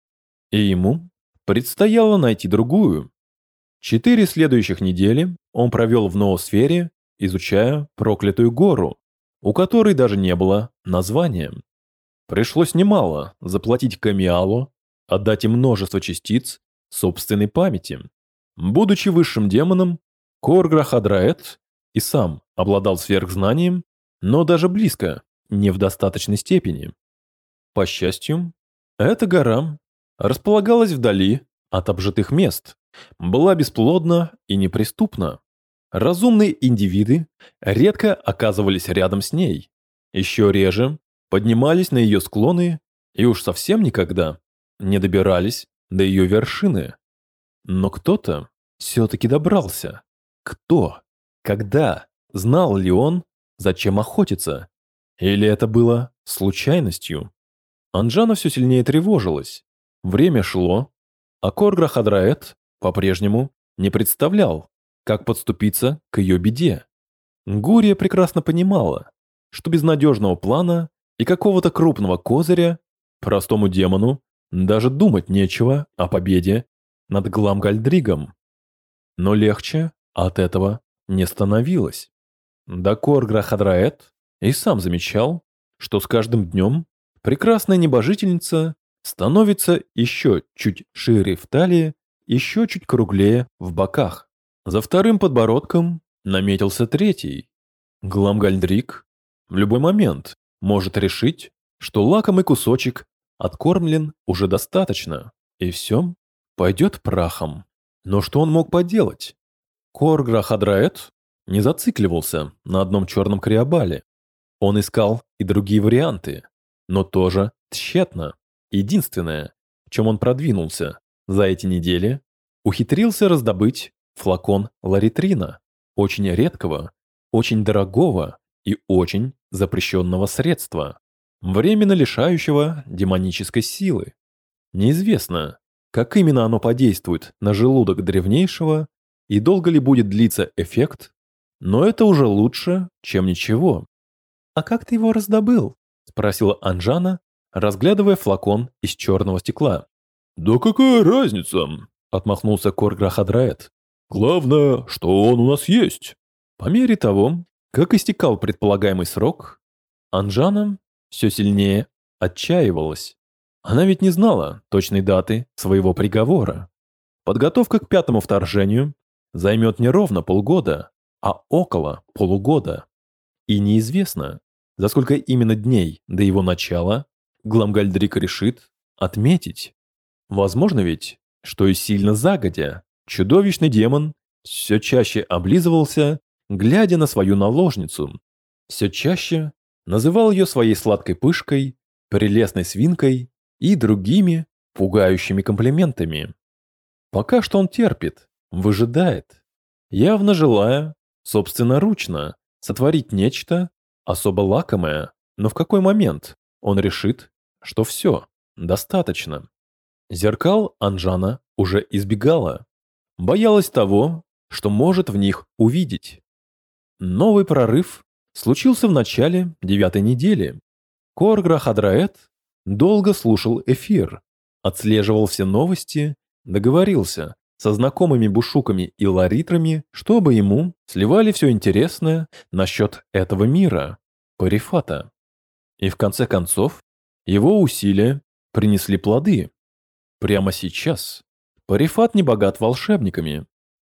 и ему предстояло найти другую. Четыре следующих недели он провел в ноосфере, изучая проклятую гору, у которой даже не было названия. Пришлось немало заплатить Камиалу, отдать им множество частиц собственной памяти. Будучи высшим демоном, Корграх Адраэт и сам обладал сверхзнанием, но даже близко, не в достаточной степени. По счастью, эта гора располагалась вдали от обжитых мест, была бесплодна и неприступна. Разумные индивиды редко оказывались рядом с ней, еще реже поднимались на ее склоны и уж совсем никогда не добирались до ее вершины. Но кто-то все-таки добрался. Кто? Когда? Знал ли он, зачем охотиться? Или это было случайностью? Анжана все сильнее тревожилась. Время шло, а Коргра Хадраэт по-прежнему не представлял, как подступиться к ее беде. Гурия прекрасно понимала, что без надежного плана и какого-то крупного козыря простому демону даже думать нечего о победе над Гламгальдригом. Но легче от этого не становилось. Дакор Грахадраэт и сам замечал, что с каждым днем прекрасная небожительница становится еще чуть шире в талии, еще чуть круглее в боках. За вторым подбородком наметился третий. Гламгальдрик в любой момент может решить, что лакомый кусочек откормлен уже достаточно, и все пойдет прахом. Но что он мог поделать? Корграхадраэт не зацикливался на одном черном криобале. Он искал и другие варианты, но тоже тщетно. Единственное, в чем он продвинулся за эти недели, ухитрился раздобыть флакон ларитрина, очень редкого, очень дорогого и очень запрещенного средства, временно лишающего демонической силы. Неизвестно, как именно оно подействует на желудок древнейшего и долго ли будет длиться эффект, но это уже лучше, чем ничего. «А как ты его раздобыл?» – спросила Анжана, разглядывая флакон из черного стекла. «Да какая разница?» – отмахнулся Корграхадраэт. «Главное, что он у нас есть». По мере того, как истекал предполагаемый срок, Анжана все сильнее отчаивалась. Она ведь не знала точной даты своего приговора. Подготовка к пятому вторжению займет не ровно полгода, а около полугода. И неизвестно, за сколько именно дней до его начала Гламгальдрик решит отметить. Возможно ведь, что и сильно загодя, чудовищный демон все чаще облизывался, глядя на свою наложницу. Все чаще называл ее своей сладкой пышкой, прелестной свинкой и другими пугающими комплиментами. Пока что он терпит, выжидает, явно желая собственноручно сотворить нечто, особо лакомое, но в какой момент он решит, что все, достаточно. Зеркал Анжана уже избегала, боялась того, что может в них увидеть. Новый прорыв случился в начале девятой недели. Коргра Хадраэт долго слушал эфир, отслеживал все новости, договорился со знакомыми бушуками и ларитрами, чтобы ему сливали все интересное насчет этого мира, Парифата. И в конце концов, его усилия принесли плоды. прямо сейчас Парифат не богат волшебниками.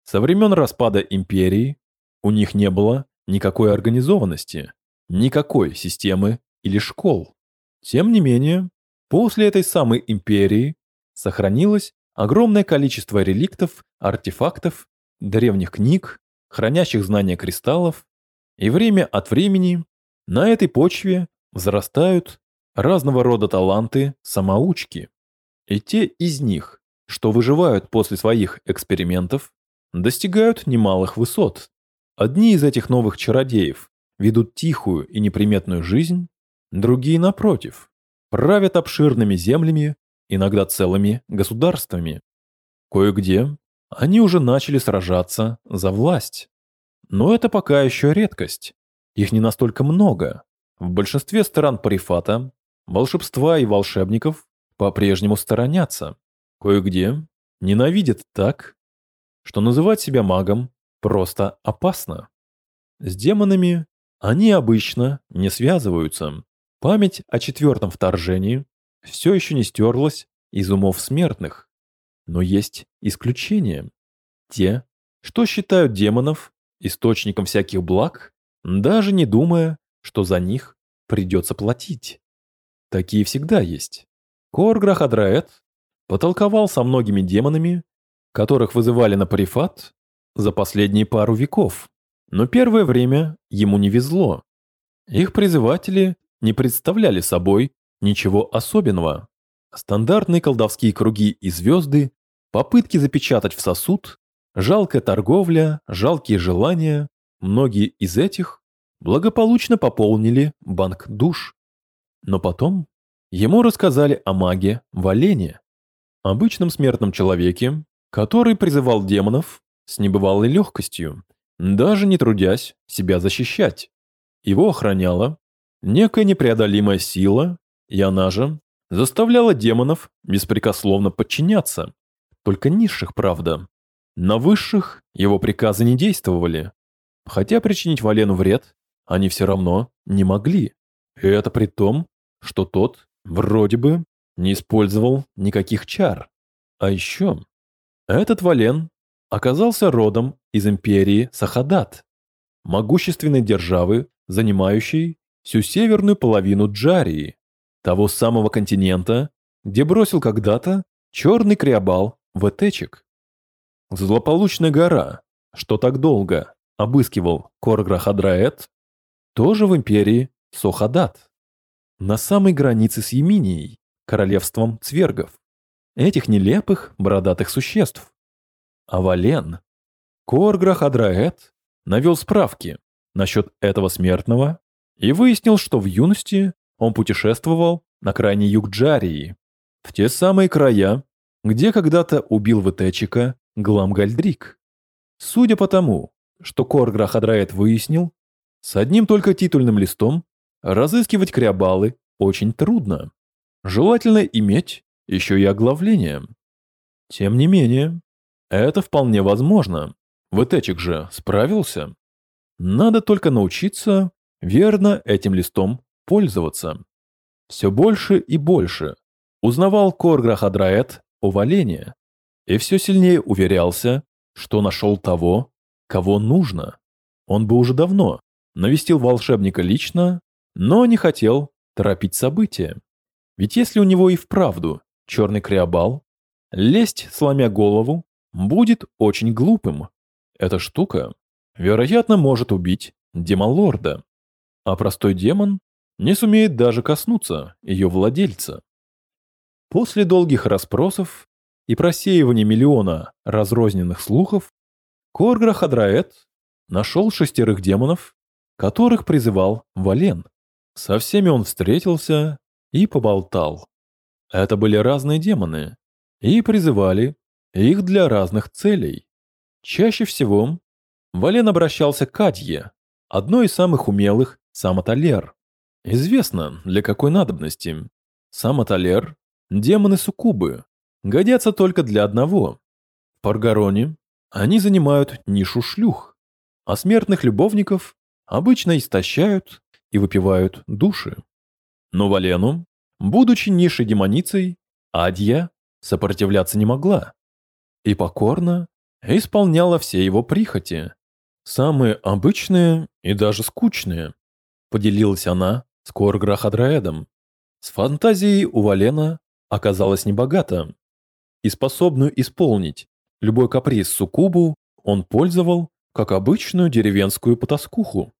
Со времен распада империи у них не было никакой организованности, никакой системы или школ. Тем не менее, после этой самой империи сохранилось огромное количество реликтов, артефактов, древних книг, хранящих знания кристаллов, и время от времени на этой почве взрастают разного рода таланты самоучки. И те из них, что выживают после своих экспериментов, достигают немалых высот. Одни из этих новых чародеев ведут тихую и неприметную жизнь, другие, напротив, правят обширными землями, иногда целыми государствами. Кое-где они уже начали сражаться за власть. Но это пока еще редкость. Их не настолько много. В большинстве стран Парифата волшебства и волшебников по-прежнему сторонятся. Кое-где ненавидят так, что называть себя магом просто опасно. С демонами они обычно не связываются. Память о четвертом вторжении все еще не стерлась из умов смертных. Но есть исключения. Те, что считают демонов источником всяких благ, даже не думая, что за них придется платить. Такие всегда есть. Корграх Адраэт потолковал со многими демонами, которых вызывали на парифат за последние пару веков. Но первое время ему не везло. Их призыватели не представляли собой ничего особенного. Стандартные колдовские круги и звезды, попытки запечатать в сосуд, жалкая торговля, жалкие желания, многие из этих благополучно пополнили банк душ. Но потом ему рассказали о маге Валене, обычном смертном человеке, который призывал демонов с небывалой легкостью, даже не трудясь себя защищать. Его охраняла некая непреодолимая сила, и она же заставляла демонов беспрекословно подчиняться. Только низших, правда. На высших его приказы не действовали. Хотя причинить Валену вред они все равно не могли. И это при том, что тот, вроде бы, не использовал никаких чар. А еще, этот Вален оказался родом из империи Сахадат, могущественной державы, занимающей всю северную половину Джарии, того самого континента, где бросил когда-то черный криобал Ветечек. Злополучная гора, что так долго обыскивал Корграхадраэт, тоже в империи Сохадат, на самой границе с Еминией, королевством цвергов, этих нелепых бородатых существ. А Вален, Корграх Адраэт, навел справки насчет этого смертного и выяснил, что в юности он путешествовал на крайний юг Джарии, в те самые края, где когда-то убил Вытечика Гламгальдрик. Судя по тому, что Корграх Адраэт выяснил, с одним только титульным листом разыскивать криобалы очень трудно. Желательно иметь еще и оглавление. Тем не менее, это вполне возможно. Вытечек же справился. Надо только научиться верно этим листом пользоваться. Все больше и больше узнавал Корграх Адраэт о Валене и все сильнее уверялся, что нашел того, кого нужно. Он бы уже давно навестил волшебника лично, но не хотел торопить события. Ведь если у него и вправду черный криобал, лезть, сломя голову, будет очень глупым. Эта штука, вероятно, может убить демон-лорда, а простой демон не сумеет даже коснуться ее владельца. После долгих расспросов и просеивания миллиона разрозненных слухов, Корграх Адраэт нашел шестерых демонов, которых призывал Вален. Со всеми он встретился и поболтал. Это были разные демоны, и призывали их для разных целей. Чаще всего Вален обращался к Адье, одной из самых умелых Самоталер. Известно, для какой надобности. Самоталер – демоны-суккубы, годятся только для одного. В Паргароне они занимают нишу шлюх, а смертных любовников обычно истощают и выпивают души. Но Валену, будучи низшей демоницей, Адья сопротивляться не могла. И покорно исполняла все его прихоти. Самые обычные и даже скучные. Поделилась она с Корграхадраэдом. С фантазией у Валена оказалась небогата. И способную исполнить любой каприз суккубу он пользовал как обычную деревенскую потаскуху.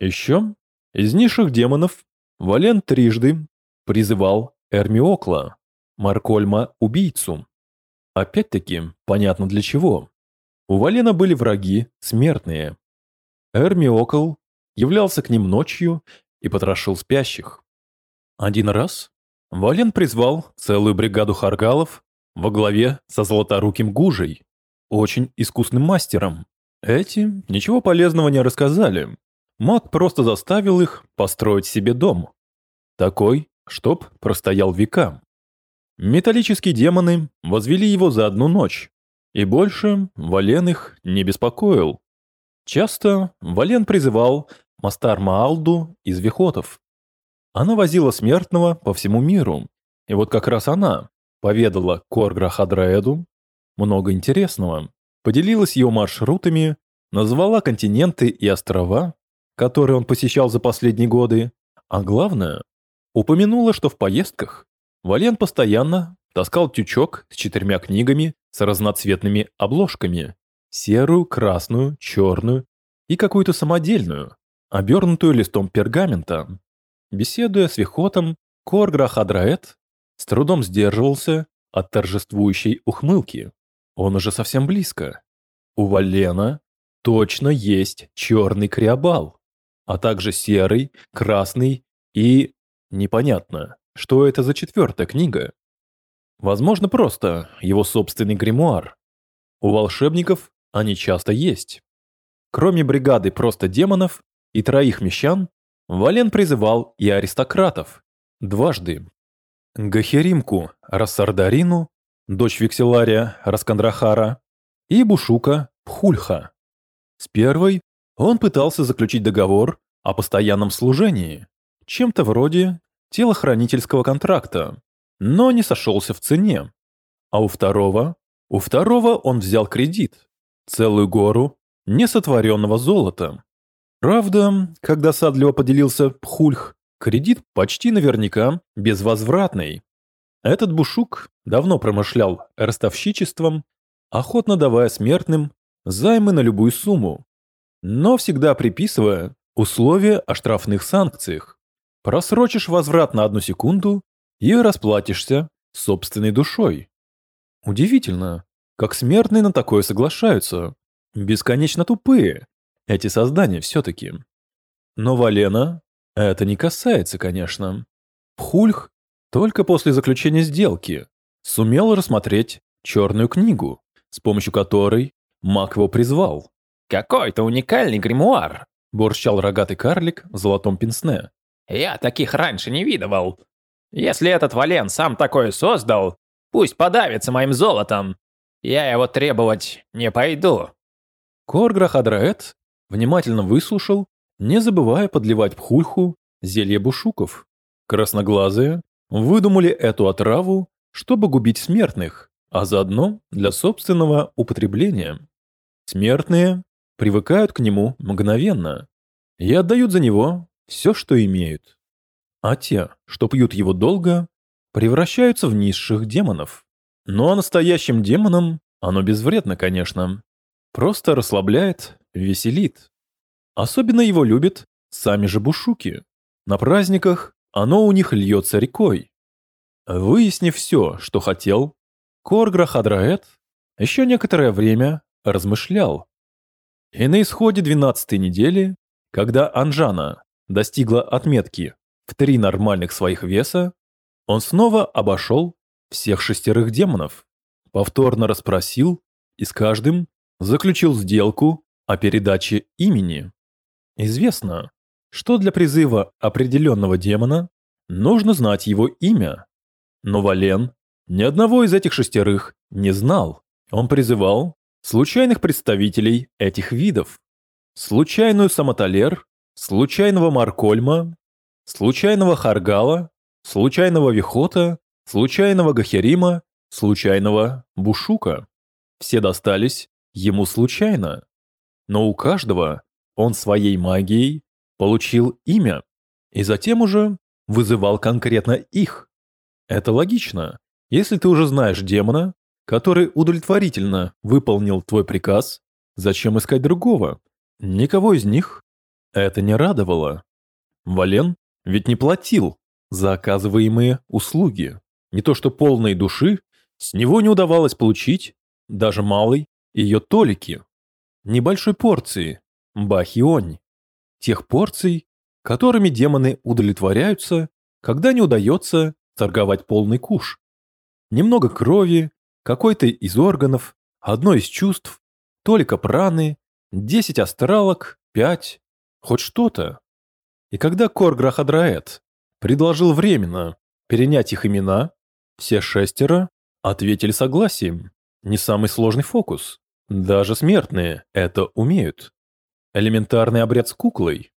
Еще из низших демонов Вален трижды призывал Эрмиокла, Маркольма-убийцу. Опять-таки, понятно для чего. У Валена были враги смертные. Эрмиокл являлся к ним ночью и потрошил спящих. Один раз Вален призвал целую бригаду харгалов во главе со золоторуким Гужей, очень искусным мастером. Эти ничего полезного не рассказали. Маг просто заставил их построить себе дом. Такой, чтоб простоял века. Металлические демоны возвели его за одну ночь, и больше Вален их не беспокоил. Часто Вален призывал Мастар Маалду из Вихотов. Она возила смертного по всему миру, и вот как раз она поведала Коргра Хадраэду много интересного, поделилась ее маршрутами, назвала континенты и острова, которые он посещал за последние годы, а главное, упомянула, что в поездках Вален постоянно таскал тючок с четырьмя книгами с разноцветными обложками. Серую, красную, черную и какую-то самодельную, обернутую листом пергамента. Беседуя с Вихотом, Коргра Хадраэт с трудом сдерживался от торжествующей ухмылки. Он уже совсем близко. У Валена точно есть черный криобал, а также серый, красный и... непонятно, что это за четвертая книга? Возможно, просто его собственный гримуар. У волшебников они часто есть. Кроме бригады просто демонов и троих мещан, Вален призывал и аристократов. Дважды. Гахеримку Рассардарину, дочь Викселария Раскандрахара, и Бушука Пхульха. С первой он пытался заключить договор о постоянном служении, чем-то вроде телохранительского контракта, но не сошелся в цене. А у второго? У второго он взял кредит, целую гору несотворенного золота. Правда, когда садливо поделился Пхульх, кредит почти наверняка безвозвратный. Этот бушук давно промышлял ростовщичеством, охотно давая смертным займы на любую сумму, но всегда приписывая условия о штрафных санкциях. Просрочишь возврат на одну секунду и расплатишься собственной душой. Удивительно, как смертные на такое соглашаются. Бесконечно тупые эти создания все-таки. Но Валена это не касается, конечно. Пхульх только после заключения сделки сумел рассмотреть черную книгу, с помощью которой маг его призвал. «Какой-то уникальный гримуар!» – борщал рогатый карлик в золотом пенсне. Я таких раньше не видывал. Если этот Вален сам такое создал, пусть подавится моим золотом. Я его требовать не пойду». Корграх Адраэт внимательно выслушал, не забывая подливать пхульху зелье бушуков. Красноглазые выдумали эту отраву, чтобы губить смертных, а заодно для собственного употребления. Смертные привыкают к нему мгновенно и отдают за него все, что имеют. А те, что пьют его долго, превращаются в низших демонов. Но ну, а настоящим демонам оно безвредно, конечно. Просто расслабляет, веселит. Особенно его любят сами же бушуки. На праздниках оно у них льется рекой. Выяснив все, что хотел, Коргра Хадраэт еще некоторое время размышлял. И на исходе двенадцатой недели, когда Анжана достигла отметки в три нормальных своих веса, он снова обошел всех шестерых демонов, повторно расспросил и с каждым заключил сделку о передаче имени. Известно, что для призыва определенного демона нужно знать его имя. Но Вален ни одного из этих шестерых не знал. Он призывал случайных представителей этих видов. Случайную Самоталер случайного Маркольма, случайного Харгала, случайного Вихота, случайного Гахерима случайного Бушука. Все достались ему случайно. Но у каждого он своей магией получил имя и затем уже вызывал конкретно их. Это логично. Если ты уже знаешь демона, который удовлетворительно выполнил твой приказ, зачем искать другого? Никого из них это не радовало. Вален ведь не платил за оказываемые услуги. Не то что полной души, с него не удавалось получить даже малой ее толики. Небольшой порции, бахионь. Тех порций, которыми демоны удовлетворяются, когда не удается торговать полный куш. Немного крови, какой-то из органов, одно из чувств, толика праны, десять астралок, пять, хоть что-то. И когда Корграхадраэт предложил временно перенять их имена, все шестеро ответили согласием. Не самый сложный фокус. Даже смертные это умеют. Элементарный обряд с куклой.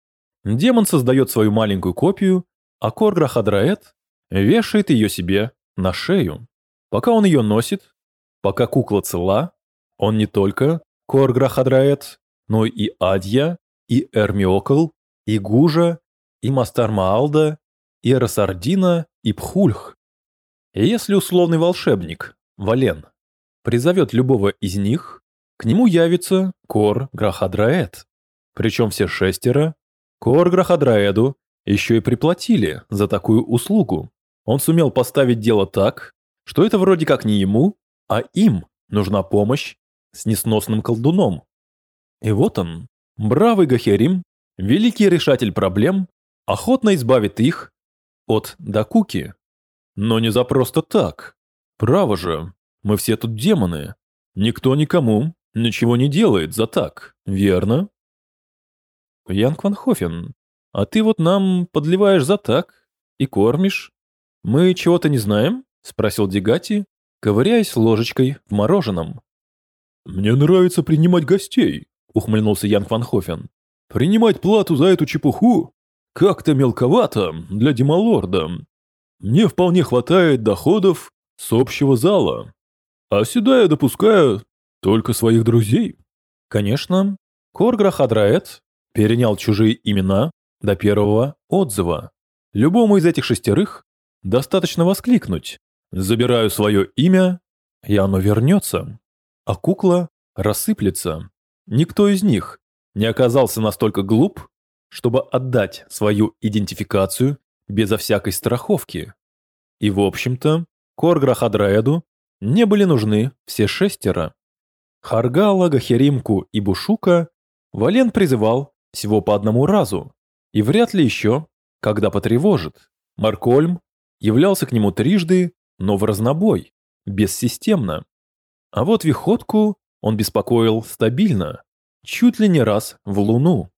Демон создает свою маленькую копию, а Корграхадраэт вешает ее себе на шею. Пока он ее носит, пока кукла цела, он не только Корграхадраэт, но и Адья, и Эрмиокл, и Гужа, и Мастармаалда, и Росардина, и Пхульх. И если условный волшебник, Вален, призовет любого из них, к нему явится Кор Грахадраэт. Причем все шестеро Кор Грахадраэду еще и приплатили за такую услугу. Он сумел поставить дело так, что это вроде как не ему, а им нужна помощь с несносным колдуном. И вот он, бравый Гахерим, великий решатель проблем, охотно избавит их от Дакуки. Но не за просто так. Право же, мы все тут демоны. Никто никому ничего не делает за так, верно? Янг Ван Хофен, а ты вот нам подливаешь за так и кормишь. Мы чего-то не знаем? Спросил Дегати, ковыряясь ложечкой в мороженом. «Мне нравится принимать гостей», — ухмыльнулся Янг Ван Хофен. «Принимать плату за эту чепуху как-то мелковато для демалорда. Мне вполне хватает доходов с общего зала. А сюда я допускаю только своих друзей». Конечно, Коргра Хадраэт перенял чужие имена до первого отзыва. Любому из этих шестерых достаточно воскликнуть «Забираю свое имя», и оно вернется а кукла рассыплется. Никто из них не оказался настолько глуп, чтобы отдать свою идентификацию безо всякой страховки. И, в общем-то, Коргра Хадраэду не были нужны все шестеро. Харгала, Гахеримку и Бушука Вален призывал всего по одному разу, и вряд ли еще, когда потревожит. Маркольм являлся к нему трижды, но в разнобой, бессистемно. А вот Виходку он беспокоил стабильно, чуть ли не раз в луну.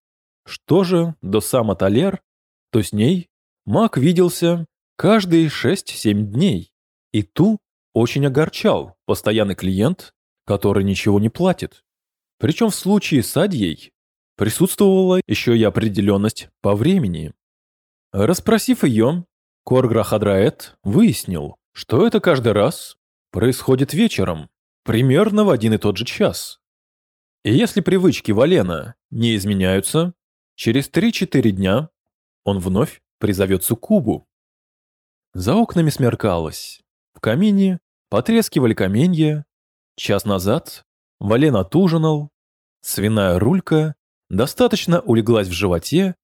Что же до сама Талер, то с ней маг виделся каждые 6-7 дней. И ту очень огорчал постоянный клиент, который ничего не платит. Причем в случае с Адьей присутствовала еще и определенность по времени. Распросив ее, Коргра Хадраэт выяснил, что это каждый раз происходит вечером, примерно в один и тот же час. И если привычки Валена не изменяются, через 3-4 дня он вновь призовет Суккубу. За окнами смеркалось. В камине потрескивали каменья. Час назад Вален отужинал. Свиная рулька достаточно улеглась в животе,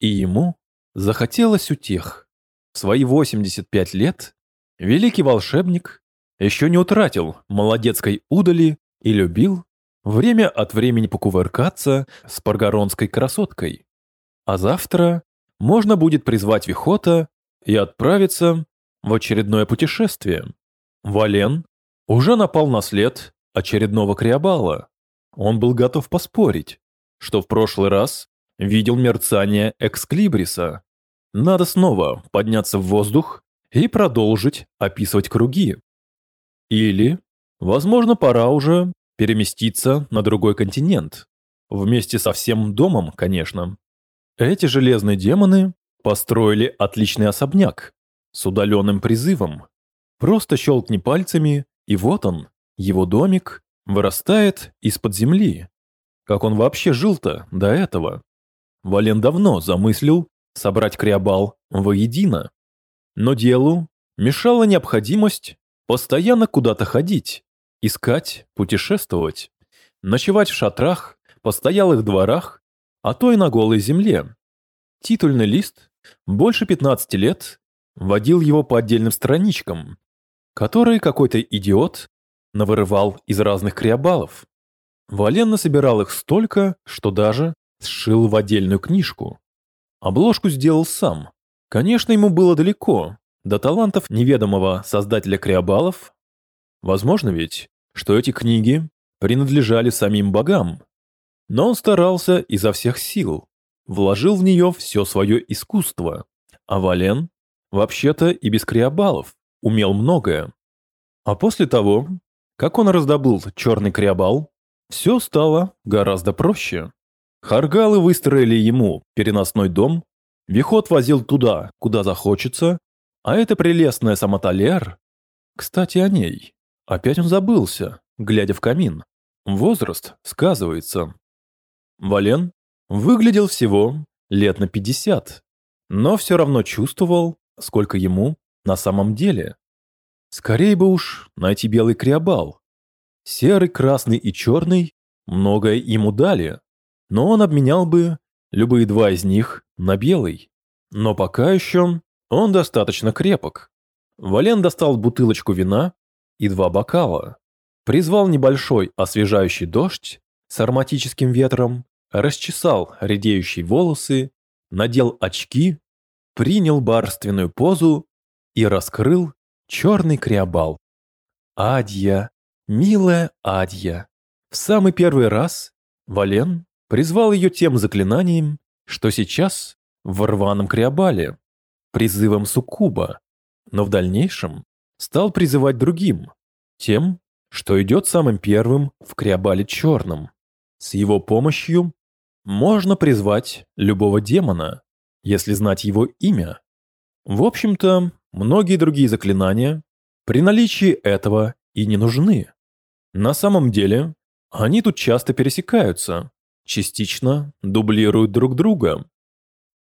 и ему захотелось утех. В свои 85 лет великий волшебник еще не утратил молодецкой удали и любил время от времени покувыркаться с паргоронской красоткой. А завтра можно будет призвать Вихота и отправиться в очередное путешествие. Вален уже напал на след очередного криобала. Он был готов поспорить, что в прошлый раз видел мерцание Эксклибриса. Надо снова подняться в воздух и продолжить описывать круги. Или, возможно, пора уже переместиться на другой континент. Вместе со всем домом, конечно. Эти железные демоны построили отличный особняк с удаленным призывом. Просто щелкни пальцами, И вот он, его домик, вырастает из-под земли. Как он вообще жил-то до этого? Вален давно замыслил собрать Криобал воедино. Но делу мешала необходимость постоянно куда-то ходить, искать, путешествовать, ночевать в шатрах, постоялых дворах, а то и на голой земле. Титульный лист больше 15 лет водил его по отдельным страничкам, которые какой-то идиот навырывал из разных криобалов. Вален насобирал их столько, что даже сшил в отдельную книжку. Обложку сделал сам. Конечно, ему было далеко, до талантов неведомого создателя криобалов. Возможно ведь, что эти книги принадлежали самим богам. Но он старался изо всех сил, вложил в нее все свое искусство. А Вален, вообще-то и без криобалов, умел многое. А после того, как он раздобыл черный криобал, все стало гораздо проще. Харгалы выстроили ему переносной дом, Вихот возил туда, куда захочется, а эта прелестная Самоталер... Кстати, о ней. Опять он забылся, глядя в камин. Возраст сказывается. Вален выглядел всего лет на 50, но все равно чувствовал, сколько ему на самом деле. Скорее бы уж найти белый криобал. Серый, красный и черный многое ему дали, но он обменял бы любые два из них на белый. Но пока еще он достаточно крепок. Вален достал бутылочку вина и два бокала, призвал небольшой освежающий дождь с ароматическим ветром, расчесал редеющие волосы, надел очки, принял барственную позу и раскрыл черный криобал. Адья, милая Адья. В самый первый раз Вален призвал ее тем заклинанием, что сейчас в рваном криобале, призывом суккуба, но в дальнейшем стал призывать другим, тем, что идет самым первым в криобале черном. С его помощью можно призвать любого демона, если знать его имя. В общем-то, многие другие заклинания при наличии этого и не нужны. На самом деле, они тут часто пересекаются, частично дублируют друг друга.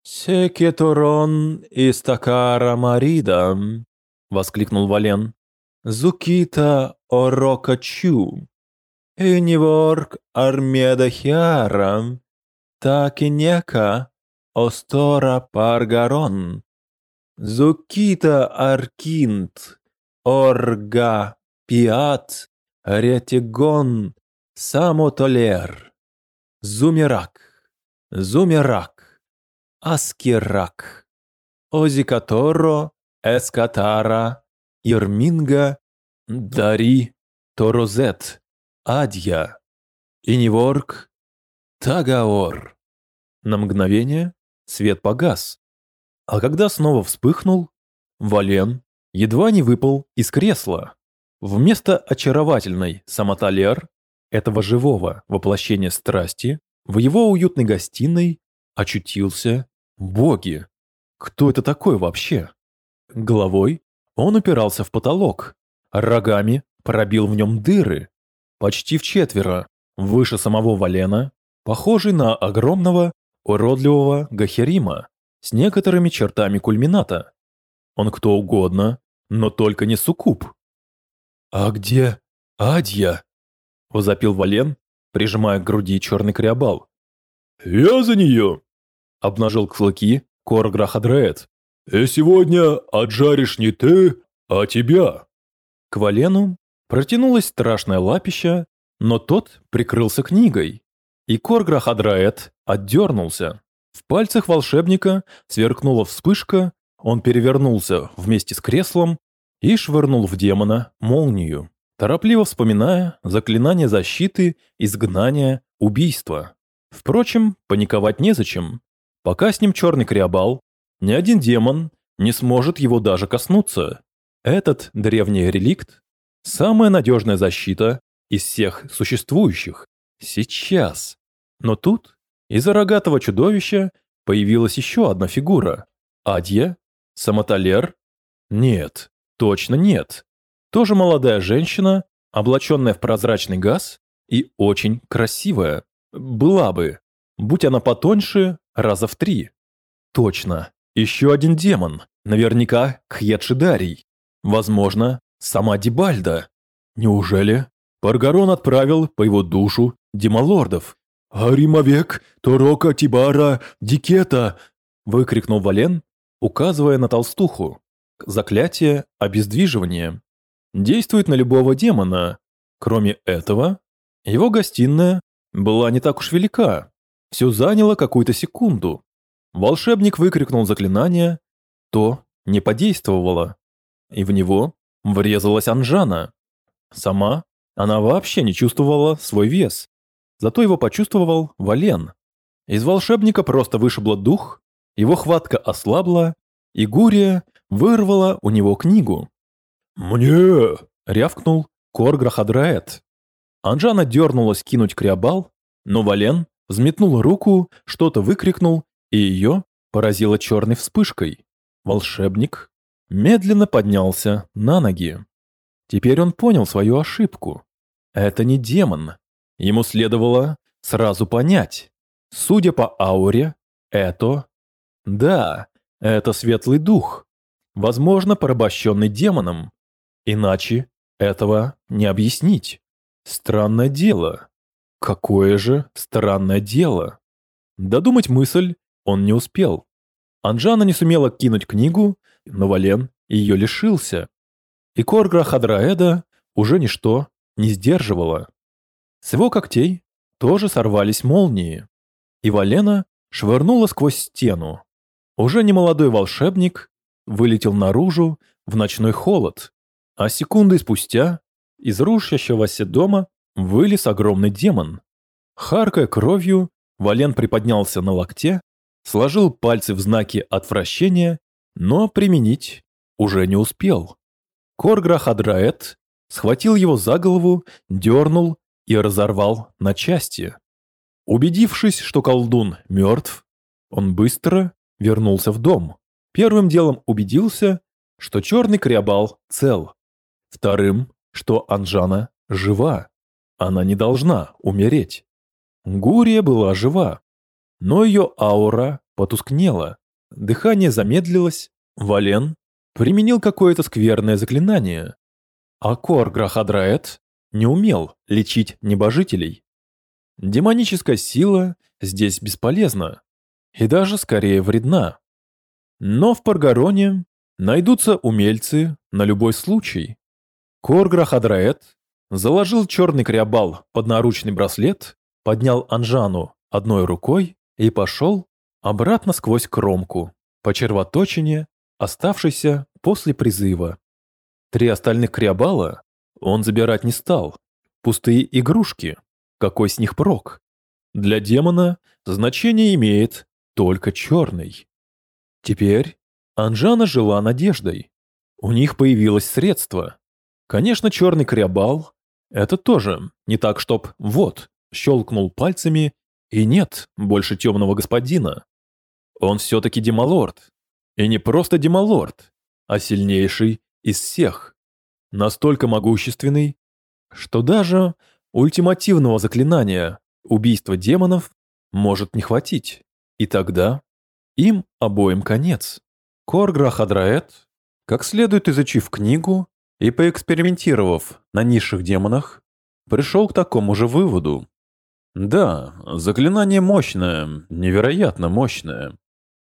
«Секеторон истакара марида», — воскликнул Вален. «Зукита орокачу, эниворк армеда хиара, так и нека остора паргарон, зукита аркинт, орга пиат, ретигон, самотолер, зумерак, зумерак, аскирак, озикаторо, эскатара, ирминга, дари, торозет, адья, иниворк, Тагаор. На мгновение свет погас. А когда снова вспыхнул, Вален едва не выпал из кресла. Вместо очаровательной Самоталер, этого живого воплощения страсти, в его уютной гостиной очутился боги. Кто это такой вообще? Головой он упирался в потолок, рогами пробил в нем дыры, почти в четверо, выше самого Валена похожий на огромного, уродливого Гахерима с некоторыми чертами кульмината. Он кто угодно, но только не суккуб. «А где Адья?» – возопил Вален, прижимая к груди черный криобал. «Я за нее!» – обнажил клыки Корграхадреет. «И сегодня отжаришь не ты, а тебя!» К Валену протянулось страшное лапище, но тот прикрылся книгой, и Корграх Адраэт отдернулся. В пальцах волшебника сверкнула вспышка, он перевернулся вместе с креслом и швырнул в демона молнию, торопливо вспоминая заклинание защиты, изгнания, убийства. Впрочем, паниковать незачем. Пока с ним черный криобал, ни один демон не сможет его даже коснуться. Этот древний реликт – самая надежная защита из всех существующих. Сейчас. Но тут из-за рогатого чудовища появилась еще одна фигура. Адья? Самоталер? Нет, точно нет. Тоже молодая женщина, облаченная в прозрачный газ и очень красивая. Была бы, будь она потоньше, раза в три. Точно, еще один демон, наверняка Кхьедшидарий. Возможно, сама Дибальда. Неужели Паргарон отправил по его душу демолордов? «Аримовек, Торока, Тибара, Дикета!» выкрикнул Вален, указывая на толстуху. Заклятие обездвиживания. Действует на любого демона. Кроме этого, его гостиная была не так уж велика. Все заняло какую-то секунду. Волшебник выкрикнул заклинание, то не подействовало. И в него врезалась Анжана. Сама она вообще не чувствовала свой вес. Зато его почувствовал Вален. Из волшебника просто вышибло дух, его хватка ослабла, и Гурия вырвала у него книгу. «Мне!» — рявкнул Корграхадраэт. Анжана дернулась кинуть криобал, но Вален взметнул руку, что-то выкрикнул, и ее поразило черной вспышкой. Волшебник медленно поднялся на ноги. Теперь он понял свою ошибку. Это не демон, Ему следовало сразу понять. Судя по ауре, это... Да, это светлый дух. Возможно, порабощенный демоном. Иначе этого не объяснить. Странное дело. Какое же странное дело. Додумать мысль он не успел. Анжана не сумела кинуть книгу, но Вален ее лишился. И Коргра Хадраэда уже ничто не сдерживало. С его когтей тоже сорвались молнии, и Валена швырнула сквозь стену. Уже немолодой волшебник вылетел наружу в ночной холод, а секунды спустя из рушащегося дома вылез огромный демон. Харкая кровью, Вален приподнялся на локте, сложил пальцы в знаке отвращения, но применить уже не успел. Коргра Хадраэт схватил его за голову, дернул и разорвал на части. Убедившись, что колдун мертв, он быстро вернулся в дом. Первым делом убедился, что черный криобал цел. Вторым, что Анжана жива. Она не должна умереть. Гурия была жива, но ее аура потускнела, дыхание замедлилось, Вален применил какое-то скверное заклинание. А Кор Грахадраэт не умел лечить небожителей. Демоническая сила здесь бесполезна и даже скорее вредна. Но в Паргароне найдутся умельцы на любой случай. Коргра Хадраэт заложил черный криобал под наручный браслет, поднял Анжану одной рукой и пошел обратно сквозь кромку, по червоточине, оставшейся после призыва. Три остальных криобала он забирать не стал. Пустые игрушки. Какой с них прок? Для демона значение имеет только черный. Теперь Анжана жила надеждой. У них появилось средство. Конечно, черный криобал – это тоже не так, чтоб вот, щелкнул пальцами, и нет больше темного господина. Он все-таки демалорд. И не просто демалорд, а сильнейший из всех настолько могущественный, что даже ультимативного заклинания убийства демонов может не хватить. И тогда им обоим конец. Коргра Хадраэт, как следует изучив книгу и поэкспериментировав на низших демонах, пришел к такому же выводу. Да, заклинание мощное, невероятно мощное.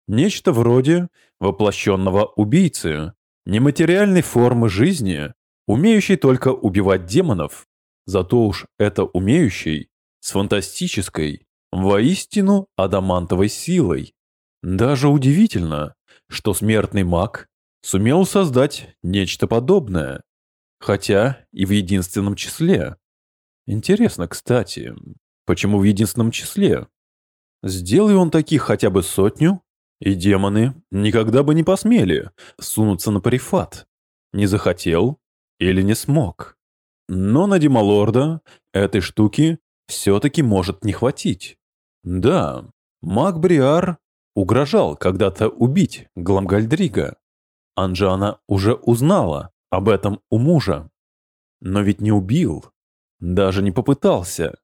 Нечто вроде воплощенного убийцы, нематериальной формы жизни, умеющий только убивать демонов, зато уж это умеющий с фантастической, воистину адамантовой силой. Даже удивительно, что смертный маг сумел создать нечто подобное, хотя и в единственном числе. Интересно, кстати, почему в единственном числе? Сделай он таких хотя бы сотню, и демоны никогда бы не посмели сунуться на парифат. Не захотел, или не смог. Но на Дималорда этой штуки все-таки может не хватить. Да, маг Бриар угрожал когда-то убить Гламгальдрига. Анжана уже узнала об этом у мужа. но ведь не убил. Даже не попытался.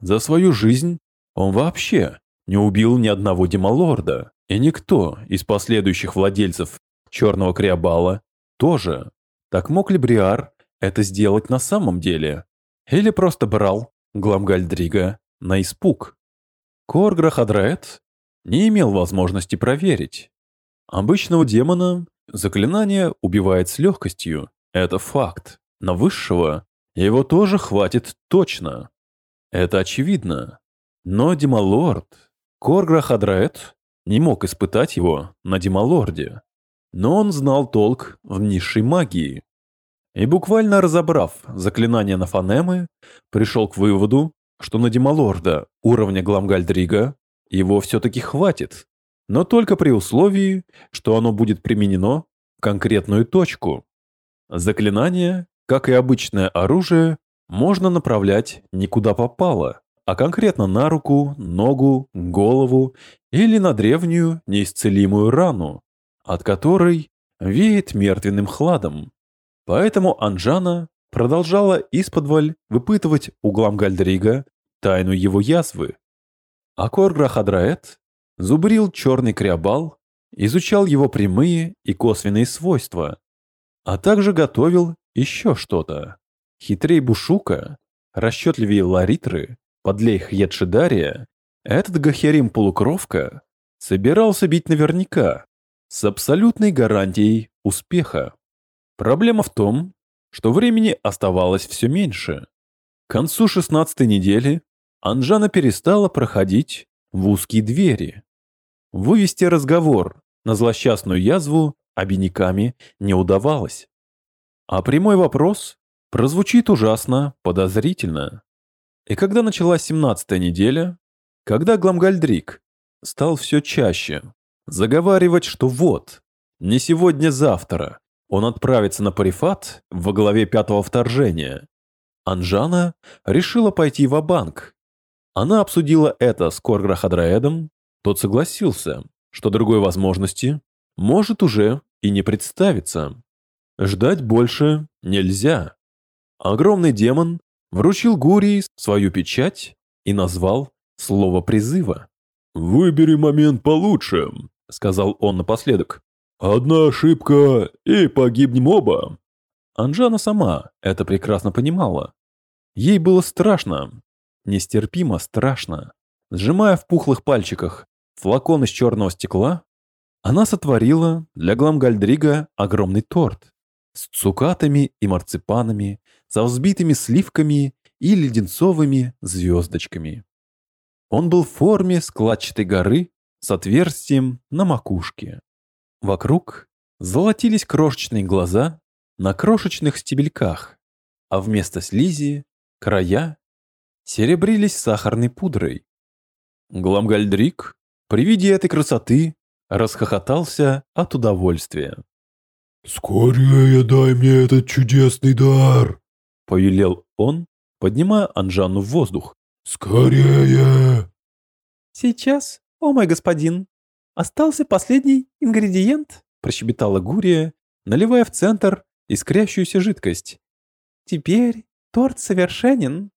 За свою жизнь он вообще не убил ни одного демалорда, и никто из последующих владельцев черного криобала тоже. Так мог ли Бриар это сделать на самом деле? Или просто брал Гламгальдрига на испуг? Коргра Хадраэт не имел возможности проверить. Обычного демона заклинание убивает с легкостью, это факт. Но высшего его тоже хватит точно. Это очевидно. Но Демалорд, Коргра Хадраэт, не мог испытать его на Демалорде. Но он знал толк в низшей магии. И буквально разобрав заклинание на фонемы, пришел к выводу, что на Демалорда уровня Гламгальдрига его все-таки хватит, но только при условии, что оно будет применено в конкретную точку. Заклинание, как и обычное оружие, можно направлять не куда попало, а конкретно на руку, ногу, голову или на древнюю неисцелимую рану, от которой веет мертвенным хладом. Поэтому Анжана продолжала исподволь выпытывать углам Гальдрига тайну его язвы. А Коргра Хадраэт зубрил черный криобал, изучал его прямые и косвенные свойства, а также готовил еще что-то. Хитрей Бушука, расчетливее Ларитры, подлей Хьедшидария, этот Гахерим-полукровка собирался бить наверняка, с абсолютной гарантией успеха. Проблема в том, что времени оставалось все меньше. К концу шестнадцатой недели Анжана перестала проходить в узкие двери. Вывести разговор на злосчастную язву обиняками не удавалось. А прямой вопрос прозвучит ужасно подозрительно. И когда началась семнадцатая неделя, когда Гламгальдрик стал все чаще заговаривать, что вот, не сегодня-завтра он отправится на Парифат во главе пятого вторжения, Анжана решила пойти в банк Она обсудила это с Корграхадраэдом, тот согласился, что другой возможности может уже и не представиться. Ждать больше нельзя. Огромный демон вручил Гурии свою печать и назвал слово призыва. «Выбери момент получше», — сказал он напоследок. «Одна ошибка, и погибнем оба». Анжана сама это прекрасно понимала. Ей было страшно, нестерпимо страшно. Сжимая в пухлых пальчиках флакон из черного стекла, она сотворила для Гламгальдрига огромный торт с цукатами и марципанами, со взбитыми сливками и леденцовыми звездочками. Он был в форме складчатой горы с отверстием на макушке. Вокруг золотились крошечные глаза на крошечных стебельках, а вместо слизи края серебрились сахарной пудрой. Гламгальдрик при виде этой красоты расхохотался от удовольствия. «Скорее дай мне этот чудесный дар!» — повелел он, поднимая Анжану в воздух. «Скорее!» «Сейчас, о мой господин, остался последний ингредиент», — прощебетала Гурия, наливая в центр искрящуюся жидкость. «Теперь торт совершенен».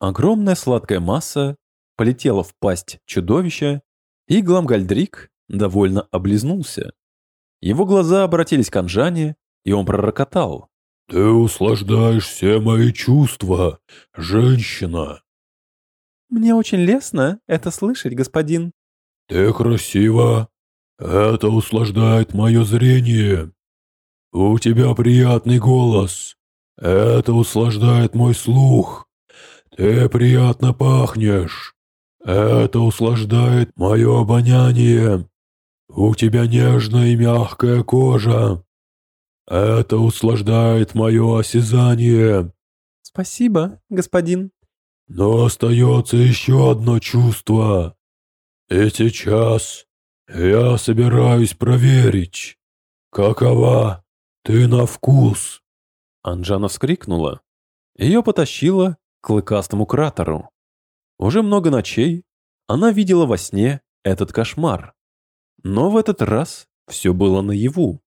Огромная сладкая масса полетела в пасть чудовища, и Гламгальдрик довольно облизнулся. Его глаза обратились к Анжане, и он пророкотал. «Ты услаждаешь все мои чувства, женщина!» «Мне очень лестно это слышать, господин». «Ты красива. Это услаждает мое зрение. У тебя приятный голос. Это услаждает мой слух. Ты приятно пахнешь. Это услаждает мое обоняние. У тебя нежная и мягкая кожа. Это услаждает мое осязание. Спасибо, господин. Но остается еще одно чувство. И сейчас я собираюсь проверить, какова ты на вкус. Анжана вскрикнула. Ее потащило к клыкастому кратеру. Уже много ночей она видела во сне этот кошмар. Но в этот раз все было наяву.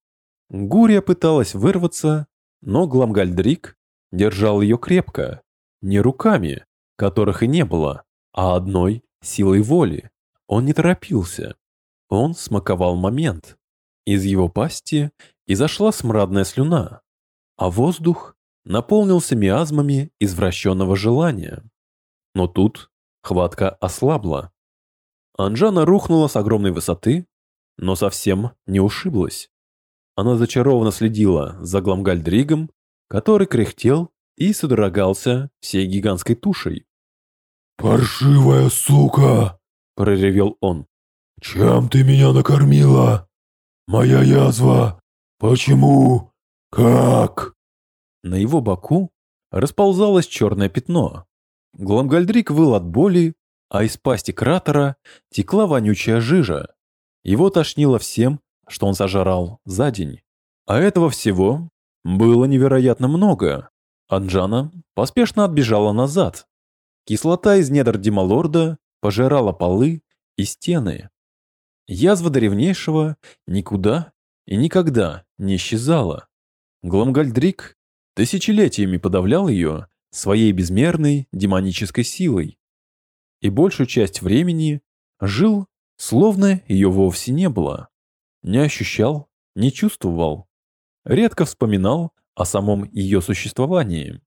Гурия пыталась вырваться, но Гламгальдрик держал ее крепко, не руками, которых и не было, а одной силой воли. Он не торопился. Он смаковал момент. Из его пасти изошла смрадная слюна, а воздух наполнился миазмами извращенного желания. Но тут хватка ослабла. Анжана рухнула с огромной высоты, но совсем не ушиблась. Она зачарованно следила за Гламгальдригом, который кряхтел и содрогался всей гигантской тушей. «Паршивая сука!» – проревел он. «Чем ты меня накормила? Моя язва! Почему? Как?» На его боку расползалось черное пятно. Гламгальдрик выл от боли, а из пасти кратера текла вонючая жижа. Его тошнило всем, что он сожрал за день. А этого всего было невероятно много. Анджана поспешно отбежала назад. Кислота из недр Дималорда пожирала полы и стены. Язва древнейшего никуда и никогда не исчезала. Гламгальдрик тысячелетиями подавлял ее своей безмерной демонической силой. И большую часть времени жил, словно ее вовсе не было. Не ощущал, не чувствовал. Редко вспоминал о самом ее существовании.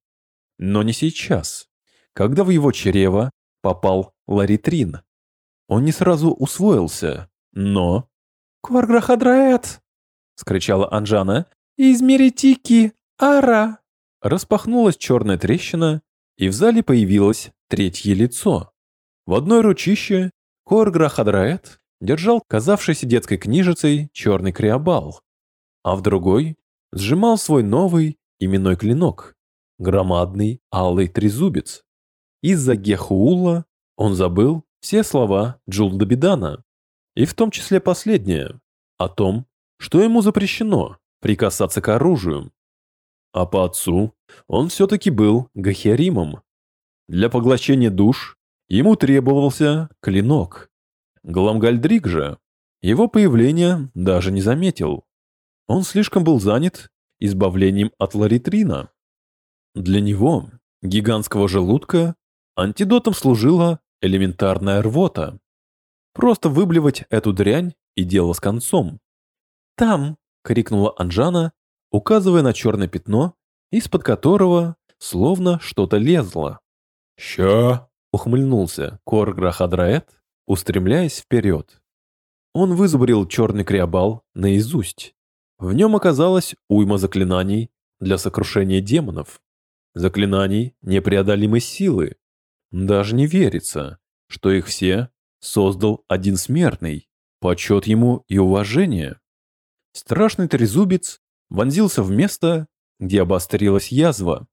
Но не сейчас, когда в его чрево попал ларитрин. Он не сразу усвоился, но... «Кварграхадраэт!» — скричала Анжана. «Измеритики! Ара!» Распахнулась черная трещина, и в зале появилось третье лицо. В одной ручище Корграхадраэт держал казавшийся детской книжицей черный криобал, а в другой сжимал свой новый именной клинок, громадный алый трезубец. Из-за Гехуула он забыл все слова Джулдабидана, и в том числе последнее, о том, что ему запрещено прикасаться к оружию. А по отцу он все-таки был Гахеримом. Для поглощения душ ему требовался клинок. Гламгальдрик же его появление даже не заметил. Он слишком был занят избавлением от ларитрина. Для него, гигантского желудка, антидотом служила элементарная рвота. Просто выблевать эту дрянь и дело с концом. «Там!» — крикнула Анжана, указывая на черное пятно, из-под которого словно что-то лезло. «Ща!» — ухмыльнулся Корграхадраэт, устремляясь вперед. Он вызубрил черный криобал наизусть. В нем оказалось уйма заклинаний для сокрушения демонов. Заклинаний непреодолимой силы. Даже не верится, что их все создал один смертный. Почет ему и уважение. Страшный трезубец вонзился в место, где обострилась язва.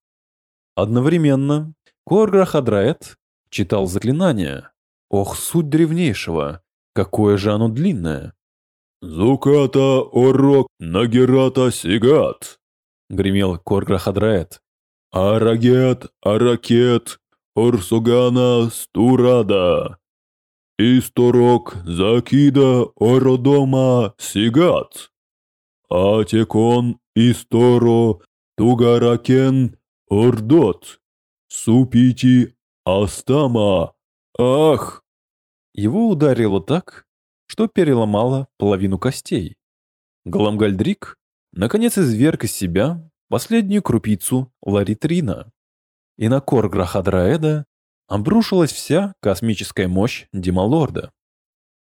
Одновременно Корграхадраэт читал заклинание. Ох, суть древнейшего, какое же оно длинное. «Зуката орок нагерата сигат», — гремел Корграхадраэт. «Арагет аракет орсугана стурада, исторок закида ородома сигат, атекон исторо тугаракен ордот, супити астама, ах!» Его ударило так, что переломало половину костей. Гламгальдрик наконец изверг из себя последнюю крупицу ларитрина. И на Корграхадраэда обрушилась вся космическая мощь Дималорда.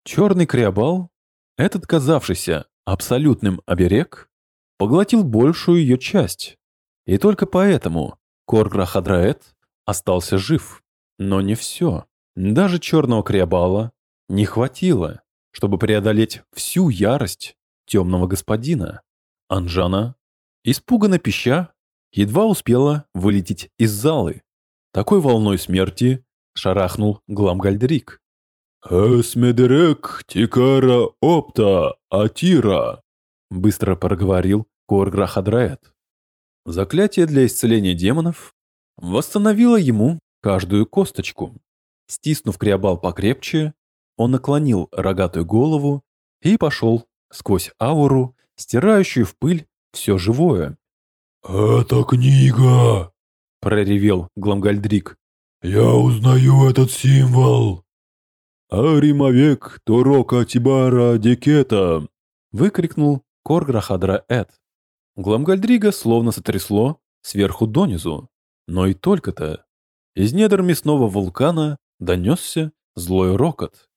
Черный криобал, этот казавшийся абсолютным оберег, поглотил большую ее часть. И только поэтому Корграхадраэд остался жив. Но не все. Даже черного криобала не хватило чтобы преодолеть всю ярость темного господина. Анжана, испуганно пища, едва успела вылететь из залы. Такой волной смерти шарахнул Гламгальдрик. «Эсмедерек тикара опта атира», — быстро проговорил Корграхадраэт. Заклятие для исцеления демонов восстановило ему каждую косточку. Стиснув криобал покрепче, он наклонил рогатую голову и пошел сквозь ауру, стирающую в пыль все живое. «Это книга!» – проревел Гламгальдрик. «Я узнаю этот символ!» «Аримовек Турока Тибара Дикета!» – выкрикнул Корграхадра Эд. Гламгальдрига словно сотрясло сверху донизу, но и только-то. Из недр мясного вулкана донесся злой рокот.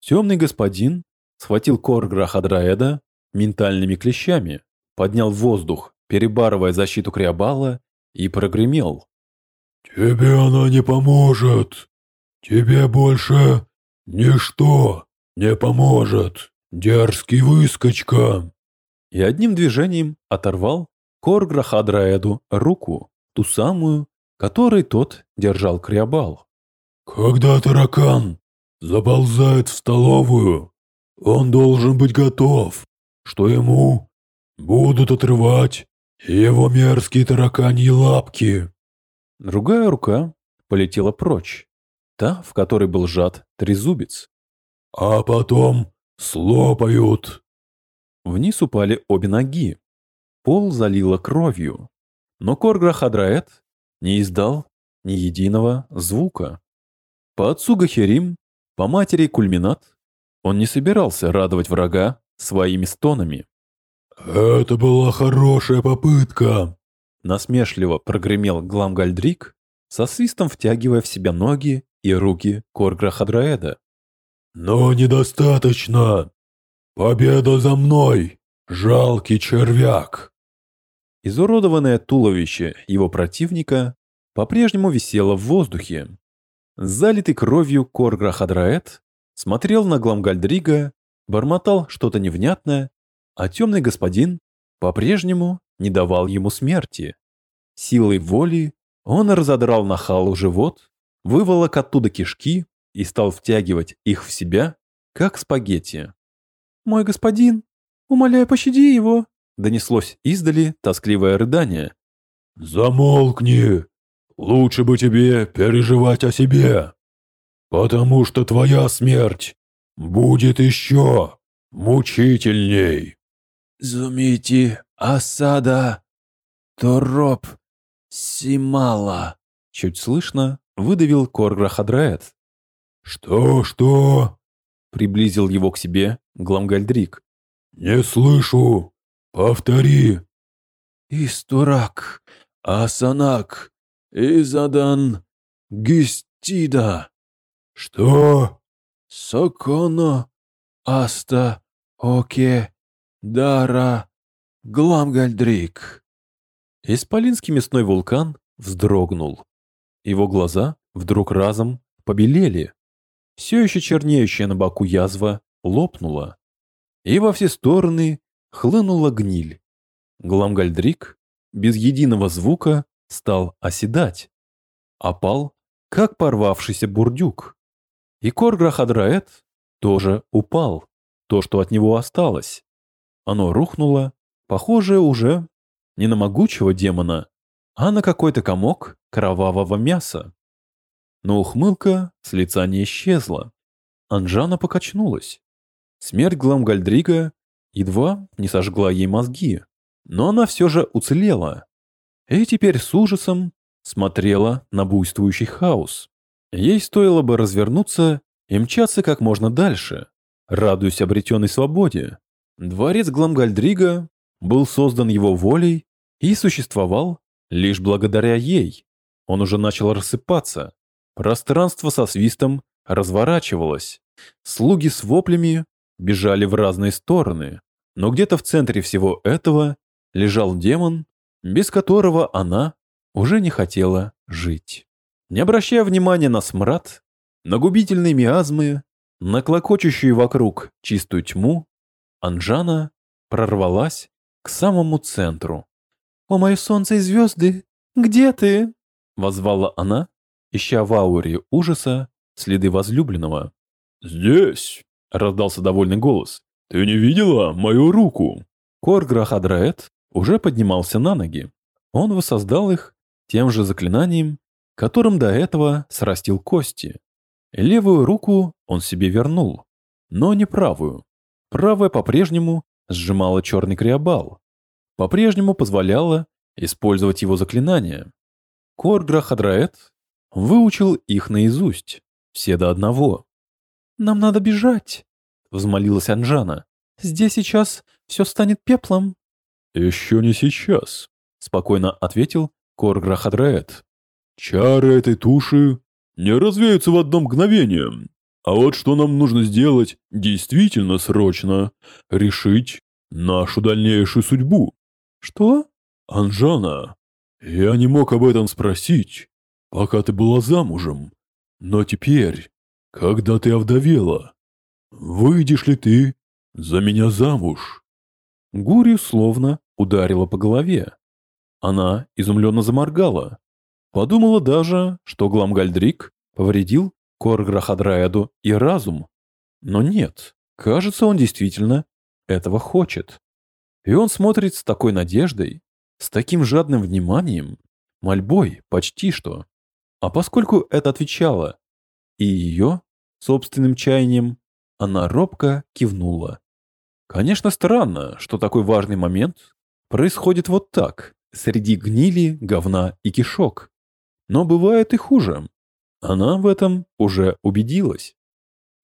Темный господин схватил Корграхадраэда ментальными клещами, поднял воздух, перебарывая защиту Криобала, и прогремел. «Тебе она не поможет! Тебе больше ничто не поможет, дерзкий выскочка!» И одним движением оторвал Корграхадраэду руку, ту самую, которой тот держал Криобал. «Когда таракан заползает в столовую, он должен быть готов, что ему будут отрывать его мерзкие тараканьи лапки». Другая рука полетела прочь, та, в которой был сжат трезубец. «А потом слопают». Вниз упали обе ноги. Пол залило кровью. Но Коргра Хадраэт не издал ни единого звука. По отцу Гахерим, по матери Кульминат, он не собирался радовать врага своими стонами. «Это была хорошая попытка», — насмешливо прогремел Гламгальдрик, со свистом втягивая в себя ноги и руки Коргра Хадраэда. «Но недостаточно. Победа за мной, жалкий червяк». Изуродованное туловище его противника по-прежнему висело в воздухе. Залитый кровью Коргра Хадраэд смотрел на Гламгальдрига, бормотал что-то невнятное, а темный господин по-прежнему не давал ему смерти. Силой воли он разодрал на халу живот, выволок оттуда кишки и стал втягивать их в себя, как спагетти. «Мой господин, умоляю, пощади его!» донеслось издали тоскливое рыдание. «Замолкни! Лучше бы тебе переживать о себе, потому что твоя смерть будет еще мучительней!» «Зумите осада Тороп Симала!» Чуть слышно выдавил Коргра Хадраэт. «Что-что?» Приблизил его к себе Гламгальдрик. «Не слышу! Повтори!» «Истурак, Асанак, Изадан, Гистида!» «Что?» «Соконо, Аста, Оке, Дара, Гламгальдрик!» Исполинский мясной вулкан вздрогнул. Его глаза вдруг разом побелели. Все еще чернеющая на боку язва лопнула. И во все стороны хлынула гниль. Гламгальдрик без единого звука стал оседать. Опал, как порвавшийся бурдюк. И Корграхадраэт тоже упал, то, что от него осталось. Оно рухнуло, похоже уже не на могучего демона, а на какой-то комок кровавого мяса. Но ухмылка с лица не исчезла. Анжана покачнулась. Смерть Гламгальдрига едва не сожгла ей мозги, но она все же уцелела. И теперь с ужасом смотрела на буйствующий хаос. Ей стоило бы развернуться и мчаться как можно дальше, радуясь обретенной свободе. Дворец Гламгальдрига был создан его волей и существовал лишь благодаря ей. Он уже начал рассыпаться. Пространство со свистом разворачивалось. Слуги с воплями бежали в разные стороны. Но где-то в центре всего этого лежал демон, без которого она уже не хотела жить. Не обращая внимания на смрад, на губительные миазмы, на клокочущую вокруг чистую тьму, Анжана прорвалась к самому центру. «О, мое солнце и звезды, где ты?» — возвала она, ища в ауре ужаса следы возлюбленного. «Здесь!» — раздался довольный голос. «Ты не видела мою руку?» Корграхадраэт уже поднимался на ноги. Он воссоздал их тем же заклинанием, которым до этого срастил кости. Левую руку он себе вернул, но не правую. Правая по-прежнему сжимала черный криобал. По-прежнему позволяла использовать его заклинания. Коргра Хадраэт выучил их наизусть, все до одного. «Нам надо бежать», — взмолилась Анжана. «Здесь сейчас все станет пеплом». «Еще не сейчас», — спокойно ответил Коргра Хадраэт. «Чары этой туши не развеются в одно мгновение. А вот что нам нужно сделать действительно срочно — решить нашу дальнейшую судьбу». «Что?» «Анжана, я не мог об этом спросить, пока ты была замужем. Но теперь, когда ты овдовела, выйдешь ли ты за меня замуж?» Гурию словно ударила по голове. Она изумленно заморгала. Подумала даже, что Гламгальдрик повредил Корграхадраэду и разум. Но нет, кажется, он действительно этого хочет. И он смотрит с такой надеждой, с таким жадным вниманием, мольбой почти что. А поскольку это отвечало и ее собственным чаянием, она робко кивнула. Конечно, странно, что такой важный момент происходит вот так, среди гнили, говна и кишок. Но бывает и хуже. Она в этом уже убедилась.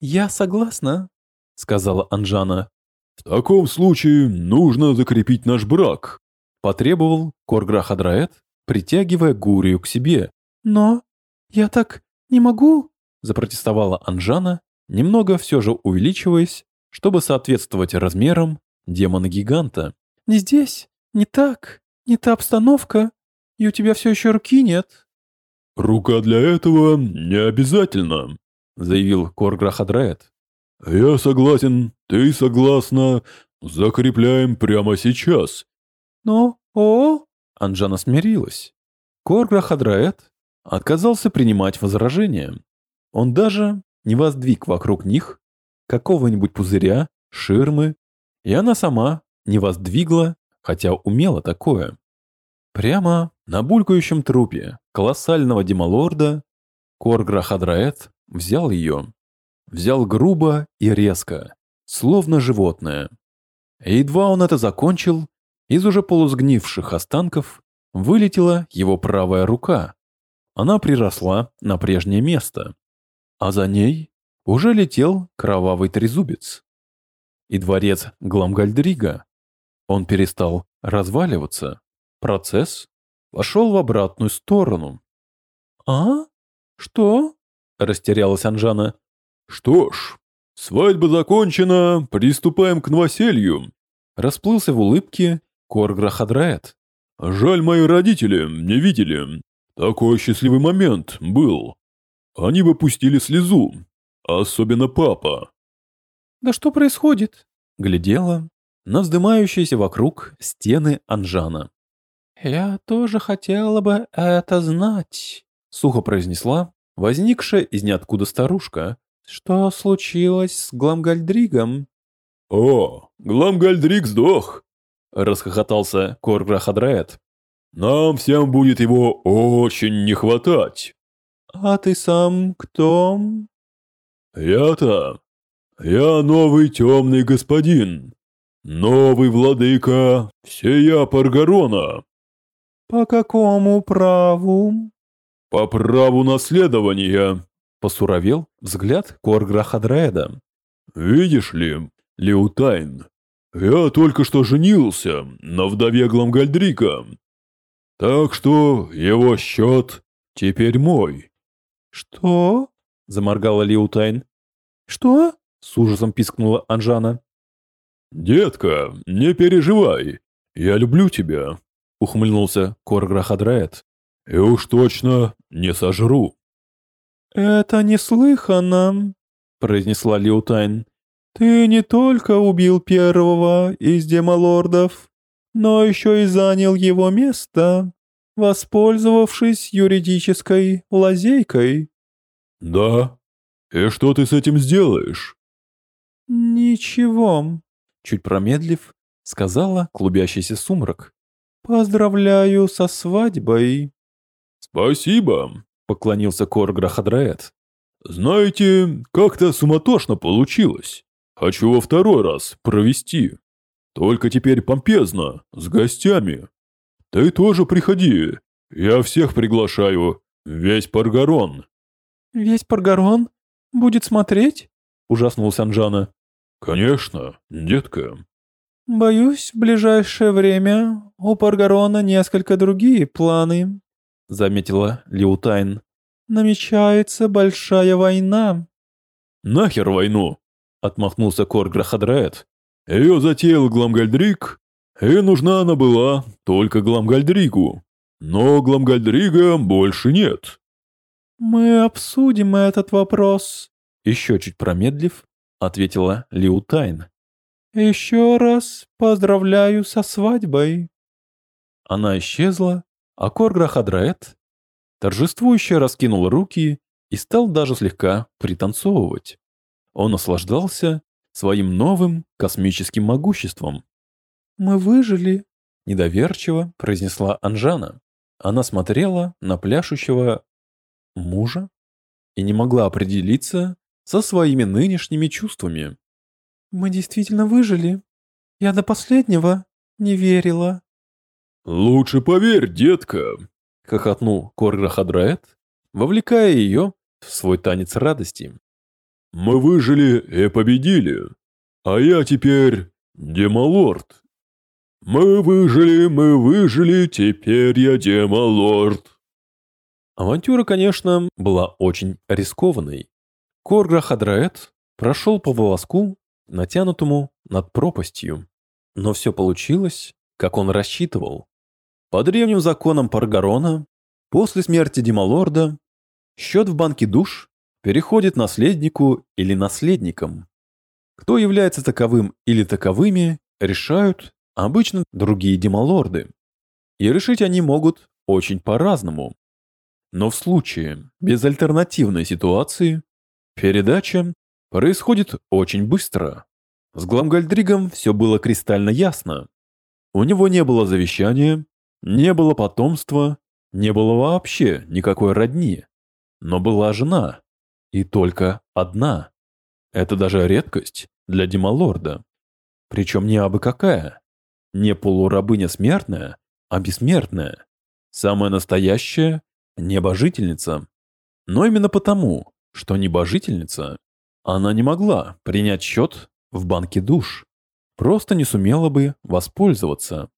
«Я согласна», — сказала Анжана. «В таком случае нужно закрепить наш брак», — потребовал Корграх Адраэт, притягивая Гурию к себе. «Но я так не могу», — запротестовала Анжана, немного все же увеличиваясь, чтобы соответствовать размерам демона-гиганта. «Не здесь, не так, не та обстановка, и у тебя все еще руки нет». «Рука для этого не обязательно», — заявил Корграхадраэт. «Я согласен, ты согласна. Закрепляем прямо сейчас». «Но, о...» Анжана смирилась. Корграхадраэт отказался принимать возражения. Он даже не воздвиг вокруг них какого-нибудь пузыря, ширмы, и она сама не воздвигла, хотя умела такое. Прямо на булькающем трупе колоссального демалорда Коргра Хадраэт взял ее. Взял грубо и резко, словно животное. Едва он это закончил, из уже полусгнивших останков вылетела его правая рука. Она приросла на прежнее место. А за ней уже летел кровавый трезубец. И дворец Гламгальдрига. Он перестал разваливаться. Процесс пошел в обратную сторону. «А? Что?» – растерялась Анжана. «Что ж, свадьба закончена, приступаем к новоселью», – расплылся в улыбке Коргра Хадраэт. «Жаль, мои родители не видели. Такой счастливый момент был. Они бы пустили слезу, особенно папа». «Да что происходит?» – глядела на вздымающиеся вокруг стены Анжана. «Я тоже хотела бы это знать», — сухо произнесла возникшая из ниоткуда старушка. «Что случилось с Гламгальдригом?» «О, Гламгальдриг сдох!» — расхохотался Корграхадраэт. «Нам всем будет его очень не хватать!» «А ты сам кто?» «Я-то... Я новый темный господин, новый владыка всея Паргарона!» «По какому праву?» «По праву наследования», — посуровел взгляд Корграхадреда. «Видишь ли, Леутайн, я только что женился на вдове Гламгальдрика, так что его счет теперь мой». «Что?» — заморгала Леутайн. «Что?» — с ужасом пискнула Анжана. «Детка, не переживай, я люблю тебя», ухмыльнулся Корграхадраэт. «И уж точно не сожру». «Это неслыханно», — произнесла Лиутайн. «Ты не только убил первого из демолордов, но еще и занял его место, воспользовавшись юридической лазейкой». «Да? И что ты с этим сделаешь?» «Ничего», — чуть промедлив, сказала клубящийся сумрак. «Поздравляю со свадьбой!» «Спасибо!» — поклонился Коргра Хадраэт. «Знаете, как-то суматошно получилось. Хочу во второй раз провести. Только теперь помпезно, с гостями. Ты тоже приходи, Я всех приглашаю. Весь Паргарон. Весь Паргарон будет смотреть? Ужаснулась Анжана. Конечно, детка. Боюсь, в ближайшее время у Паргарона несколько другие планы, заметила Лиутайн. Намечается большая война. Нахер войну? Отмахнулся Коргра Хадраэт. Ее затеял Гламгальдрик, и нужна она была только Гламгальдригу. Но Гламгальдрига больше нет. Мы обсудим этот вопрос. Еще чуть промедлив, ответила Лиутайн. Еще раз поздравляю со свадьбой. Она исчезла, а Коргра Хадраэт торжествующе раскинул руки и стал даже слегка пританцовывать. Он наслаждался своим новым космическим могуществом. «Мы выжили», — недоверчиво произнесла Анжана. Она смотрела на пляшущего мужа и не могла определиться со своими нынешними чувствами. «Мы действительно выжили. Я до последнего не верила». «Лучше поверь, детка», — хохотнул Коргра Хадраэт, вовлекая ее в свой танец радости. «Мы выжили и победили, а я теперь демалорд. Мы выжили, мы выжили, теперь я демалорд». Авантюра, конечно, была очень рискованной. Коргра Хадраэт прошел по волоску, натянутому над пропастью. Но все получилось, как он рассчитывал. По древним законам Паргарона, после смерти Дималорда, счет в банке душ переходит наследнику или наследникам. Кто является таковым или таковыми, решают обычно другие Дималорды. И решить они могут очень по-разному. Но в случае безальтернативной ситуации передача происходит очень быстро. С Гламгальдригом все было кристально ясно. У него не было завещания, не было потомства, не было вообще никакой родни. Но была жена. И только одна. Это даже редкость для Дималорда. Причем не абы какая. Не полурабыня смертная, а бессмертная. Самая настоящая небожительница. Но именно потому, что небожительница, она не могла принять счет в банке душ. Просто не сумела бы воспользоваться.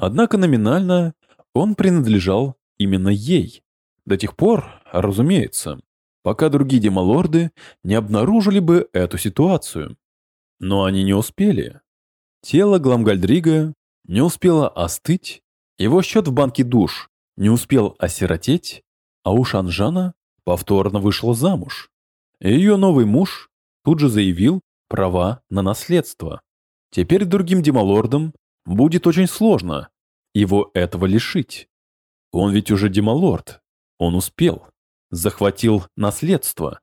Однако номинально он принадлежал именно ей. До тех пор, разумеется, пока другие демалорды не обнаружили бы эту ситуацию. Но они не успели. Тело Гламгальдрига не успело остыть, его счет в банке душ не успел осиротеть, а у Шанжана повторно вышла замуж. Ее новый муж тут же заявил права на наследство. Теперь другим демалордам будет очень сложно его этого лишить. Он ведь уже демалорд, он успел, захватил наследство.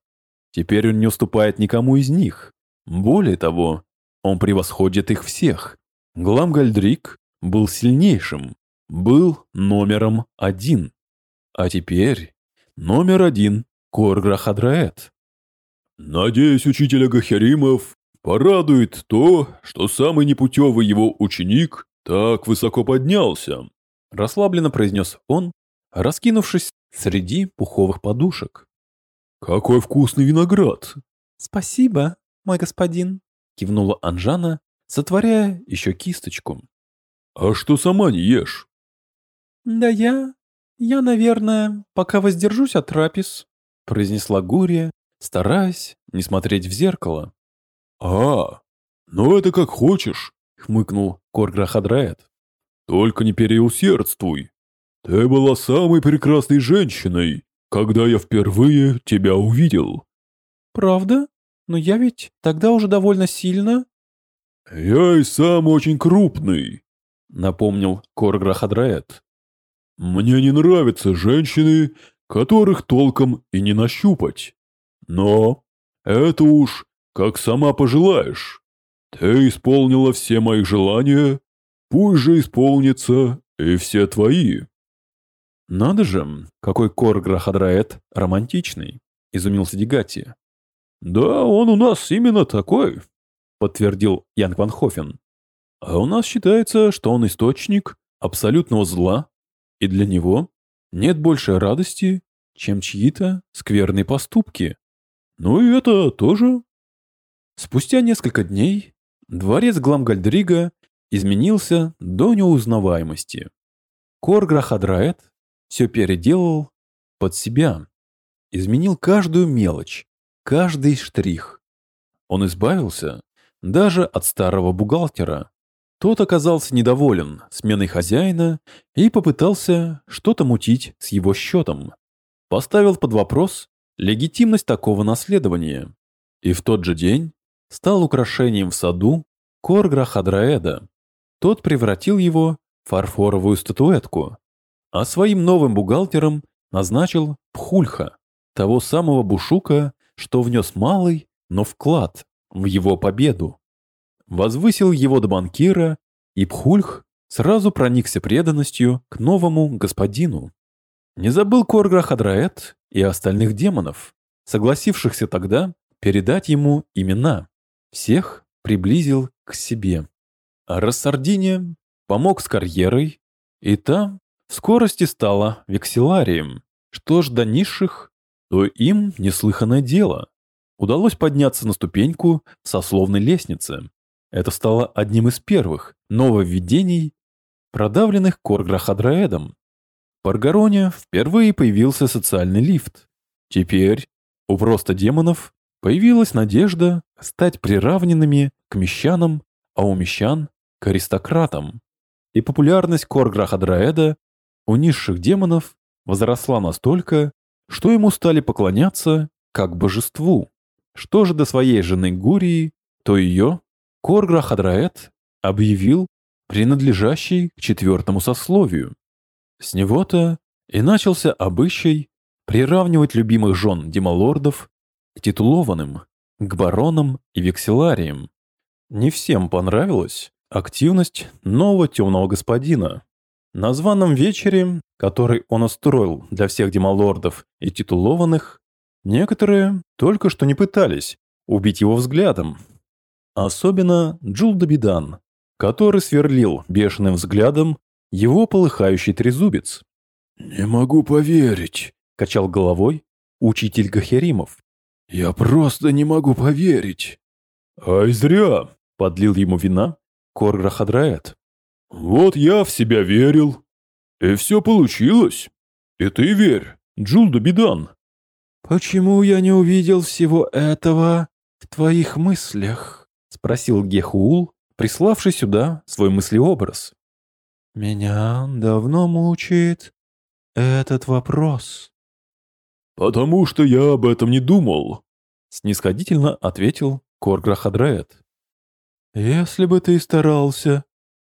Теперь он не уступает никому из них. Более того, он превосходит их всех. Гламгальдрик был сильнейшим, был номером один. А теперь номер один Коргра Хадраэт. «Надеюсь, учитель Агахеримов порадует то, что самый непутевый его ученик так высоко поднялся», расслабленно произнес он, раскинувшись среди пуховых подушек. «Какой вкусный виноград!» «Спасибо, мой господин», кивнула Анжана, сотворяя еще кисточку. «А что сама не ешь?» «Да я... я, наверное, пока воздержусь от трапез», произнесла Гурия, стараясь не смотреть в зеркало. «А, ну это как хочешь», — хмыкнул Корграхадраэт. «Только не переусердствуй. Ты была самой прекрасной женщиной, когда я впервые тебя увидел». «Правда? Но я ведь тогда уже довольно сильно...» «Я и сам очень крупный», — напомнил Корграхадраэт. Мне не нравятся женщины, которых толком и не нащупать. Но это уж как сама пожелаешь. Ты исполнила все мои желания, пусть же исполнится и все твои. Надо же, какой Коргра Хадраэт романтичный, изумился Дегати. Да, он у нас именно такой, подтвердил Янг Ван Хофен. А у нас считается, что он источник абсолютного зла и для него нет большей радости, чем чьи-то скверные поступки. Ну и это тоже. Спустя несколько дней дворец Гламгальдрига изменился до неузнаваемости. Корграхадраэт все переделал под себя, изменил каждую мелочь, каждый штрих. Он избавился даже от старого бухгалтера. Тот оказался недоволен сменой хозяина и попытался что-то мутить с его счетом. Поставил под вопрос легитимность такого наследования. И в тот же день стал украшением в саду Коргра Хадраэда. Тот превратил его в фарфоровую статуэтку, а своим новым бухгалтером назначил Пхульха, того самого Бушука, что внес малый, но вклад в его победу. Возвысил его до банкира, и Пхульх сразу проникся преданностью к новому господину. Не забыл Коргра Хадраэт и остальных демонов, согласившихся тогда передать ему имена. Всех приблизил к себе. А помог с карьерой, и та в скорости стала векселарием. Что ж до низших, то им неслыханное дело. Удалось подняться на ступеньку сословной лестницы. Это стало одним из первых нововведений, продавленных Корграхадраэдом. В Аргароне впервые появился социальный лифт. Теперь у просто демонов появилась надежда стать приравненными к мещанам, а у мещан – к аристократам. И популярность Корграхадраэда у низших демонов возросла настолько, что ему стали поклоняться как божеству. Что же до своей жены Гурии, то ее Корграхадраэд объявил принадлежащей к четвертому сословию. С него-то и начался обычай приравнивать любимых жен демалордов к титулованным, к баронам и векселариям. Не всем понравилась активность нового темного господина. На званом вечере, который он устроил для всех демалордов и титулованных, некоторые только что не пытались убить его взглядом. Особенно Джулдабидан, который сверлил бешеным взглядом его полыхающий трезубец. «Не могу поверить», — качал головой учитель Гахеримов. «Я просто не могу поверить». «Ай, зря!» — подлил ему вина Корграхадраэт. «Вот я в себя верил. И все получилось. И ты верь, Джулда Бидан». «Почему я не увидел всего этого в твоих мыслях?» — спросил Гехул, приславший сюда свой мыслеобраз. «Меня давно мучает этот вопрос». «Потому что я об этом не думал», — снисходительно ответил Корграхадраэт. «Если бы ты старался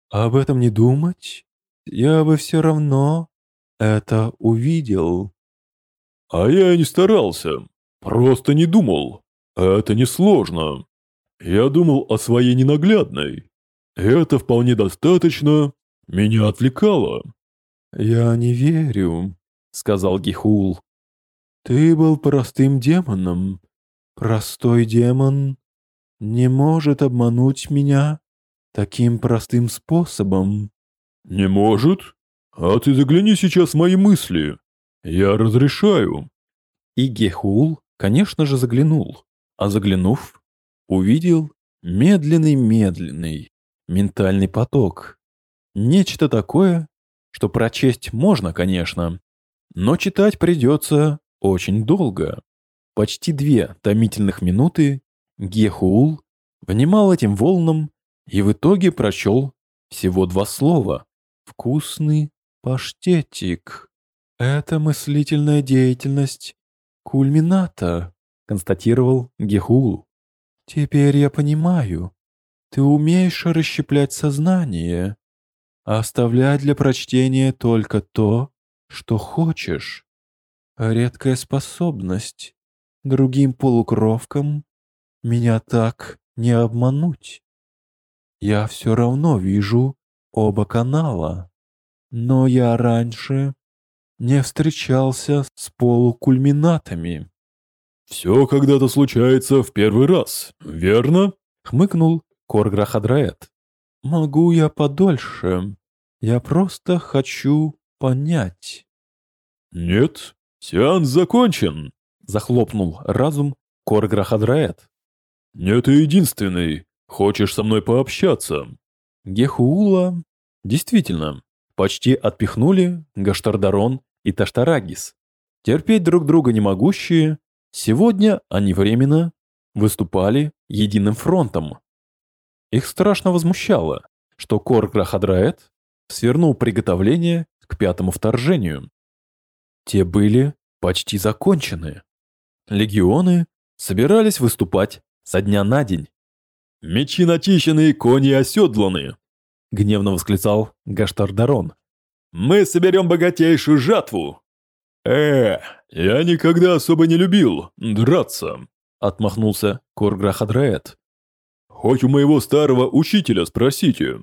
об этом не думать, я бы все равно это увидел». «А я не старался, просто не думал. Это несложно. Я думал о своей ненаглядной. Это вполне достаточно меня отвлекало». «Я не верю», — сказал Гихул. «Ты был простым демоном. Простой демон не может обмануть меня таким простым способом». «Не может? А ты загляни сейчас в мои мысли. Я разрешаю». И Гехул, конечно же, заглянул. А заглянув, увидел медленный-медленный ментальный поток. Нечто такое, что прочесть можно, конечно, но читать придется очень долго. Почти две томительных минуты Гехул внимал этим волнам и в итоге прочел всего два слова. «Вкусный паштетик». «Это мыслительная деятельность кульмината», констатировал Гехул. «Теперь я понимаю. Ты умеешь расщеплять сознание, оставлять для прочтения только то, что хочешь. Редкая способность. Другим полукровкам меня так не обмануть. Я все равно вижу оба канала, но я раньше не встречался с полукульминатами. «Все когда-то случается в первый раз, верно?» — хмыкнул Корграхадраэт. «Могу я подольше. Я просто хочу понять». Нет, сеанс закончен. Захлопнул разум Корграхадраэт. Не ты единственный. Хочешь со мной пообщаться? Гехуула действительно почти отпихнули Гаштардарон и Таштарагис. Терпеть друг друга не могущие, сегодня они временно выступали единым фронтом. Их страшно возмущало, что Корграхадраэт свернул приготовление к пятому вторжению. Те были почти закончены. Легионы собирались выступать со дня на день. «Мечи начищены, кони оседланы!» — гневно восклицал Гаштардарон. «Мы соберем богатейшую жатву!» «Э, я никогда особо не любил драться!» — отмахнулся Корграхадраэт. «Хоть у моего старого учителя спросите.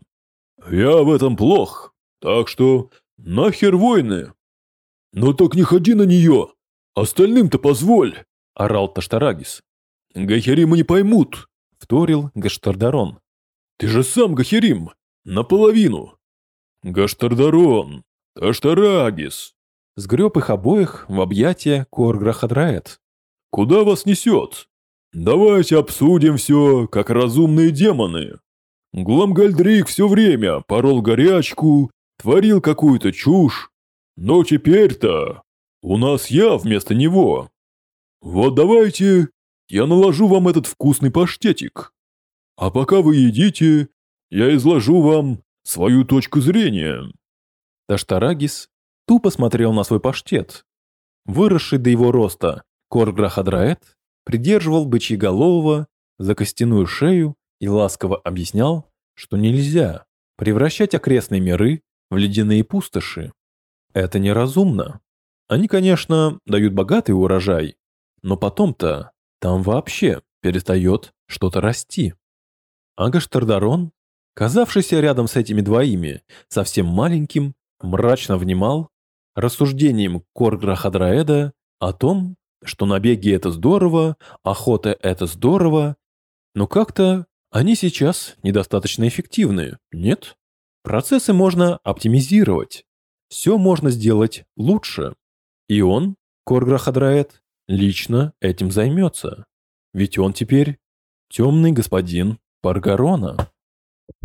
Я в этом плох, так что нахер войны!» «Ну так не ходи на нее! Остальным-то позволь!» – орал Таштарагис. «Гахеримы не поймут!» – вторил Гаштардарон. «Ты же сам Гахерим! Наполовину!» «Гаштардарон! Таштарагис!» Сгреб их обоих в объятия Корграхадраэт. «Куда вас несет? Давайте обсудим все, как разумные демоны. Гламгальдрик все время порол горячку, творил какую-то чушь, но теперь-то у нас я вместо него. Вот давайте я наложу вам этот вкусный паштетик. А пока вы едите, я изложу вам свою точку зрения». Таштарагис тупо смотрел на свой паштет. Выросший до его роста Корграхадраэт придерживал бычьеголового за костяную шею и ласково объяснял, что нельзя превращать окрестные миры в ледяные пустоши. Это неразумно. Они, конечно, дают богатый урожай, но потом-то там вообще перестает что-то расти. Агаштардарон, казавшийся рядом с этими двоими совсем маленьким, мрачно внимал рассуждением Коргра Хадраэда о том, что набеги это здорово, охота это здорово, но как-то они сейчас недостаточно эффективны, нет? Процессы можно оптимизировать, все можно сделать лучше. И он, Корграхадраэт, лично этим займется. Ведь он теперь темный господин Паргарона.